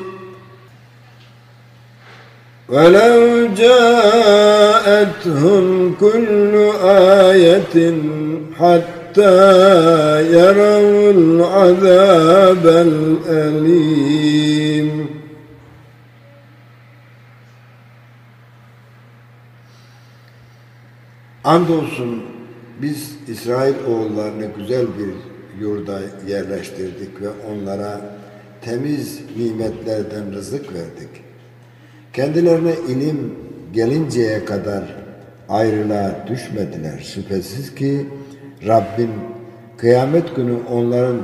ولو جاءتهم كل آية حتى يروا العذاب الأليم Andolsun biz İsrail oğullarını güzel bir yurda yerleştirdik ve onlara temiz nimetlerden rızık verdik. Kendilerine ilim gelinceye kadar ayrılığa düşmediler. Şüphesiz ki Rabbin kıyamet günü onların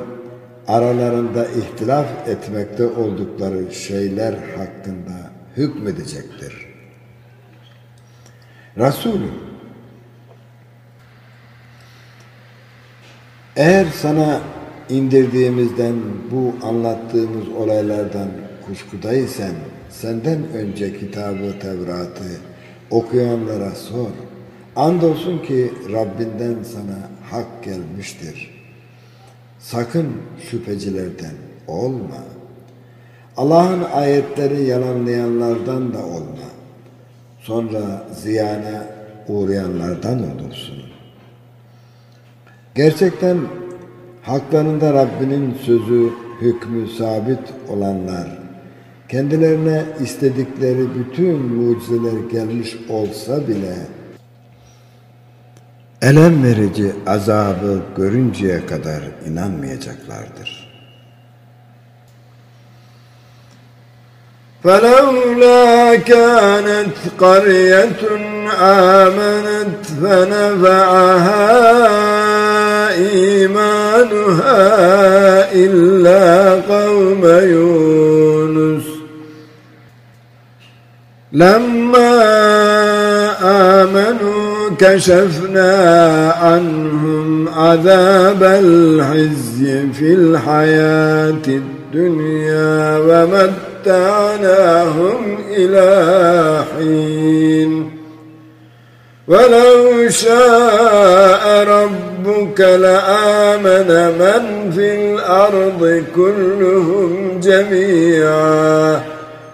aralarında ihtilaf etmekte oldukları şeyler hakkında hükmedecektir. Resulüm Eğer sana indirdiğimizden bu anlattığımız olaylardan kuşkudaysan senden önce kitabı Tevrat'ı okuyanlara sor. Andolsun ki Rabbinden sana hak gelmiştir. Sakın şüphecilerden olma. Allah'ın ayetleri yalanlayanlardan da olma. Sonra ziyana uğrayanlardan olursun. Gerçekten haklarında Rabbinin sözü, hükmü sabit olanlar, kendilerine istedikleri bütün mucizeler gelmiş olsa bile, elem verici azabı görünceye kadar inanmayacaklardır. فلولا كانت قرية آمنت فنفعها إيمانها إلا قوم يونس لما آمنوا كشفنا عنهم عذاب الحزي في الحياة الدنيا ومتعناهم إلى حين. ولو شاء ربك لآمن من في الأرض كلهم جميعا.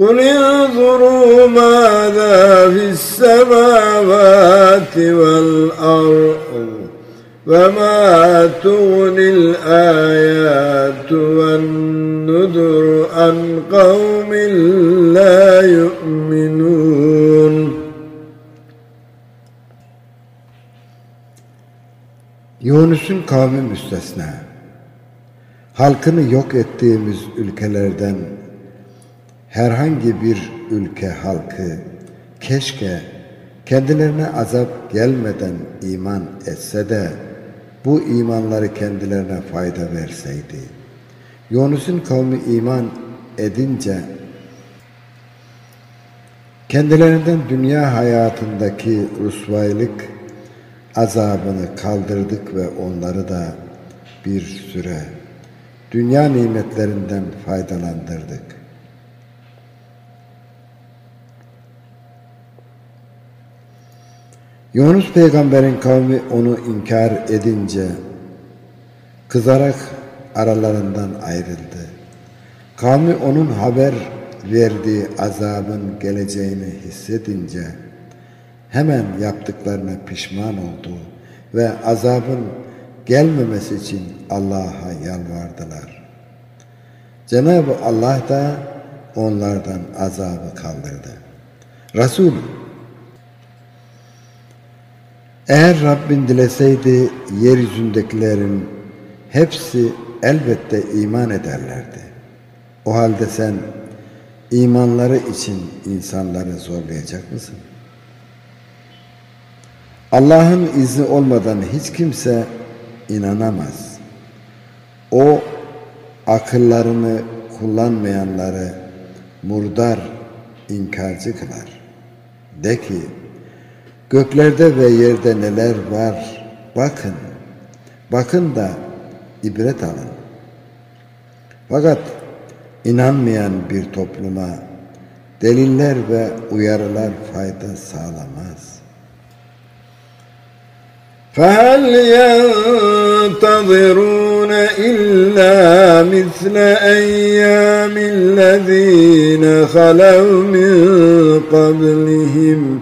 قل انظروا ماذا في السماوات والأرض وما تغني الآيات والنذر عن قوم لا يؤمنون Yunus'un kavmi müstesna. Halkını yok ettiğimiz ülkelerden herhangi bir ülke halkı keşke kendilerine azap gelmeden iman etse de bu imanları kendilerine fayda verseydi. Yunus'un kavmi iman edince kendilerinden dünya hayatındaki rusvaylık azabını kaldırdık ve onları da bir süre dünya nimetlerinden faydalandırdık. Yunus peygamberin kavmi onu inkar edince kızarak aralarından ayrıldı. Kavmi onun haber verdiği azabın geleceğini hissedince hemen yaptıklarına pişman oldu ve azabın gelmemesi için Allah'a yalvardılar. Cenab-ı Allah da onlardan azabı kaldırdı. Resul eğer Rabbin dileseydi yeryüzündekilerin hepsi elbette iman ederlerdi. O halde sen imanları için insanları zorlayacak mısın? Allah'ın izni olmadan hiç kimse inanamaz. O akıllarını kullanmayanları murdar, inkarcı kılar. De ki, göklerde ve yerde neler var bakın, bakın da ibret alın. Fakat inanmayan bir topluma deliller ve uyarılar fayda sağlamaz. فهل ينتظرون إلا مثل أيام الذين خلوا من قبلهم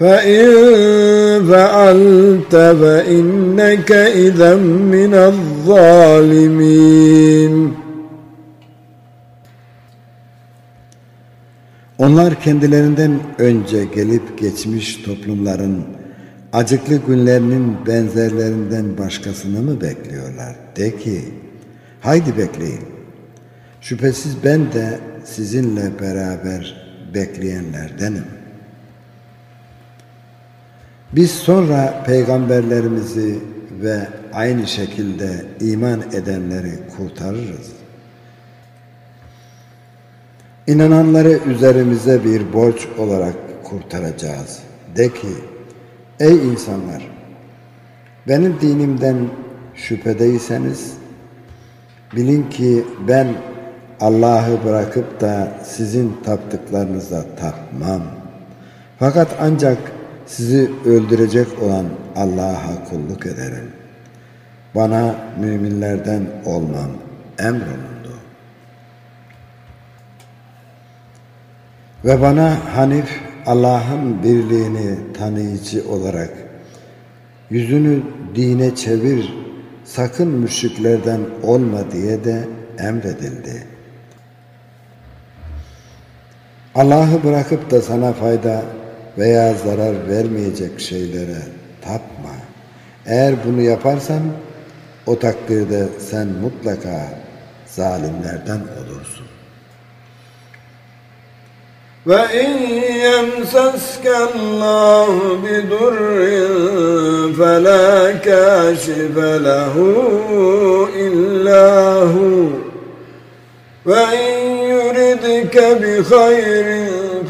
فإن فعلت فإنك إذا من الظالمين Onlar kendilerinden önce gelip geçmiş toplumların acıklı günlerinin benzerlerinden başkasını mı bekliyorlar? De ki, haydi bekleyin. Şüphesiz ben de sizinle beraber bekleyenlerdenim. Biz sonra peygamberlerimizi ve aynı şekilde iman edenleri kurtarırız. İnananları üzerimize bir borç olarak kurtaracağız. De ki, ey insanlar, benim dinimden şüphedeyseniz, bilin ki ben Allah'ı bırakıp da sizin taptıklarınıza tapmam. Fakat ancak sizi öldürecek olan Allah'a kulluk ederim. Bana müminlerden olmam emrolundu. Ve bana Hanif Allah'ın birliğini tanıyıcı olarak yüzünü dine çevir, sakın müşriklerden olma diye de emredildi. Allah'ı bırakıp da sana fayda veya zarar vermeyecek şeylere tapma. Eğer bunu yaparsan o takdirde sen mutlaka zalimlerden olursun. وإن يمسسك الله بضر فلا كاشف له إلا هو وإن يردك بخير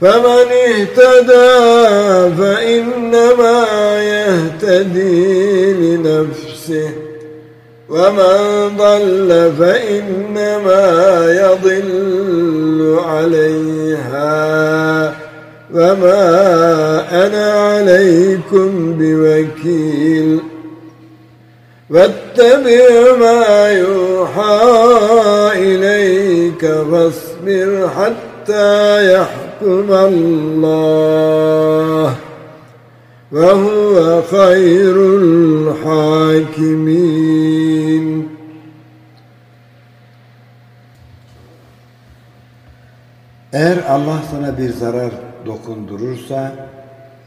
فمن اهتدى فإنما يهتدي لنفسه. ومن ضل فإنما يضل عليها. وما أنا عليكم بوكيل. واتبع ما يوحى إليك فاصبر حتى يحكم الله وهو خير الحاكمين Eğer Allah sana bir zarar dokundurursa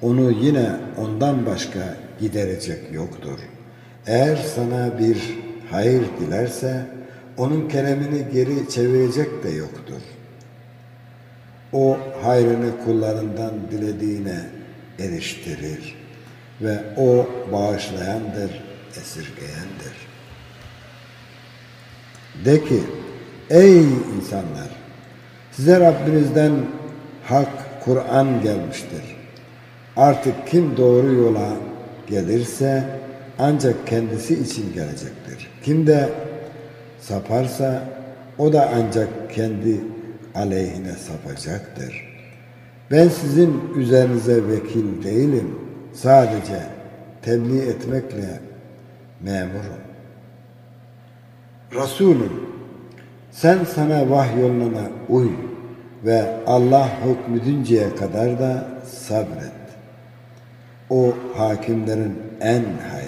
onu yine ondan başka giderecek yoktur. Eğer sana bir hayır dilerse onun keremini geri çevirecek de yoktur. O hayrını kullarından dilediğine eriştirir ve o bağışlayandır, esirgeyendir. De ki, ey insanlar! Size Rabbinizden hak, Kur'an gelmiştir. Artık kim doğru yola gelirse ancak kendisi için gelecektir. Kim de saparsa o da ancak kendi aleyhine sapacaktır. Ben sizin üzerinize vekil değilim. Sadece tebliğ etmekle memurum. Resulüm sen sana vahyolunana uy ve Allah hükmüdünceye kadar da sabret. O hakimlerin en hayırlısıdır.